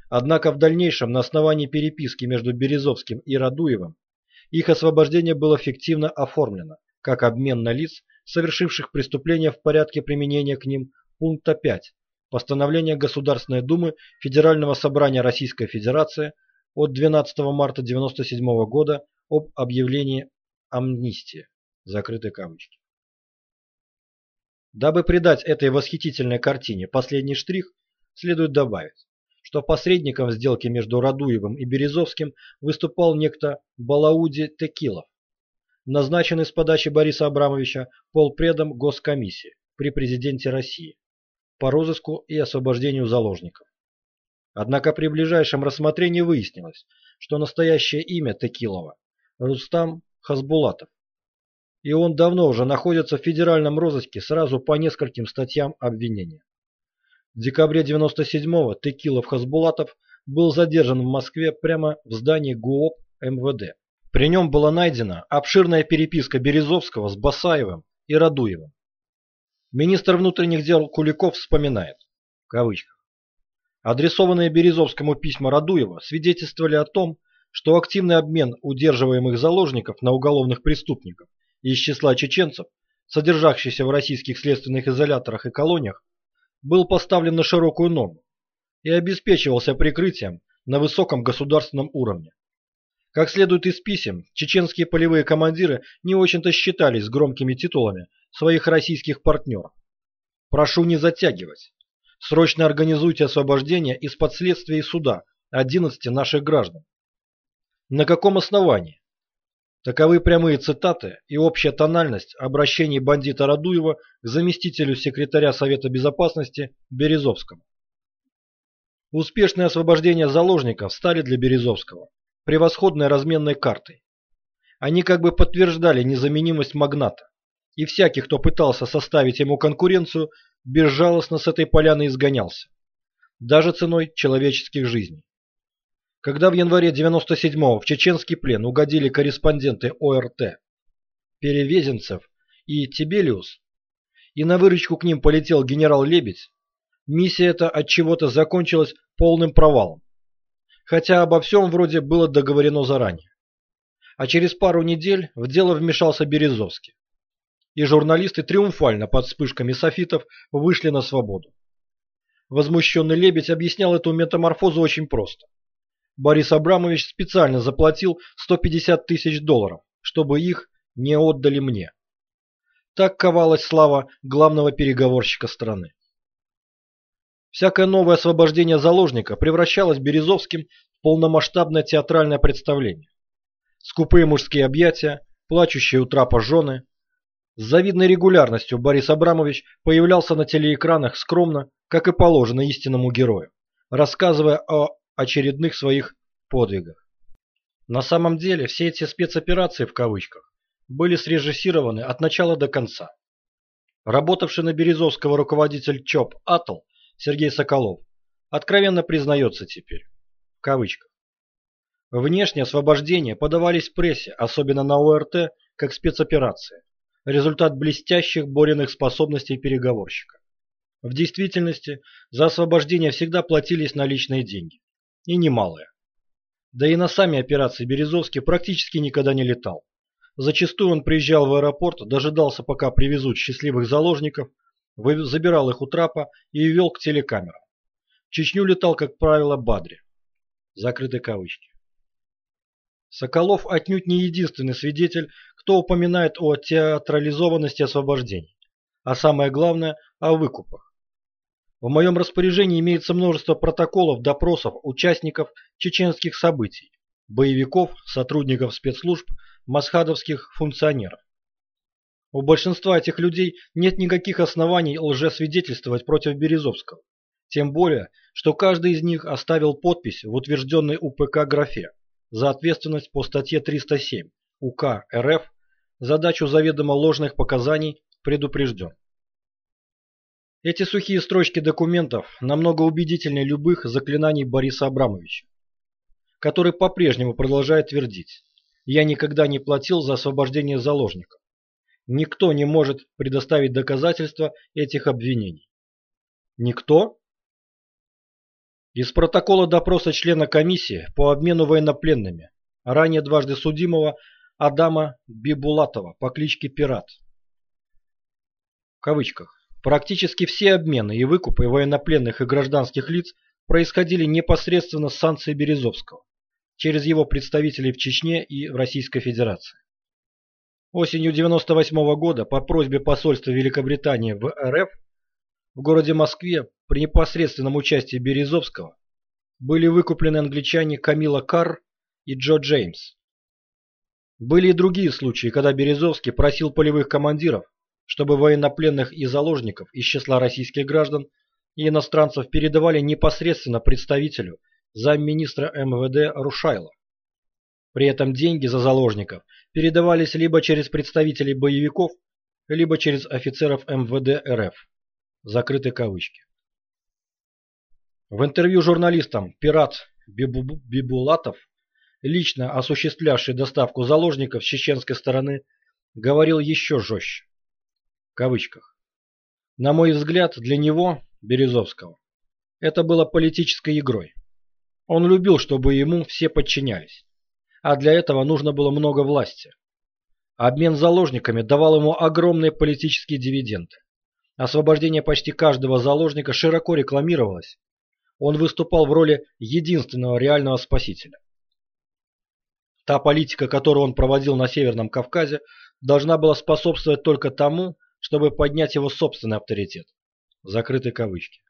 Однако в дальнейшем на основании переписки между Березовским и Радуевым их освобождение было фиктивно оформлено как обмен на лиц, совершивших преступления в порядке применения к ним пункта 5 постановления Государственной Думы Федерального собрания Российской Федерации от 12 марта 1997 года об объявлении амнистии. Закрытые кавычки. Дабы придать этой восхитительной картине последний штрих, следует добавить, что посредником в сделке между Радуевым и Березовским выступал некто Балауди Текилов, назначенный с подачи Бориса Абрамовича полпредом Госкомиссии при президенте России по розыску и освобождению заложников. Однако при ближайшем рассмотрении выяснилось, что настоящее имя Текилова Рустам Хасбулатов. И он давно уже находится в федеральном розыске сразу по нескольким статьям обвинения. В декабре 97-го Текилов Хасбулатов был задержан в Москве прямо в здании ГУОП МВД. При нем была найдена обширная переписка Березовского с Басаевым и Радуевым. Министр внутренних дел Куликов вспоминает, в кавычках, адресованные Березовскому письма Радуева свидетельствовали о том, что активный обмен удерживаемых заложников на уголовных преступников из числа чеченцев, содержащихся в российских следственных изоляторах и колониях, был поставлен на широкую ногу и обеспечивался прикрытием на высоком государственном уровне. Как следует из писем, чеченские полевые командиры не очень-то считались громкими титулами своих российских партнеров. Прошу не затягивать. Срочно организуйте освобождение из-под следствия и суда 11 наших граждан. На каком основании? Таковы прямые цитаты и общая тональность обращений бандита Радуева к заместителю секретаря Совета Безопасности Березовскому. Успешное освобождение заложников стали для Березовского превосходной разменной картой. Они как бы подтверждали незаменимость магната, и всякий, кто пытался составить ему конкуренцию, безжалостно с этой поляны изгонялся, даже ценой человеческих жизней. Когда в январе 97-го в чеченский плен угодили корреспонденты ОРТ Перевезенцев и Тибелиус, и на выручку к ним полетел генерал Лебедь, миссия эта от чего-то закончилась полным провалом. Хотя обо всем вроде было договорено заранее. А через пару недель в дело вмешался Березовский. И журналисты триумфально под вспышками софитов вышли на свободу. Возмущенный Лебедь объяснял эту метаморфозу очень просто. Борис Абрамович специально заплатил 150 тысяч долларов, чтобы их не отдали мне. Так ковалась слава главного переговорщика страны. Всякое новое освобождение заложника превращалось Березовским в полномасштабное театральное представление. Скупые мужские объятия, плачущие у трапа жены. С завидной регулярностью Борис Абрамович появлялся на телеэкранах скромно, как и положено истинному герою, рассказывая о очередных своих подвигах. На самом деле все эти спецоперации в кавычках были срежиссированы от начала до конца. Работавший на Березовского руководитель ЧОП «Атл» Сергей Соколов откровенно признается теперь, в кавычках. Внешние освобождения подавались прессе, особенно на ОРТ, как спецоперация, результат блестящих Бориных способностей переговорщика. В действительности за освобождение всегда платились наличные деньги и немалое. Да и на сами операции Березовский практически никогда не летал. Зачастую он приезжал в аэропорт, дожидался, пока привезут счастливых заложников, забирал их у трапа и вел к телекамерам. В Чечню летал, как правило, Бадри. Закрыты кавычки. Соколов отнюдь не единственный свидетель, кто упоминает о театрализованности освобождений, а самое главное – о выкупах. В моем распоряжении имеется множество протоколов допросов участников чеченских событий, боевиков, сотрудников спецслужб, масхадовских функционеров. У большинства этих людей нет никаких оснований лжесвидетельствовать против Березовского. Тем более, что каждый из них оставил подпись в утвержденной УПК графе за ответственность по статье 307 УК РФ задачу заведомо ложных показаний предупрежден. Эти сухие строчки документов намного убедительнее любых заклинаний Бориса Абрамовича, который по-прежнему продолжает твердить «Я никогда не платил за освобождение заложников». Никто не может предоставить доказательства этих обвинений. Никто? Из протокола допроса члена комиссии по обмену военнопленными, ранее дважды судимого Адама Бибулатова по кличке Пират. В кавычках. Практически все обмены и выкупы военнопленных и гражданских лиц происходили непосредственно с санкцией Березовского, через его представителей в Чечне и в Российской Федерации. Осенью 98 -го года по просьбе посольства Великобритании в РФ в городе Москве при непосредственном участии Березовского были выкуплены англичане Камила Карр и Джо Джеймс. Были и другие случаи, когда Березовский просил полевых командиров чтобы военнопленных и заложников из числа российских граждан и иностранцев передавали непосредственно представителю замминистра МВД Рушайло. При этом деньги за заложников передавались либо через представителей боевиков, либо через офицеров МВД РФ. Закрыты кавычки. В интервью журналистам «Пират» Бибу Бибулатов, лично осуществлявший доставку заложников с чеченской стороны, говорил еще жестче. В кавычках. На мой взгляд, для него, Березовского, это было политической игрой. Он любил, чтобы ему все подчинялись. А для этого нужно было много власти. Обмен заложниками давал ему огромные политические дивиденды. Освобождение почти каждого заложника широко рекламировалось. Он выступал в роли единственного реального спасителя. Та политика, которую он проводил на Северном Кавказе, должна была способствовать только тому, чтобы поднять его собственный авторитет. Закрыты кавычки.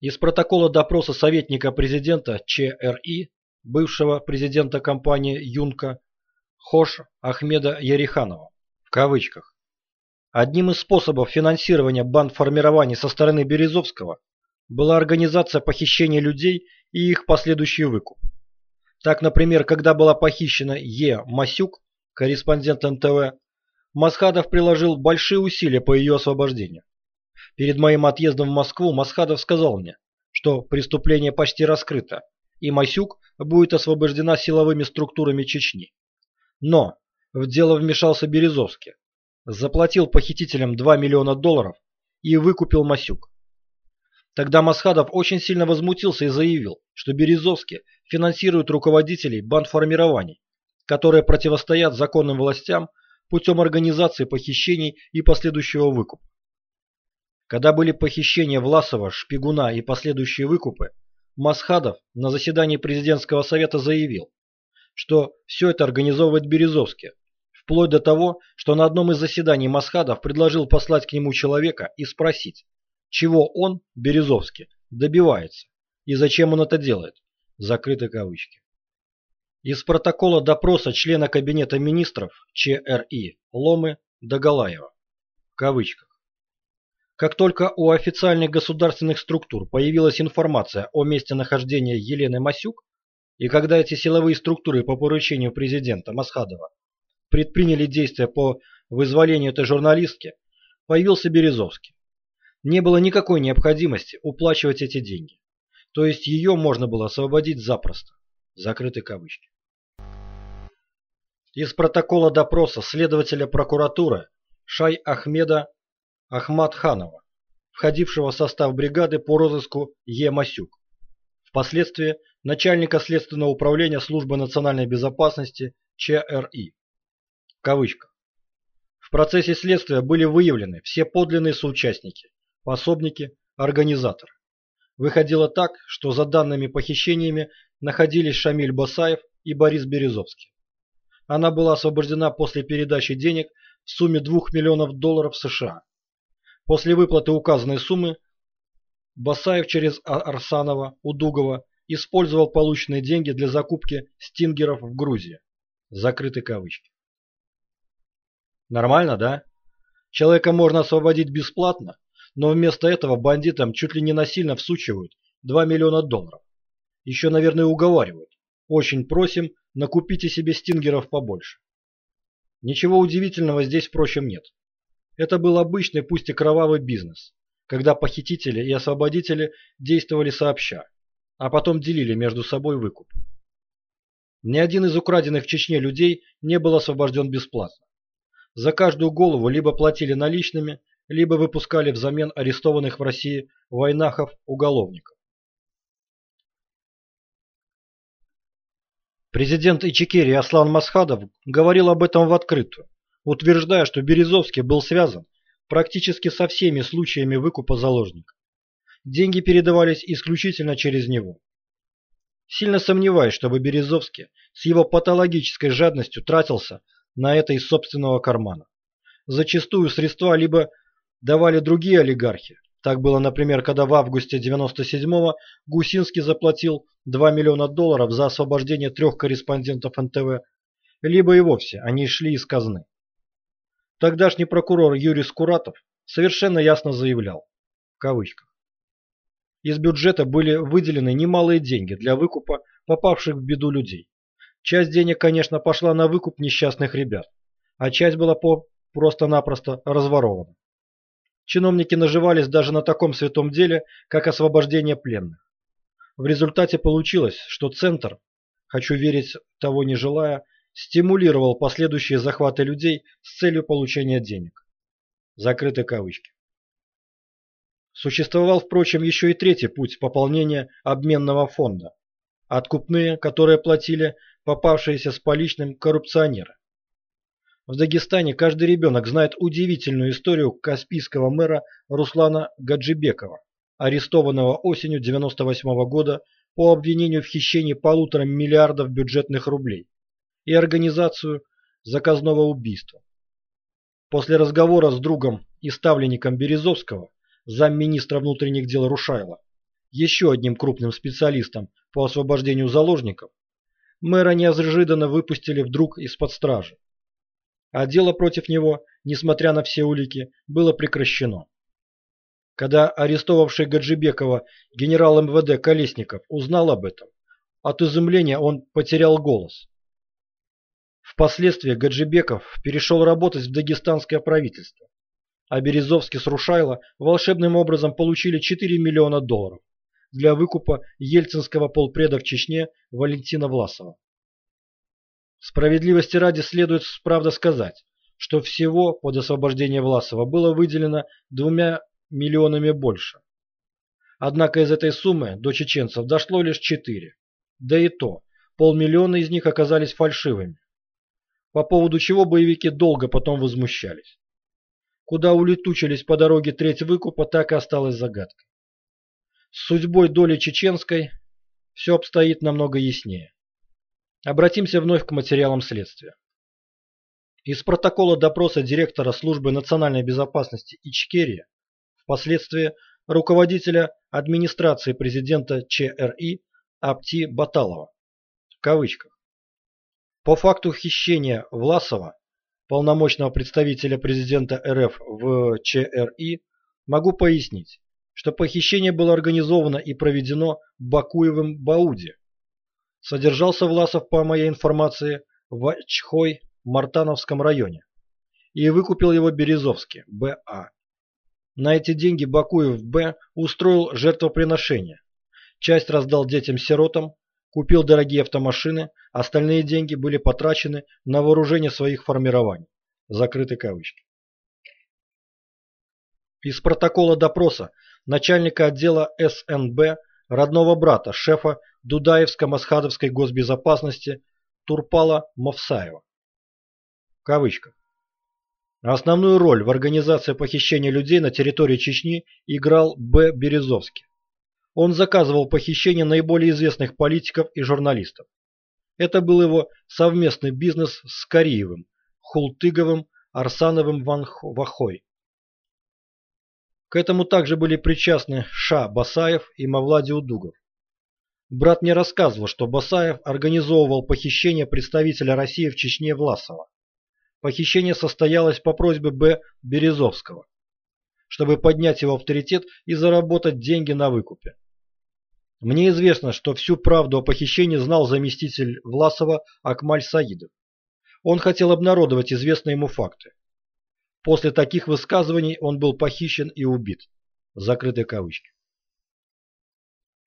Из протокола допроса советника президента ЧРИ, бывшего президента компании «Юнка», Хош Ахмеда Яриханова, в кавычках. Одним из способов финансирования бандформирований со стороны Березовского была организация похищения людей и их последующий выкуп. Так, например, когда была похищена Е. Масюк, корреспондент НТВ, Масхадов приложил большие усилия по ее освобождению. Перед моим отъездом в Москву Масхадов сказал мне, что преступление почти раскрыто, и Масюк будет освобождена силовыми структурами Чечни. Но в дело вмешался Березовский, заплатил похитителям 2 миллиона долларов и выкупил Масюк. Тогда Масхадов очень сильно возмутился и заявил, что Березовский финансирует руководителей бандформирований, которые противостоят законным властям путем организации похищений и последующего выкупа. Когда были похищения Власова, Шпигуна и последующие выкупы, Масхадов на заседании президентского совета заявил, что все это организовывает Березовский, вплоть до того, что на одном из заседаний Масхадов предложил послать к нему человека и спросить, чего он, Березовский, добивается и зачем он это делает. Закрыты кавычки. Из протокола допроса члена Кабинета министров ЧРИ Ломы Доголаева. В кавычках. Как только у официальных государственных структур появилась информация о месте нахождения Елены Масюк, и когда эти силовые структуры по поручению президента Масхадова предприняли действия по вызволению этой журналистки, появился Березовский. Не было никакой необходимости уплачивать эти деньги. То есть ее можно было освободить запросто. Закрыты кавычки. Из протокола допроса следователя прокуратуры Шай Ахмеда Ахмадханова, входившего в состав бригады по розыску Е. Масюк. Впоследствии начальника Следственного управления Службы национальной безопасности ЧРИ. Кавычка. В процессе следствия были выявлены все подлинные соучастники, пособники, организаторы. Выходило так, что за данными похищениями находились Шамиль Басаев и Борис Березовский. Она была освобождена после передачи денег в сумме 2 миллионов долларов США. После выплаты указанной суммы Басаев через Арсанова, Удугова использовал полученные деньги для закупки стингеров в Грузии. Закрыты кавычки. Нормально, да? Человека можно освободить бесплатно, но вместо этого бандитам чуть ли не насильно всучивают 2 миллиона долларов. Еще, наверное, уговаривают. Очень просим, накупите себе стингеров побольше. Ничего удивительного здесь, впрочем, нет. Это был обычный, пусть и кровавый бизнес, когда похитители и освободители действовали сообща а потом делили между собой выкуп. Ни один из украденных в Чечне людей не был освобожден бесплатно. За каждую голову либо платили наличными, либо выпускали взамен арестованных в России войнахов-уголовников. Президент Ичикерии Аслан Масхадов говорил об этом в открытую, утверждая, что Березовский был связан практически со всеми случаями выкупа заложников деньги передавались исключительно через него. Сильно сомневаюсь, чтобы Березовский с его патологической жадностью тратился на это из собственного кармана. Зачастую средства либо давали другие олигархи. Так было, например, когда в августе 97-го Гусинский заплатил 2 миллиона долларов за освобождение трех корреспондентов НТВ, либо и вовсе они шли из казны. Тогдашний прокурор Юрий Скуратов совершенно ясно заявлял, в кавычках, из бюджета были выделены немалые деньги для выкупа попавших в беду людей. Часть денег, конечно, пошла на выкуп несчастных ребят, а часть была по просто-напросто разворована. Чиновники наживались даже на таком святом деле, как освобождение пленных. В результате получилось, что Центр, хочу верить того не желая, стимулировал последующие захваты людей с целью получения денег. Закрыты кавычки. Существовал, впрочем, еще и третий путь пополнения обменного фонда. Откупные, которые платили попавшиеся с поличным коррупционеры. В Дагестане каждый ребенок знает удивительную историю каспийского мэра Руслана Гаджибекова, арестованного осенью 98 -го года по обвинению в хищении полутора миллиардов бюджетных рублей и организацию заказного убийства. После разговора с другом и ставленником Березовского замминистра внутренних дел Рушайла, еще одним крупным специалистом по освобождению заложников, мэра неожиданно выпустили вдруг из-под стражи. А дело против него, несмотря на все улики, было прекращено. Когда арестовавший Гаджибекова генерал МВД Колесников узнал об этом, от изумления он потерял голос. Впоследствии Гаджибеков перешел работать в дагестанское правительство а Березовский с Рушайло волшебным образом получили 4 миллиона долларов для выкупа ельцинского полпреда в Чечне Валентина Власова. Справедливости ради следует правда сказать, что всего под освобождение Власова было выделено двумя миллионами больше. Однако из этой суммы до чеченцев дошло лишь 4, да и то, полмиллиона из них оказались фальшивыми, по поводу чего боевики долго потом возмущались. Куда улетучились по дороге треть выкупа, так и осталась загадкой. С судьбой доли чеченской все обстоит намного яснее. Обратимся вновь к материалам следствия. Из протокола допроса директора службы национальной безопасности Ичкерия, впоследствии руководителя администрации президента ЧРИ Апти Баталова, в кавычках. По факту хищения Власова полномочного представителя президента РФ в ЧРИ, могу пояснить, что похищение было организовано и проведено Бакуевым Бауди. Содержался Власов, по моей информации, в Чхой, Мартановском районе и выкупил его Березовский, Б.А. На эти деньги Бакуев Б. устроил жертвоприношение. Часть раздал детям-сиротам, Купил дорогие автомашины, остальные деньги были потрачены на вооружение своих формирований. Закрыты кавычки. Из протокола допроса начальника отдела СНБ, родного брата шефа Дудаевско-Масхадовской госбезопасности Турпала Мовсаева. Кавычка. Основную роль в организации похищения людей на территории Чечни играл Б. Березовский. Он заказывал похищение наиболее известных политиков и журналистов. Это был его совместный бизнес с Кариевым, Хултыговым, Арсановым Вахой. К этому также были причастны Ша Басаев и Мавлади Удугов. Брат мне рассказывал, что Басаев организовывал похищение представителя России в Чечне Власова. Похищение состоялось по просьбе Б. Березовского, чтобы поднять его авторитет и заработать деньги на выкупе. Мне известно, что всю правду о похищении знал заместитель Власова Акмаль Саидов. Он хотел обнародовать известные ему факты. После таких высказываний он был похищен и убит. Закрытые кавычки.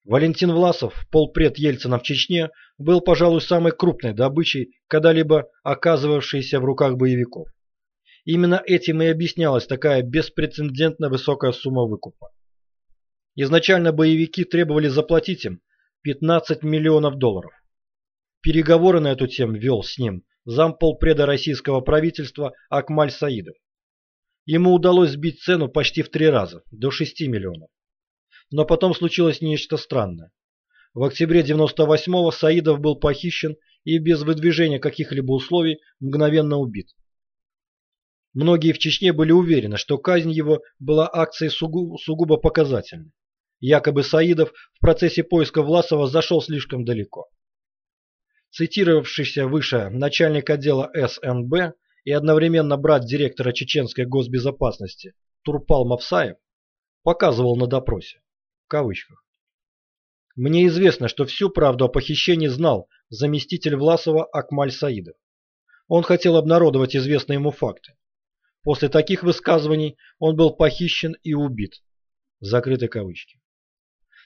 Валентин Власов, полпред Ельцина в Чечне, был, пожалуй, самой крупной добычей, когда-либо оказывавшейся в руках боевиков. Именно этим и объяснялась такая беспрецедентно высокая сумма выкупа. Изначально боевики требовали заплатить им 15 миллионов долларов. Переговоры на эту тему вел с ним замполпреда российского правительства Акмаль Саидов. Ему удалось сбить цену почти в три раза, до 6 миллионов. Но потом случилось нечто странное. В октябре 98-го Саидов был похищен и без выдвижения каких-либо условий мгновенно убит. Многие в Чечне были уверены, что казнь его была акцией сугубо, сугубо показательной. Якобы Саидов в процессе поиска Власова зашел слишком далеко. Цитировавшийся выше начальник отдела СНБ и одновременно брат директора чеченской госбезопасности Турпал Мавсаев показывал на допросе, в кавычках. Мне известно, что всю правду о похищении знал заместитель Власова Акмаль Саидов. Он хотел обнародовать известные ему факты. После таких высказываний он был похищен и убит. Закрыты кавычки.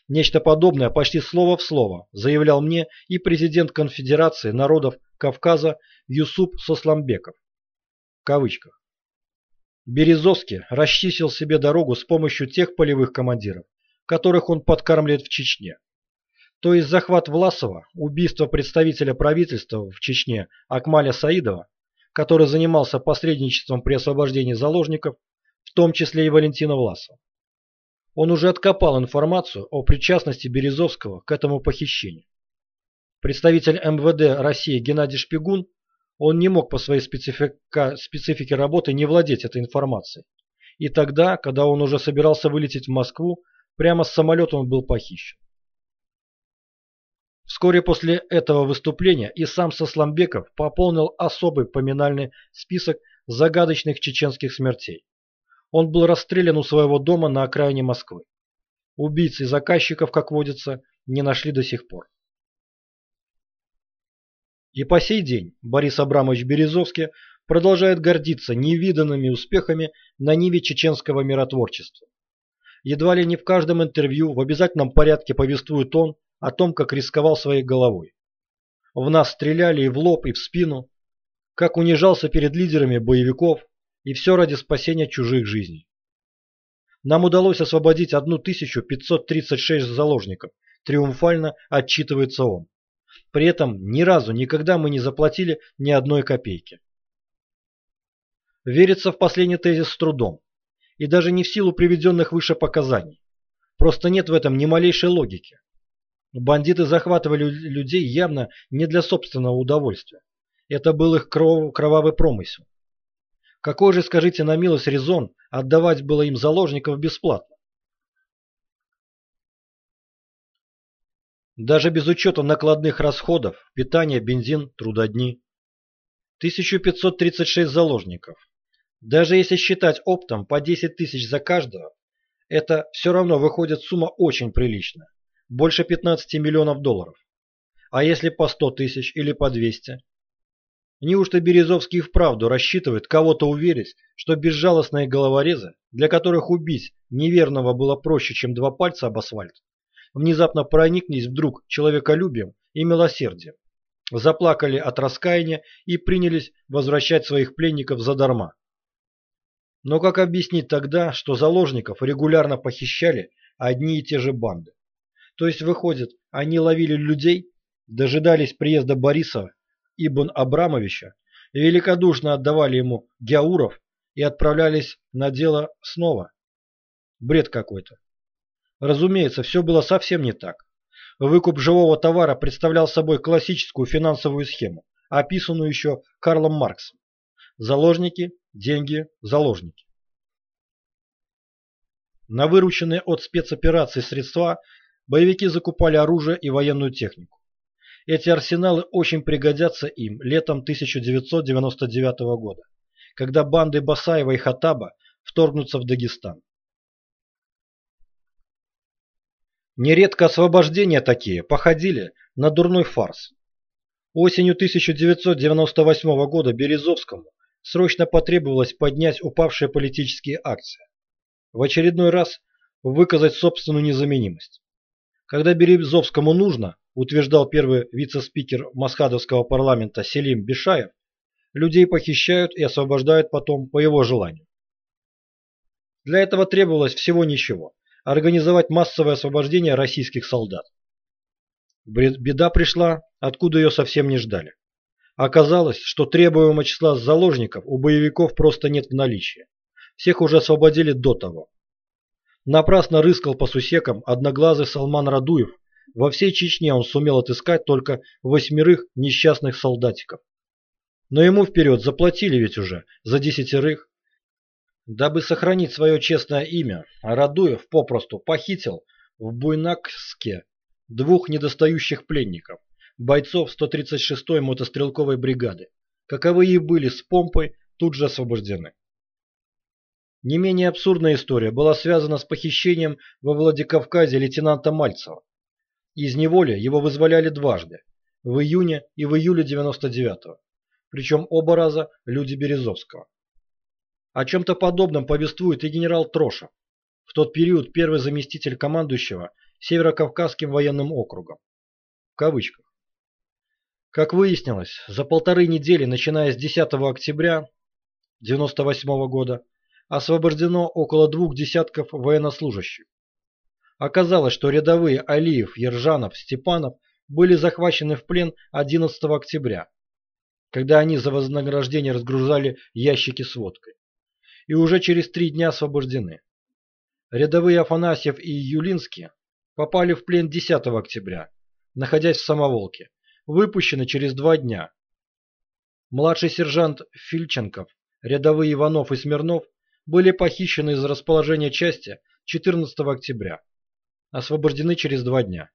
Нечто подобное почти слово в слово заявлял мне и президент Конфедерации народов Кавказа Юсуп Сосламбеков. Кавычках. Березовский расчистил себе дорогу с помощью тех полевых командиров, которых он подкармливает в Чечне. То есть захват Власова, убийство представителя правительства в Чечне Акмаля Саидова, который занимался посредничеством при освобождении заложников, в том числе и Валентина Власова. Он уже откопал информацию о причастности Березовского к этому похищению. Представитель МВД России Геннадий Шпигун, он не мог по своей специфика, специфике работы не владеть этой информацией. И тогда, когда он уже собирался вылететь в Москву, прямо с самолета он был похищен. Вскоре после этого выступления и сам Сосламбеков пополнил особый поминальный список загадочных чеченских смертей. Он был расстрелян у своего дома на окраине Москвы. Убийц и заказчиков, как водится, не нашли до сих пор. И по сей день Борис Абрамович Березовский продолжает гордиться невиданными успехами на ниве чеченского миротворчества. Едва ли не в каждом интервью в обязательном порядке повествует он о том, как рисковал своей головой. В нас стреляли и в лоб, и в спину, как унижался перед лидерами боевиков, и все ради спасения чужих жизней. Нам удалось освободить 1536 заложников, триумфально отчитывается он. При этом ни разу никогда мы не заплатили ни одной копейки. Верится в последний тезис с трудом. И даже не в силу приведенных выше показаний. Просто нет в этом ни малейшей логики. Бандиты захватывали людей явно не для собственного удовольствия. Это был их кров... кровавый промысел. Какой же, скажите на милость, резон отдавать было им заложников бесплатно? Даже без учета накладных расходов, питания, бензин, трудодни. 1536 заложников. Даже если считать оптом по 10 тысяч за каждого, это все равно выходит сумма очень приличная. Больше 15 миллионов долларов. А если по 100 тысяч или по 200? Неужто Березовский вправду рассчитывает кого-то уверить, что безжалостные головорезы, для которых убить неверного было проще, чем два пальца об асфальт, внезапно проникнись вдруг человеколюбием и милосердием, заплакали от раскаяния и принялись возвращать своих пленников задарма. Но как объяснить тогда, что заложников регулярно похищали одни и те же банды? То есть, выходит, они ловили людей, дожидались приезда Бориса Ибн Абрамовича великодушно отдавали ему гяуров и отправлялись на дело снова. Бред какой-то. Разумеется, все было совсем не так. Выкуп живого товара представлял собой классическую финансовую схему, описанную еще Карлом Марксом. Заложники, деньги, заложники. На вырученные от спецопераций средства боевики закупали оружие и военную технику. Эти арсеналы очень пригодятся им летом 1999 года, когда банды Басаева и Хатаба вторгнутся в Дагестан. Нередко освобождения такие походили на дурной фарс. Осенью 1998 года Березовскому срочно потребовалось поднять упавшие политические акции. В очередной раз выказать собственную незаменимость. Когда Березовскому нужно, утверждал первый вице-спикер Масхадовского парламента Селим Бешаев, людей похищают и освобождают потом по его желанию. Для этого требовалось всего ничего – организовать массовое освобождение российских солдат. Беда пришла, откуда ее совсем не ждали. Оказалось, что требуемого числа заложников у боевиков просто нет в наличии. Всех уже освободили до того. Напрасно рыскал по сусекам одноглазый Салман Радуев, во всей Чечне он сумел отыскать только восьмерых несчастных солдатиков. Но ему вперед заплатили ведь уже за десятерых. Дабы сохранить свое честное имя, Радуев попросту похитил в Буйнакске двух недостающих пленников, бойцов 136-й мотострелковой бригады, каковы и были с помпой тут же освобождены. Не менее абсурдная история была связана с похищением во Владикавказе лейтенанта Мальцева. Из неволи его вызволяли дважды, в июне и в июле 99-го, причем оба раза люди Березовского. О чем-то подобном повествует и генерал Трошев, в тот период первый заместитель командующего Северокавказским военным округом. В кавычках. Как выяснилось, за полторы недели, начиная с 10 октября 1998 года, освобождено около двух десятков военнослужащих. Оказалось, что рядовые Алиев, Ержанов, Степанов были захвачены в плен 11 октября, когда они за вознаграждение разгружали ящики с водкой, и уже через три дня освобождены. Рядовые Афанасьев и Юлинский попали в плен 10 октября, находясь в Самоволке, выпущены через два дня. Младший сержант Фильченков, рядовые Иванов и Смирнов были похищены из расположения части 14 октября, освобождены через два дня.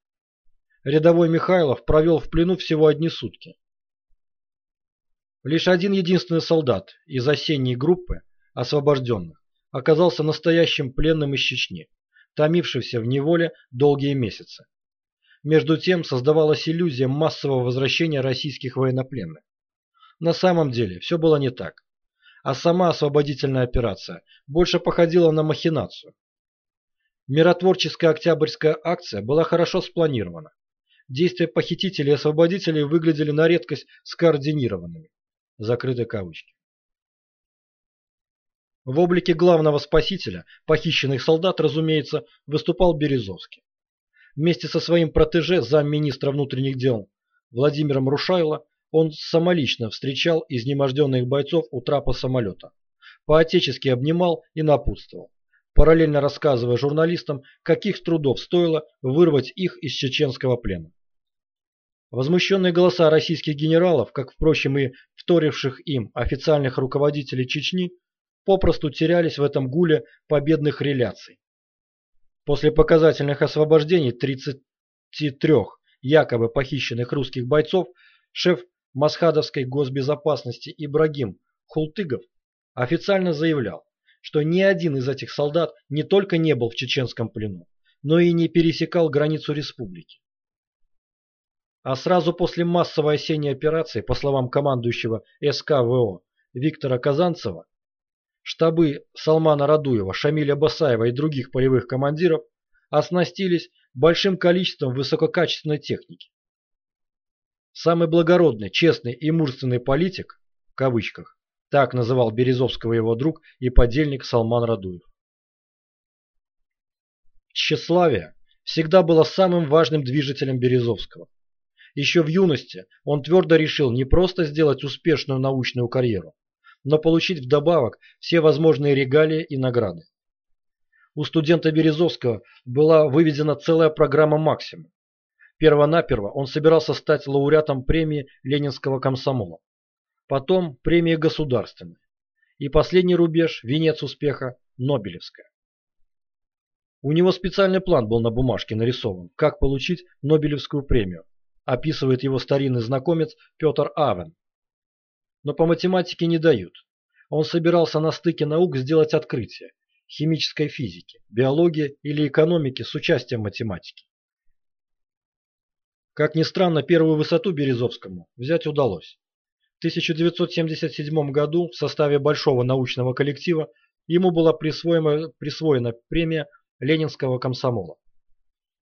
Рядовой Михайлов провел в плену всего одни сутки. Лишь один единственный солдат из осенней группы освобожденных оказался настоящим пленным из Чечни, томившийся в неволе долгие месяцы. Между тем создавалась иллюзия массового возвращения российских военнопленных. На самом деле все было не так, а сама освободительная операция больше походила на махинацию. Миротворческая октябрьская акция была хорошо спланирована. Действия похитителей и освободителей выглядели на редкость скоординированными. Закрыты кавычки. В облике главного спасителя похищенных солдат, разумеется, выступал Березовский. Вместе со своим протеже, замминистра внутренних дел Владимиром Рушайло, он самолично встречал изнеможденных бойцов у трапа самолета. Поотечески обнимал и напутствовал, параллельно рассказывая журналистам, каких трудов стоило вырвать их из чеченского плена. Возмущенные голоса российских генералов, как, впрочем, и вторивших им официальных руководителей Чечни, попросту терялись в этом гуле победных реляций. После показательных освобождений 33 якобы похищенных русских бойцов шеф Масхадовской госбезопасности Ибрагим Хултыгов официально заявлял, что ни один из этих солдат не только не был в чеченском плену, но и не пересекал границу республики. А сразу после массовой осенней операции, по словам командующего СКВО Виктора Казанцева, штабы Салмана Радуева, Шамиля Басаева и других полевых командиров оснастились большим количеством высококачественной техники. Самый благородный, честный и мужественный политик, в кавычках, так называл Березовского его друг и подельник Салман Радуев. Тщеславие всегда было самым важным движителем Березовского. Еще в юности он твердо решил не просто сделать успешную научную карьеру, но получить вдобавок все возможные регалии и награды. У студента Березовского была выведена целая программа «Максимум». Первонаперво он собирался стать лауреатом премии Ленинского комсомола, потом премии государственной, и последний рубеж, венец успеха, Нобелевская. У него специальный план был на бумажке нарисован, как получить Нобелевскую премию, описывает его старинный знакомец Петр Авен. Но по математике не дают. Он собирался на стыке наук сделать открытие – химической физики, биологии или экономики с участием математики. Как ни странно, первую высоту Березовскому взять удалось. В 1977 году в составе большого научного коллектива ему была присвоена, присвоена премия Ленинского комсомола.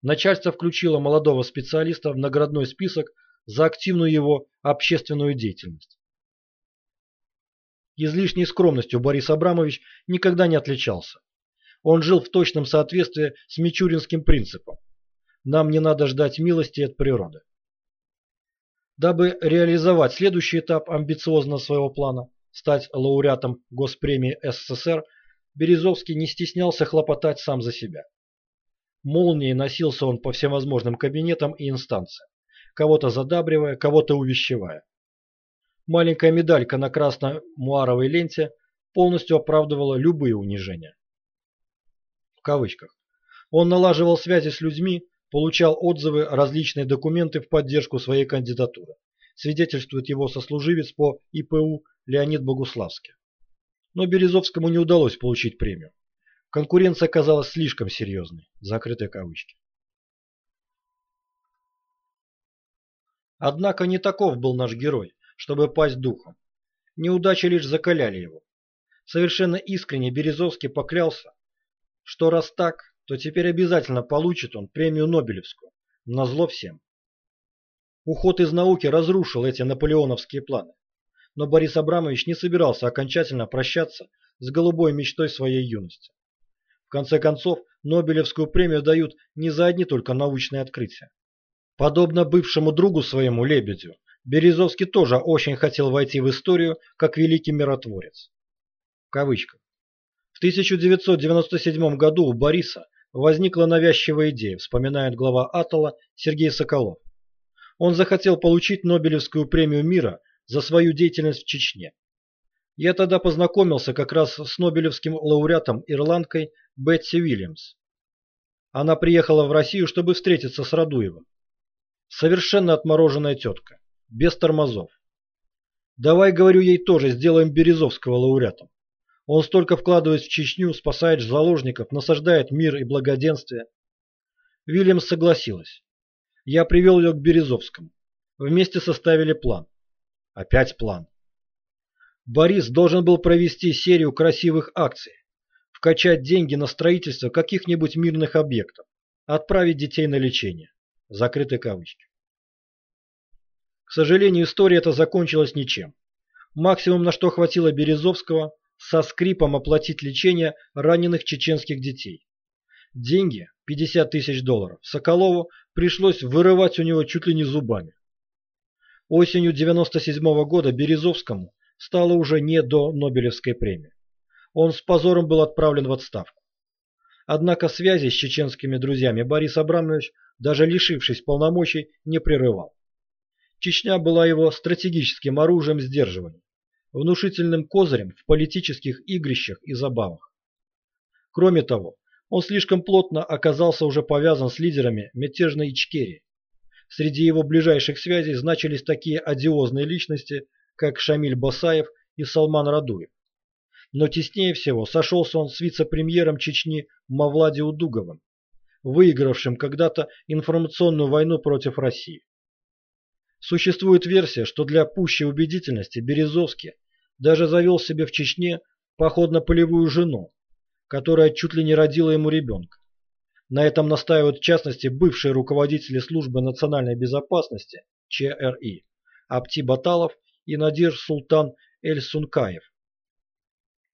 Начальство включило молодого специалиста в наградной список за активную его общественную деятельность. Излишней скромностью Борис Абрамович никогда не отличался. Он жил в точном соответствии с мичуринским принципом. Нам не надо ждать милости от природы. Дабы реализовать следующий этап амбициозного своего плана, стать лауреатом Госпремии СССР, Березовский не стеснялся хлопотать сам за себя. Молнией носился он по всевозможным кабинетам и инстанциям, кого-то задабривая, кого-то увещевая. Маленькая медалька на красно-муаровой ленте полностью оправдывала любые унижения. В кавычках. Он налаживал связи с людьми, получал отзывы, различные документы в поддержку своей кандидатуры. Свидетельствует его сослуживец по ИПУ Леонид Богуславский. Но Березовскому не удалось получить премию. Конкуренция оказалась слишком серьезной. Закрытые кавычки. Однако не таков был наш герой, чтобы пасть духом. Неудачи лишь закаляли его. Совершенно искренне Березовский поклялся, что раз так, то теперь обязательно получит он премию Нобелевскую, на зло всем. Уход из науки разрушил эти наполеоновские планы, но Борис Абрамович не собирался окончательно прощаться с голубой мечтой своей юности. В конце концов, Нобелевскую премию дают не за одни только научные открытия. Подобно бывшему другу своему Лебедю, Березовский тоже очень хотел войти в историю как великий миротворец. В кавычках. В 1997 году у Бориса возникла навязчивая идея, вспоминает глава Атола Сергей Соколов. Он захотел получить Нобелевскую премию мира за свою деятельность в Чечне. Я тогда познакомился как раз с Нобелевским лауреатом-ирландкой Бетси Уильямс. Она приехала в Россию, чтобы встретиться с Радуевым. Совершенно отмороженная тетка, без тормозов. Давай, говорю ей тоже, сделаем Березовского лауреатом. Он столько вкладывает в Чечню, спасает заложников, насаждает мир и благоденствие. Вильямс согласилась. Я привел ее к Березовскому. Вместе составили план. Опять план. Борис должен был провести серию красивых акций, вкачать деньги на строительство каких-нибудь мирных объектов, отправить детей на лечение. Закрытые кавычки. К сожалению, история эта закончилась ничем. Максимум, на что хватило Березовского, со скрипом оплатить лечение раненых чеченских детей. Деньги, 50 тысяч долларов, Соколову пришлось вырывать у него чуть ли не зубами. Осенью 97 -го года Березовскому стало уже не до Нобелевской премии. Он с позором был отправлен в отставку. Однако связи с чеченскими друзьями Борис Абрамович, даже лишившись полномочий, не прерывал. Чечня была его стратегическим оружием сдерживания внушительным козырем в политических игрищах и забавах. Кроме того, он слишком плотно оказался уже повязан с лидерами мятежной Ичкерии. Среди его ближайших связей значились такие одиозные личности, как Шамиль Басаев и Салман Радуев. Но теснее всего сошелся он с вице-премьером Чечни Мавлади Удуговым, выигравшим когда-то информационную войну против России. Существует версия, что для пущей убедительности Березовский даже завел себе в Чечне походно-полевую жену, которая чуть ли не родила ему ребенка. На этом настаивают в частности бывшие руководители службы национальной безопасности ЧРИ Апти Баталов и Надир Султан Эль-Сункаев.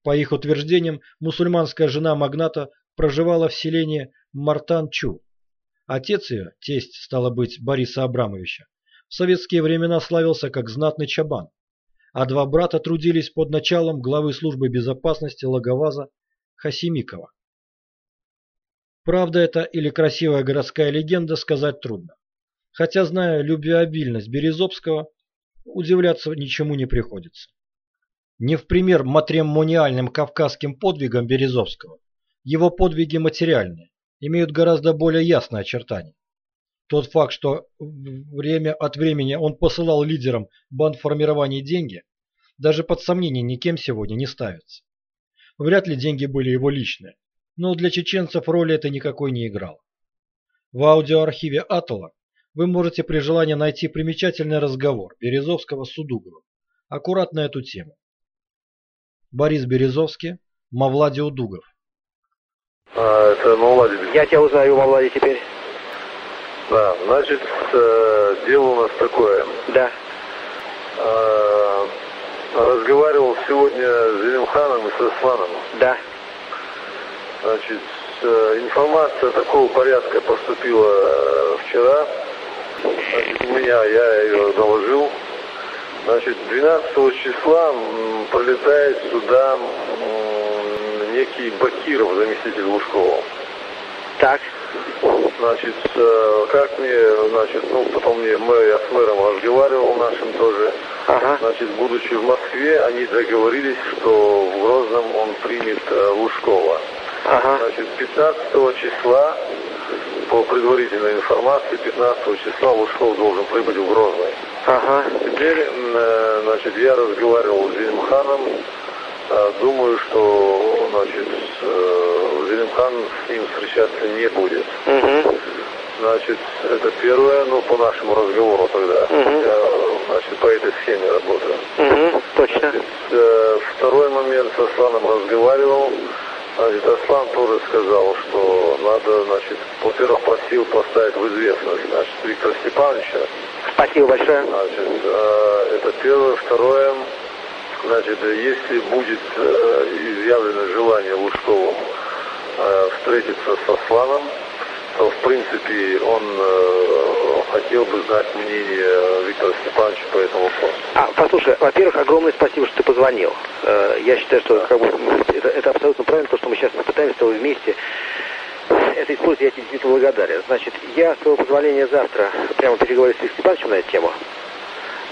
По их утверждениям, мусульманская жена магната проживала в селении Мартан-Чу. Отец ее, тесть, стало быть, Бориса Абрамовича, в советские времена славился как знатный чабан, а два брата трудились под началом главы службы безопасности Логоваза Хасимикова. Правда это или красивая городская легенда, сказать трудно. Хотя, зная любвеобильность Березовского, удивляться ничему не приходится. Не в пример матримониальным кавказским подвигам Березовского, его подвиги материальные, имеют гораздо более ясное очертание. Тот факт, что время от времени он посылал лидерам бандформирования деньги, даже под сомнение никем сегодня не ставится. Вряд ли деньги были его личные, но для чеченцев роли это никакой не играло. В аудиоархиве Атола вы можете при желании найти примечательный разговор Березовского с Судуговым, аккуратно эту тему. Борис Березовский, Мавлади Удугов. А, это Мавлади. Я тебя узнаю, Мавлади, теперь. Да, значит, э, дело у нас такое. Да. Э, разговаривал сегодня с Зелимханом и с Асланом. Да. Значит, э, информация такого порядка поступила э, вчера. Значит, у меня, я ее доложил. Значит, 12 числа м, пролетает сюда м, некий Бакиров, заместитель Лужкова. Так. Значит, э, как мне, значит, ну, потом мне, мы, я с мэром разговаривал нашим тоже. Ага. Значит, будучи в Москве, они договорились, что в Грозном он примет э, Лужкова. Ага. Значит, 15 числа, по предварительной информации, 15 числа Лужков должен прибыть в Грозный. Ага. Теперь, э, значит, я разговаривал с Зелимханом, э, думаю, что, значит, э, Зелимхан с ним встречаться не будет. Угу. Значит, это первое, ну, по нашему разговору тогда. Мгм. Я, значит, по этой схеме работаю. Угу. Точно. Значит, э, второй момент с Асланом разговаривал. Значит, Аслан тоже сказал, что надо, значит, во-первых, просил поставить в известность, значит, Виктора Степановича. Спасибо большое. Значит, э, это первое. Второе, значит, если будет э, изъявлено желание Лужковым э, встретиться с Асланом, то, в принципе, он э, хотел бы знать мнение Виктора Степановича по этому поводу. А, послушай, во-первых, огромное спасибо, что ты позвонил. Я считаю, что как бы, это, это абсолютно правильно, то, что мы сейчас пытаемся с тобой вместе это использовать, я тебе действительно благодарен. Значит, я, с твоего позволения, завтра прямо переговорю с Виктором Степановичем на эту тему.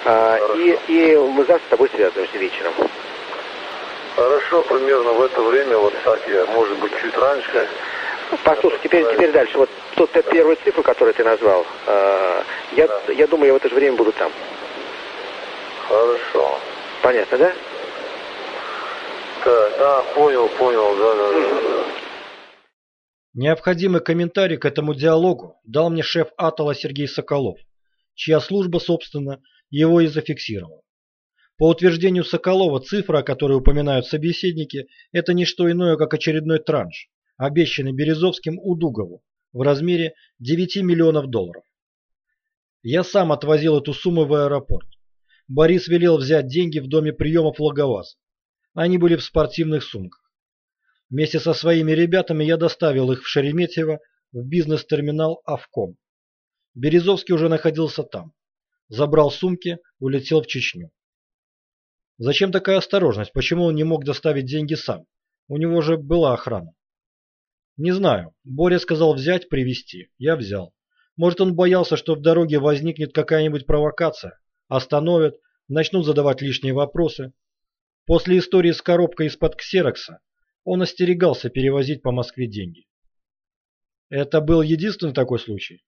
А, и, и мы завтра с тобой связываемся вечером. Хорошо, примерно в это время, вот так я, может быть, чуть раньше. Послушай, теперь, теперь дальше. Вот тот первую цифру, которую ты назвал, э, я, Да. я думаю, я в это же время буду там. Хорошо. Понятно, да? Так, а, понял, понял, да, да, да, да. Необходимый комментарий к этому диалогу дал мне шеф Атола Сергей Соколов, чья служба, собственно, его и зафиксировала. По утверждению Соколова, цифра, о которой упоминают собеседники, это не что иное, как очередной транш, обещанный Березовским Удугову в размере 9 миллионов долларов. Я сам отвозил эту сумму в аэропорт. Борис велел взять деньги в доме приемов Логоваз. Они были в спортивных сумках. Вместе со своими ребятами я доставил их в Шереметьево в бизнес-терминал «Авком». Березовский уже находился там. Забрал сумки, улетел в Чечню. Зачем такая осторожность? Почему он не мог доставить деньги сам? У него же была охрана. Не знаю. Боря сказал взять, привезти. Я взял. Может, он боялся, что в дороге возникнет какая-нибудь провокация. Остановят, начнут задавать лишние вопросы. После истории с коробкой из-под ксерокса он остерегался перевозить по Москве деньги. Это был единственный такой случай?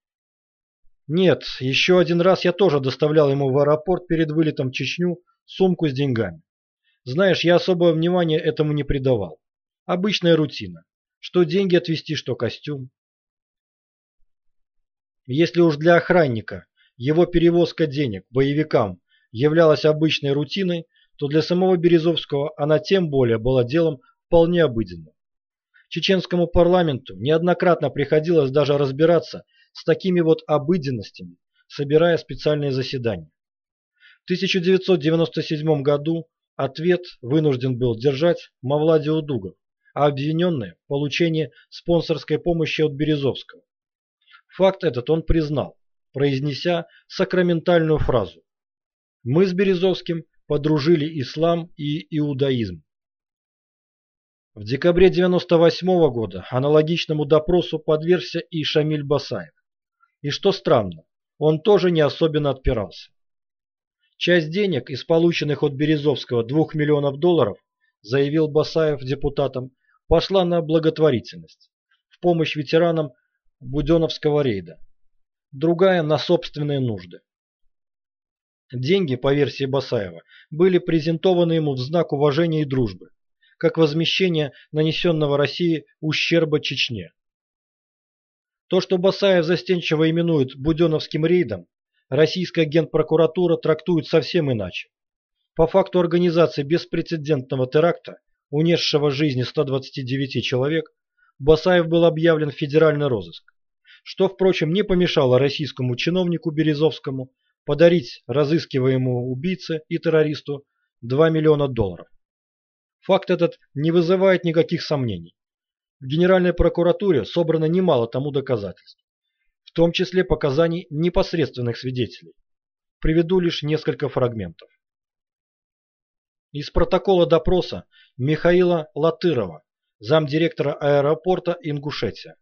Нет, еще один раз я тоже доставлял ему в аэропорт перед вылетом в Чечню сумку с деньгами. Знаешь, я особого внимания этому не придавал. Обычная рутина. Что деньги отвезти, что костюм. Если уж для охранника его перевозка денег боевикам являлась обычной рутиной, то для самого Березовского она тем более была делом вполне обыденным. Чеченскому парламенту неоднократно приходилось даже разбираться с такими вот обыденностями, собирая специальные заседания. В 1997 году ответ вынужден был держать Мавлади Удугов, а обвиненные в получении спонсорской помощи от Березовского. Факт этот он признал, произнеся сакраментальную фразу «Мы с Березовским подружили ислам и иудаизм». В декабре 1998 года аналогичному допросу подвергся и Шамиль Басаев. И что странно, он тоже не особенно отпирался. Часть денег из полученных от Березовского 2 миллионов долларов, заявил Басаев депутатам, пошла на благотворительность, в помощь ветеранам Буденовского рейда. Другая на собственные нужды. Деньги, по версии Басаева, были презентованы ему в знак уважения и дружбы, как возмещение нанесенного России ущерба Чечне. То, что Басаев застенчиво именует Буденовским рейдом, российская генпрокуратура трактует совсем иначе. По факту организации беспрецедентного теракта, унесшего жизни 129 человек, Басаев был объявлен в федеральный розыск, что, впрочем, не помешало российскому чиновнику Березовскому подарить разыскиваемому убийце и террористу 2 миллиона долларов. Факт этот не вызывает никаких сомнений. В Генеральной прокуратуре собрано немало тому доказательств, в том числе показаний непосредственных свидетелей. Приведу лишь несколько фрагментов. Из протокола допроса Михаила Латырова, замдиректора аэропорта Ингушетия.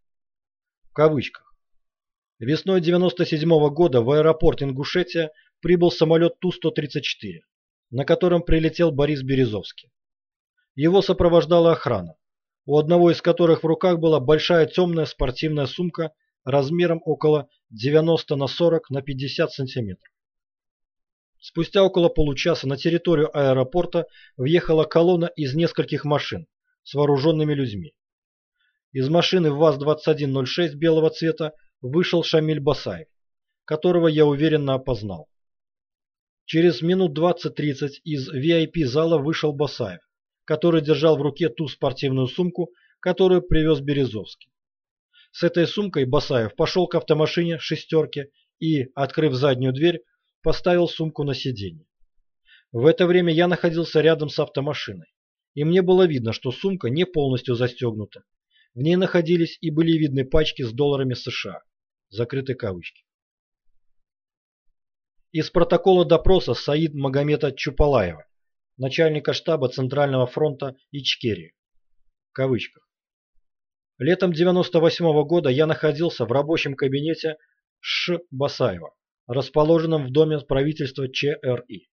В кавычках. Весной 97 -го года в аэропорт Ингушетия прибыл самолет Ту-134, на котором прилетел Борис Березовский. Его сопровождала охрана, у одного из которых в руках была большая темная спортивная сумка размером около 90 на 40 на 50 сантиметров. Спустя около получаса на территорию аэропорта въехала колонна из нескольких машин с вооруженными людьми. Из машины ВАЗ-2106 белого цвета вышел Шамиль Басаев, которого я уверенно опознал. Через минут 20-30 из VIP-зала вышел Басаев, который держал в руке ту спортивную сумку, которую привез Березовский. С этой сумкой Басаев пошел к автомашине шестерки и, открыв заднюю дверь, поставил сумку на сиденье. В это время я находился рядом с автомашиной, и мне было видно, что сумка не полностью застегнута. В ней находились и были видны пачки с долларами США. Закрыты кавычки. Из протокола допроса Саид Магомета Чупалаева, начальника штаба Центрального фронта Ичкерии. В кавычках. Летом 98 -го года я находился в рабочем кабинете Ш. Басаева, расположенном в доме правительства ЧРИ.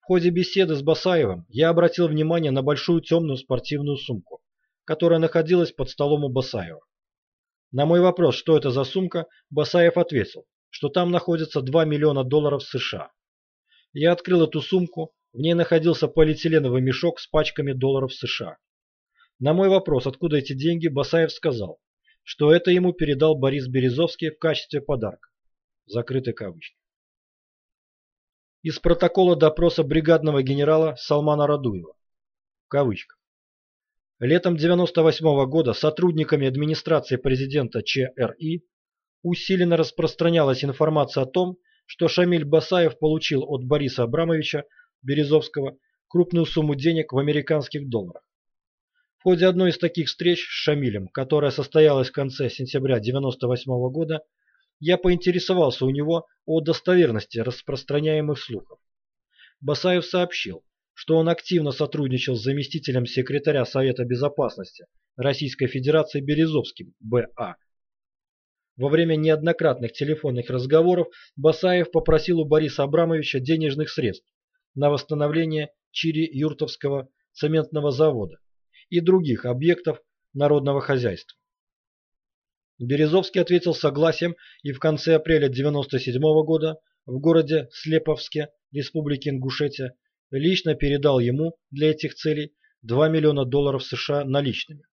В ходе беседы с Басаевым я обратил внимание на большую темную спортивную сумку, которая находилась под столом у Басаева. На мой вопрос, что это за сумка, Басаев ответил, что там находится 2 миллиона долларов США. Я открыл эту сумку, в ней находился полиэтиленовый мешок с пачками долларов США. На мой вопрос, откуда эти деньги, Басаев сказал, что это ему передал Борис Березовский в качестве подарка. Закрытые кавычки. Из протокола допроса бригадного генерала Салмана Радуева. В кавычках. Летом 98 -го года сотрудниками администрации президента ЧРИ усиленно распространялась информация о том, что Шамиль Басаев получил от Бориса Абрамовича Березовского крупную сумму денег в американских долларах. В ходе одной из таких встреч с Шамилем, которая состоялась в конце сентября 1998 -го года, я поинтересовался у него о достоверности распространяемых слухов. Басаев сообщил, что он активно сотрудничал с заместителем секретаря Совета Безопасности Российской Федерации Березовским Б.А. Во время неоднократных телефонных разговоров Басаев попросил у Бориса Абрамовича денежных средств на восстановление Чири-Юртовского цементного завода и других объектов народного хозяйства. Березовский ответил согласием и в конце апреля 1997 года в городе Слеповске, Республики Ингушетия, лично передал ему для этих целей 2 миллиона долларов США наличными.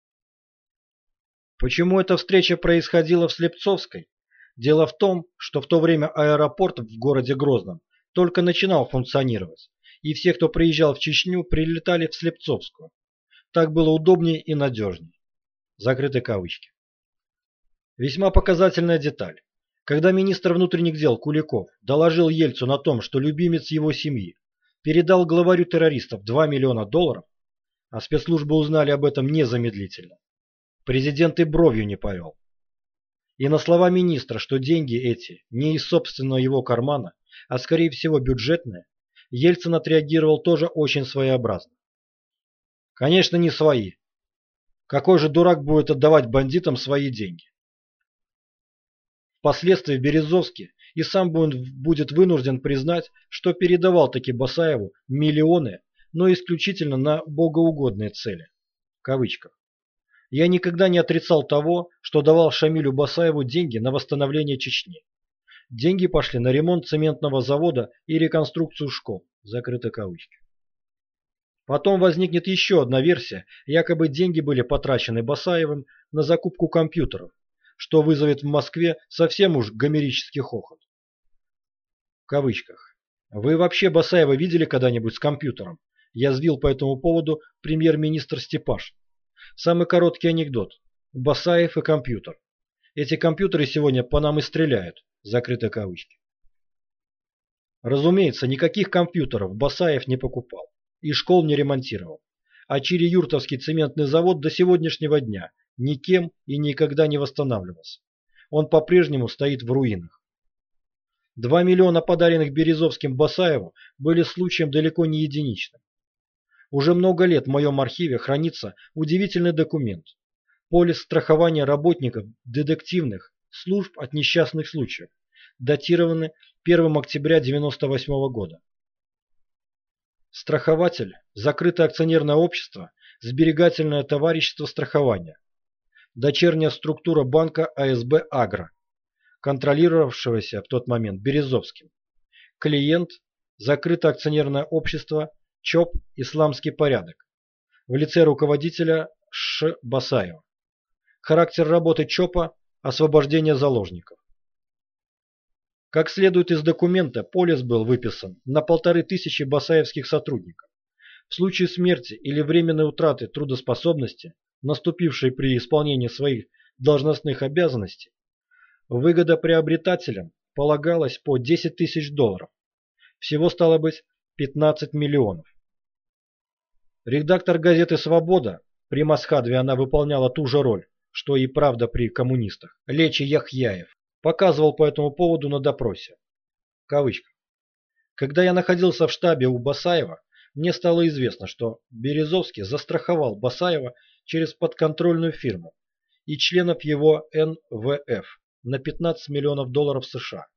Почему эта встреча происходила в Слепцовской? Дело в том, что в то время аэропорт в городе Грозном только начинал функционировать, и все, кто приезжал в Чечню, прилетали в Слепцовскую. Так было удобнее и надежнее. Закрыты кавычки. Весьма показательная деталь. Когда министр внутренних дел Куликов доложил Ельцу на том, что любимец его семьи передал главарю террористов 2 миллиона долларов, а спецслужбы узнали об этом незамедлительно, президент и бровью не повел. И на слова министра, что деньги эти не из собственного его кармана, а скорее всего бюджетные, Ельцин отреагировал тоже очень своеобразно. Конечно, не свои. Какой же дурак будет отдавать бандитам свои деньги? Впоследствии Березовский и сам будет вынужден признать, что передавал таки Басаеву миллионы, но исключительно на богоугодные цели. В кавычках. Я никогда не отрицал того, что давал Шамилю Басаеву деньги на восстановление Чечни. Деньги пошли на ремонт цементного завода и реконструкцию школ. Закрыты кавычки. Потом возникнет еще одна версия, якобы деньги были потрачены Басаевым на закупку компьютеров, что вызовет в Москве совсем уж гомерический хохот. В кавычках. Вы вообще Басаева видели когда-нибудь с компьютером? Я звил по этому поводу премьер-министр Степаш. Самый короткий анекдот. Басаев и компьютер. Эти компьютеры сегодня по нам и стреляют. Закрыты кавычки. Разумеется, никаких компьютеров Басаев не покупал и школ не ремонтировал. А Чири-Юртовский цементный завод до сегодняшнего дня никем и никогда не восстанавливался. Он по-прежнему стоит в руинах. Два миллиона подаренных Березовским Басаеву были случаем далеко не единичным. Уже много лет в моем архиве хранится удивительный документ. Полис страхования работников детективных служб от несчастных случаев, датированный 1 октября 1998 года. Страхователь – закрытое акционерное общество, сберегательное товарищество страхования. Дочерняя структура банка АСБ «Агро», контролировавшегося в тот момент Березовским. Клиент – закрытое акционерное общество ЧОП «Исламский порядок» в лице руководителя Ш. Басаева. Характер работы ЧОПа – освобождение заложников. Как следует из документа, полис был выписан на полторы тысячи басаевских сотрудников. В случае смерти или временной утраты трудоспособности наступившей при исполнении своих должностных обязанностей, выгодоприобретателям полагалось по 10 тысяч долларов. Всего стало быть 15 миллионов. Редактор газеты «Свобода» при Масхадве она выполняла ту же роль, что и правда при коммунистах. Лечи Яхьяев показывал по этому поводу на допросе. Кавычка. Когда я находился в штабе у Басаева, мне стало известно, что Березовский застраховал Басаева через подконтрольную фирму и членов его НВФ на 15 миллионов долларов США.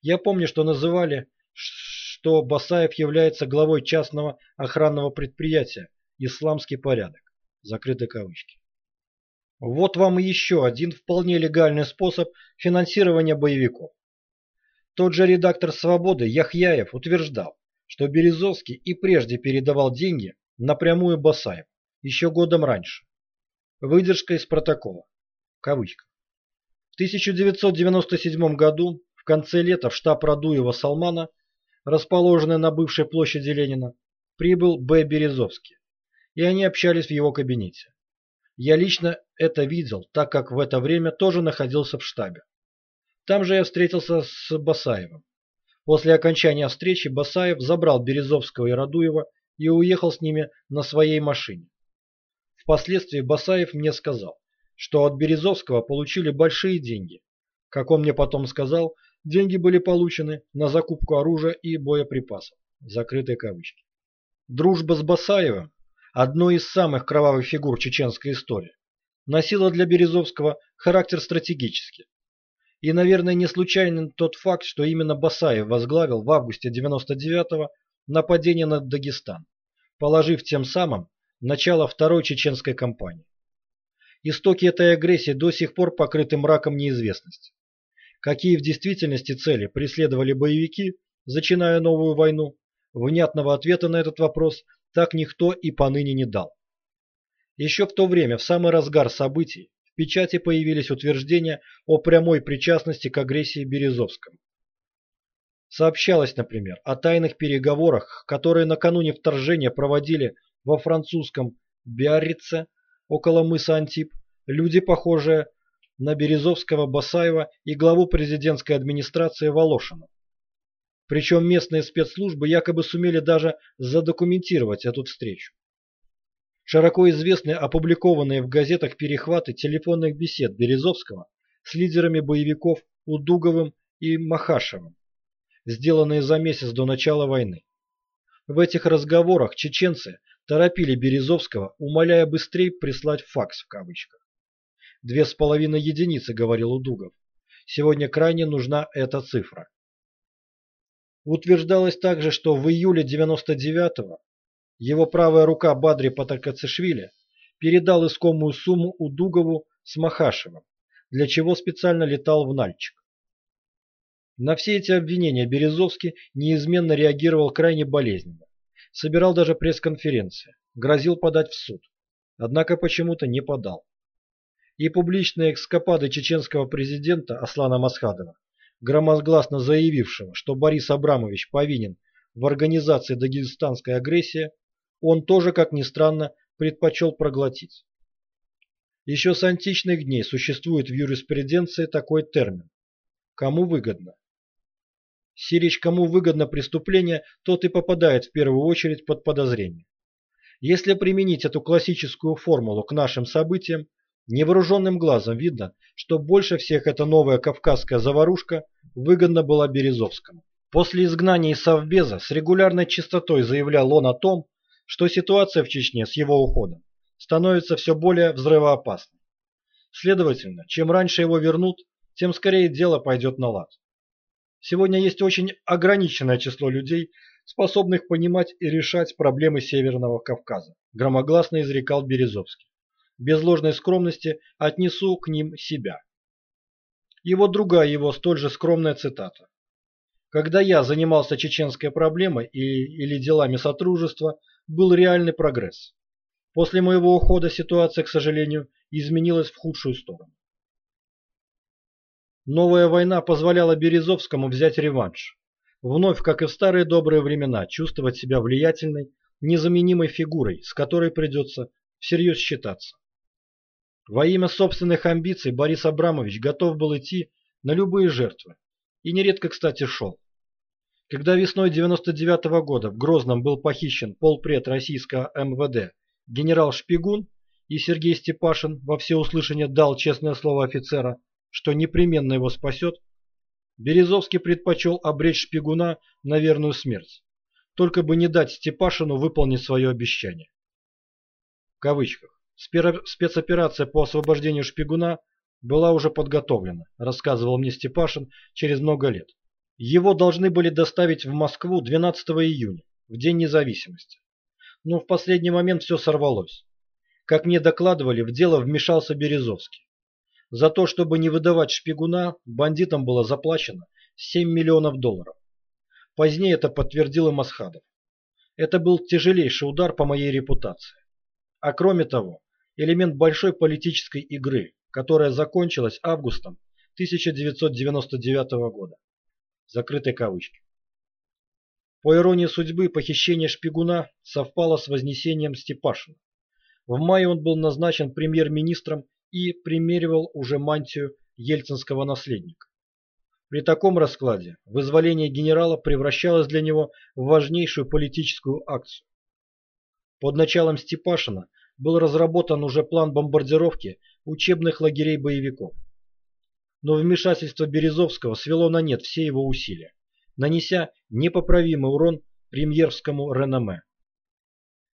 Я помню, что называли, что Басаев является главой частного охранного предприятия «Исламский порядок». Закрыты кавычки. Вот вам еще один вполне легальный способ финансирования боевиков. Тот же редактор «Свободы» Яхьяев утверждал, что Березовский и прежде передавал деньги напрямую Басаев, еще годом раньше. Выдержка из протокола. Кавычка. В 1997 году, в конце лета, в штаб Радуева-Салмана, расположенный на бывшей площади Ленина, прибыл Б. Березовский, и они общались в его кабинете. Я лично это видел, так как в это время тоже находился в штабе. Там же я встретился с Басаевым. После окончания встречи Басаев забрал Березовского и Радуева и уехал с ними на своей машине. Впоследствии Басаев мне сказал, что от Березовского получили большие деньги. Как он мне потом сказал, деньги были получены на закупку оружия и боеприпасов. Закрытые кавычки. Дружба с Басаевым, одной из самых кровавых фигур чеченской истории, носила для Березовского характер стратегический. И, наверное, не случайен тот факт, что именно Басаев возглавил в августе 99-го нападение на Дагестан, положив тем самым начало второй чеченской кампании. Истоки этой агрессии до сих пор покрыты мраком неизвестности. Какие в действительности цели преследовали боевики, зачиная новую войну, внятного ответа на этот вопрос так никто и поныне не дал. Еще в то время, в самый разгар событий, в печати появились утверждения о прямой причастности к агрессии Березовского. Сообщалось, например, о тайных переговорах, которые накануне вторжения проводили во французском Биаррице, около мыса Антип, люди, похожие на Березовского Басаева и главу президентской администрации Волошина. Причем местные спецслужбы якобы сумели даже задокументировать эту встречу. Широко известны опубликованные в газетах перехваты телефонных бесед Березовского с лидерами боевиков Удуговым и Махашевым, сделанные за месяц до начала войны. В этих разговорах чеченцы торопили Березовского, умоляя быстрее прислать факс в кавычках. «Две с половиной единицы», — говорил Удугов. «Сегодня крайне нужна эта цифра». Утверждалось также, что в июле 99-го его правая рука Бадри Патакацишвили передал искомую сумму Удугову с Махашевым, для чего специально летал в Нальчик. На все эти обвинения Березовский неизменно реагировал крайне болезненно. Собирал даже пресс-конференции, грозил подать в суд. Однако почему-то не подал. И публичные экскапады чеченского президента Аслана Масхадова, громогласно заявившего, что Борис Абрамович повинен в организации дагестанской агрессии, он тоже, как ни странно, предпочел проглотить. Еще с античных дней существует в юриспруденции такой термин «кому выгодно». Сирич кому выгодно преступление, тот и попадает в первую очередь под подозрение. Если применить эту классическую формулу к нашим событиям, невооруженным глазом видно, что больше всех эта новая кавказская заварушка выгодна была Березовскому. После изгнания из Совбеза с регулярной частотой заявлял он о том, что ситуация в Чечне с его уходом становится все более взрывоопасной. Следовательно, чем раньше его вернут, тем скорее дело пойдет на лад. Сегодня есть очень ограниченное число людей, способных понимать и решать проблемы Северного Кавказа, громогласно изрекал Березовский. Без ложной скромности отнесу к ним себя. И вот другая его столь же скромная цитата. Когда я занимался чеченской проблемой и, или делами сотрудничества, был реальный прогресс. После моего ухода ситуация, к сожалению, изменилась в худшую сторону. Новая война позволяла Березовскому взять реванш. Вновь, как и в старые добрые времена, чувствовать себя влиятельной, незаменимой фигурой, с которой придется всерьез считаться. Во имя собственных амбиций Борис Абрамович готов был идти на любые жертвы. И нередко, кстати, шел. Когда весной 99 -го года в Грозном был похищен полпред российского МВД генерал Шпигун, и Сергей Степашин во всеуслышание дал честное слово офицера, что непременно его спасет, Березовский предпочел обречь Шпигуна на верную смерть, только бы не дать Степашину выполнить свое обещание. В кавычках. Спецоперация по освобождению Шпигуна была уже подготовлена, рассказывал мне Степашин через много лет. Его должны были доставить в Москву 12 июня, в День независимости. Но в последний момент все сорвалось. Как мне докладывали, в дело вмешался Березовский. За то, чтобы не выдавать шпигуна, бандитам было заплачено 7 миллионов долларов. Позднее это подтвердил и Масхадов. Это был тяжелейший удар по моей репутации. А кроме того, элемент большой политической игры, которая закончилась августом 1999 года. Закрытые кавычки. По иронии судьбы, похищение шпигуна совпало с вознесением Степашина. В мае он был назначен премьер-министром и примеривал уже мантию ельцинского наследника. При таком раскладе вызволение генерала превращалось для него в важнейшую политическую акцию. Под началом Степашина был разработан уже план бомбардировки учебных лагерей боевиков. Но вмешательство Березовского свело на нет все его усилия, нанеся непоправимый урон премьерскому реноме.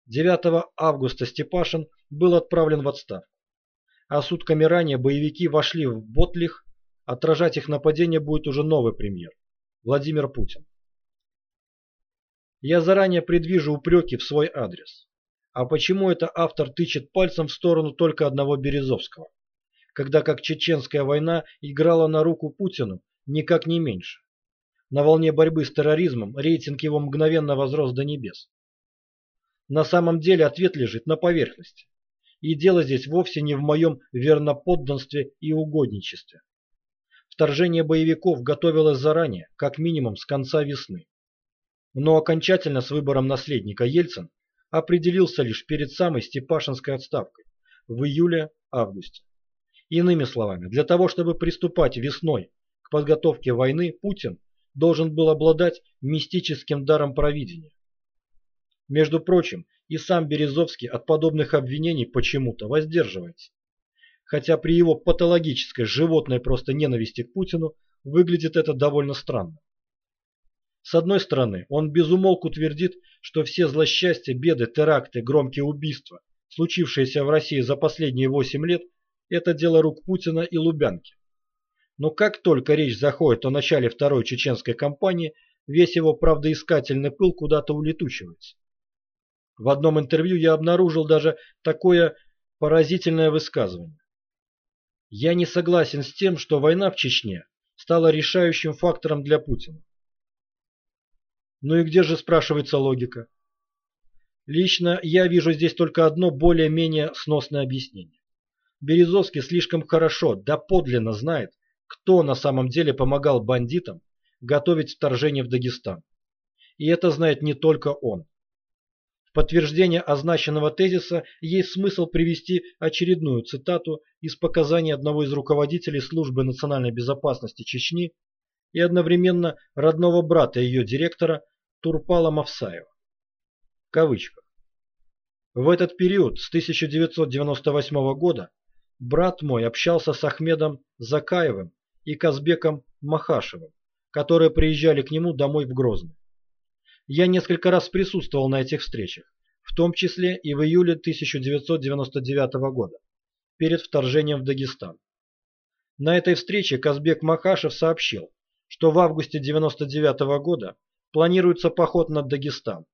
9 августа Степашин был отправлен в отставку а сутками ранее боевики вошли в Ботлих, отражать их нападение будет уже новый премьер – Владимир Путин. Я заранее предвижу упреки в свой адрес. А почему это автор тычет пальцем в сторону только одного Березовского, когда как чеченская война играла на руку Путину никак не меньше? На волне борьбы с терроризмом рейтинг его мгновенно возрос до небес. На самом деле ответ лежит на поверхности. И дело здесь вовсе не в моем верноподданстве и угодничестве. Вторжение боевиков готовилось заранее, как минимум с конца весны. Но окончательно с выбором наследника Ельцин определился лишь перед самой Степашинской отставкой в июле-августе. Иными словами, для того, чтобы приступать весной к подготовке войны, Путин должен был обладать мистическим даром провидения. Между прочим, и сам Березовский от подобных обвинений почему-то воздерживается. Хотя при его патологической животной просто ненависти к Путину выглядит это довольно странно. С одной стороны, он безумолку твердит, что все злосчастья, беды, теракты, громкие убийства, случившиеся в России за последние 8 лет, это дело рук Путина и Лубянки. Но как только речь заходит о начале второй чеченской кампании, весь его правдоискательный пыл куда-то улетучивается. В одном интервью я обнаружил даже такое поразительное высказывание. Я не согласен с тем, что война в Чечне стала решающим фактором для Путина. Ну и где же спрашивается логика? Лично я вижу здесь только одно более-менее сносное объяснение. Березовский слишком хорошо, да подлинно знает, кто на самом деле помогал бандитам готовить вторжение в Дагестан. И это знает не только он. В подтверждение означенного тезиса есть смысл привести очередную цитату из показаний одного из руководителей службы национальной безопасности Чечни и одновременно родного брата ее директора Турпала Мавсаева. В кавычках. В этот период с 1998 года брат мой общался с Ахмедом Закаевым и Казбеком Махашевым, которые приезжали к нему домой в Грозный. Я несколько раз присутствовал на этих встречах, в том числе и в июле 1999 года, перед вторжением в Дагестан. На этой встрече Казбек Махашев сообщил, что в августе 1999 года планируется поход на Дагестан,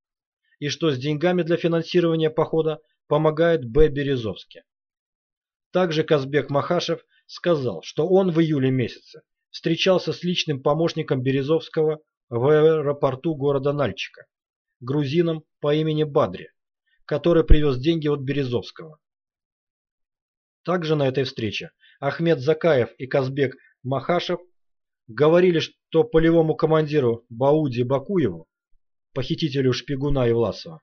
и что с деньгами для финансирования похода помогает Б. Березовский. Также Казбек Махашев сказал, что он в июле месяце встречался с личным помощником Березовского в аэропорту города Нальчика, грузином по имени Бадри, который привез деньги от Березовского. Также на этой встрече Ахмед Закаев и Казбек Махашев говорили, что полевому командиру Бауди Бакуеву, похитителю шпигуна и Власова,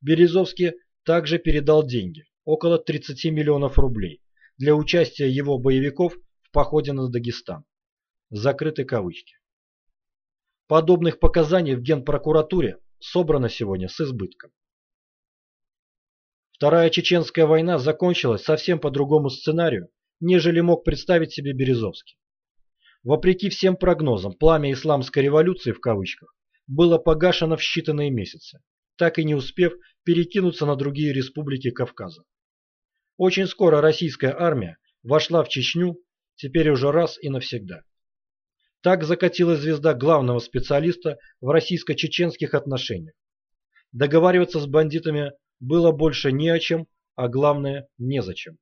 Березовский также передал деньги, около 30 миллионов рублей, для участия его боевиков в походе на Дагестан. Закрыты кавычки. Подобных показаний в Генпрокуратуре собрано сегодня с избытком. Вторая Чеченская война закончилась совсем по другому сценарию, нежели мог представить себе Березовский. Вопреки всем прогнозам, пламя исламской революции в кавычках было погашено в считанные месяцы, так и не успев перекинуться на другие республики Кавказа. Очень скоро российская армия вошла в Чечню, теперь уже раз и навсегда. Так закатилась звезда главного специалиста в российско-чеченских отношениях. Договариваться с бандитами было больше не о чем, а главное незачем.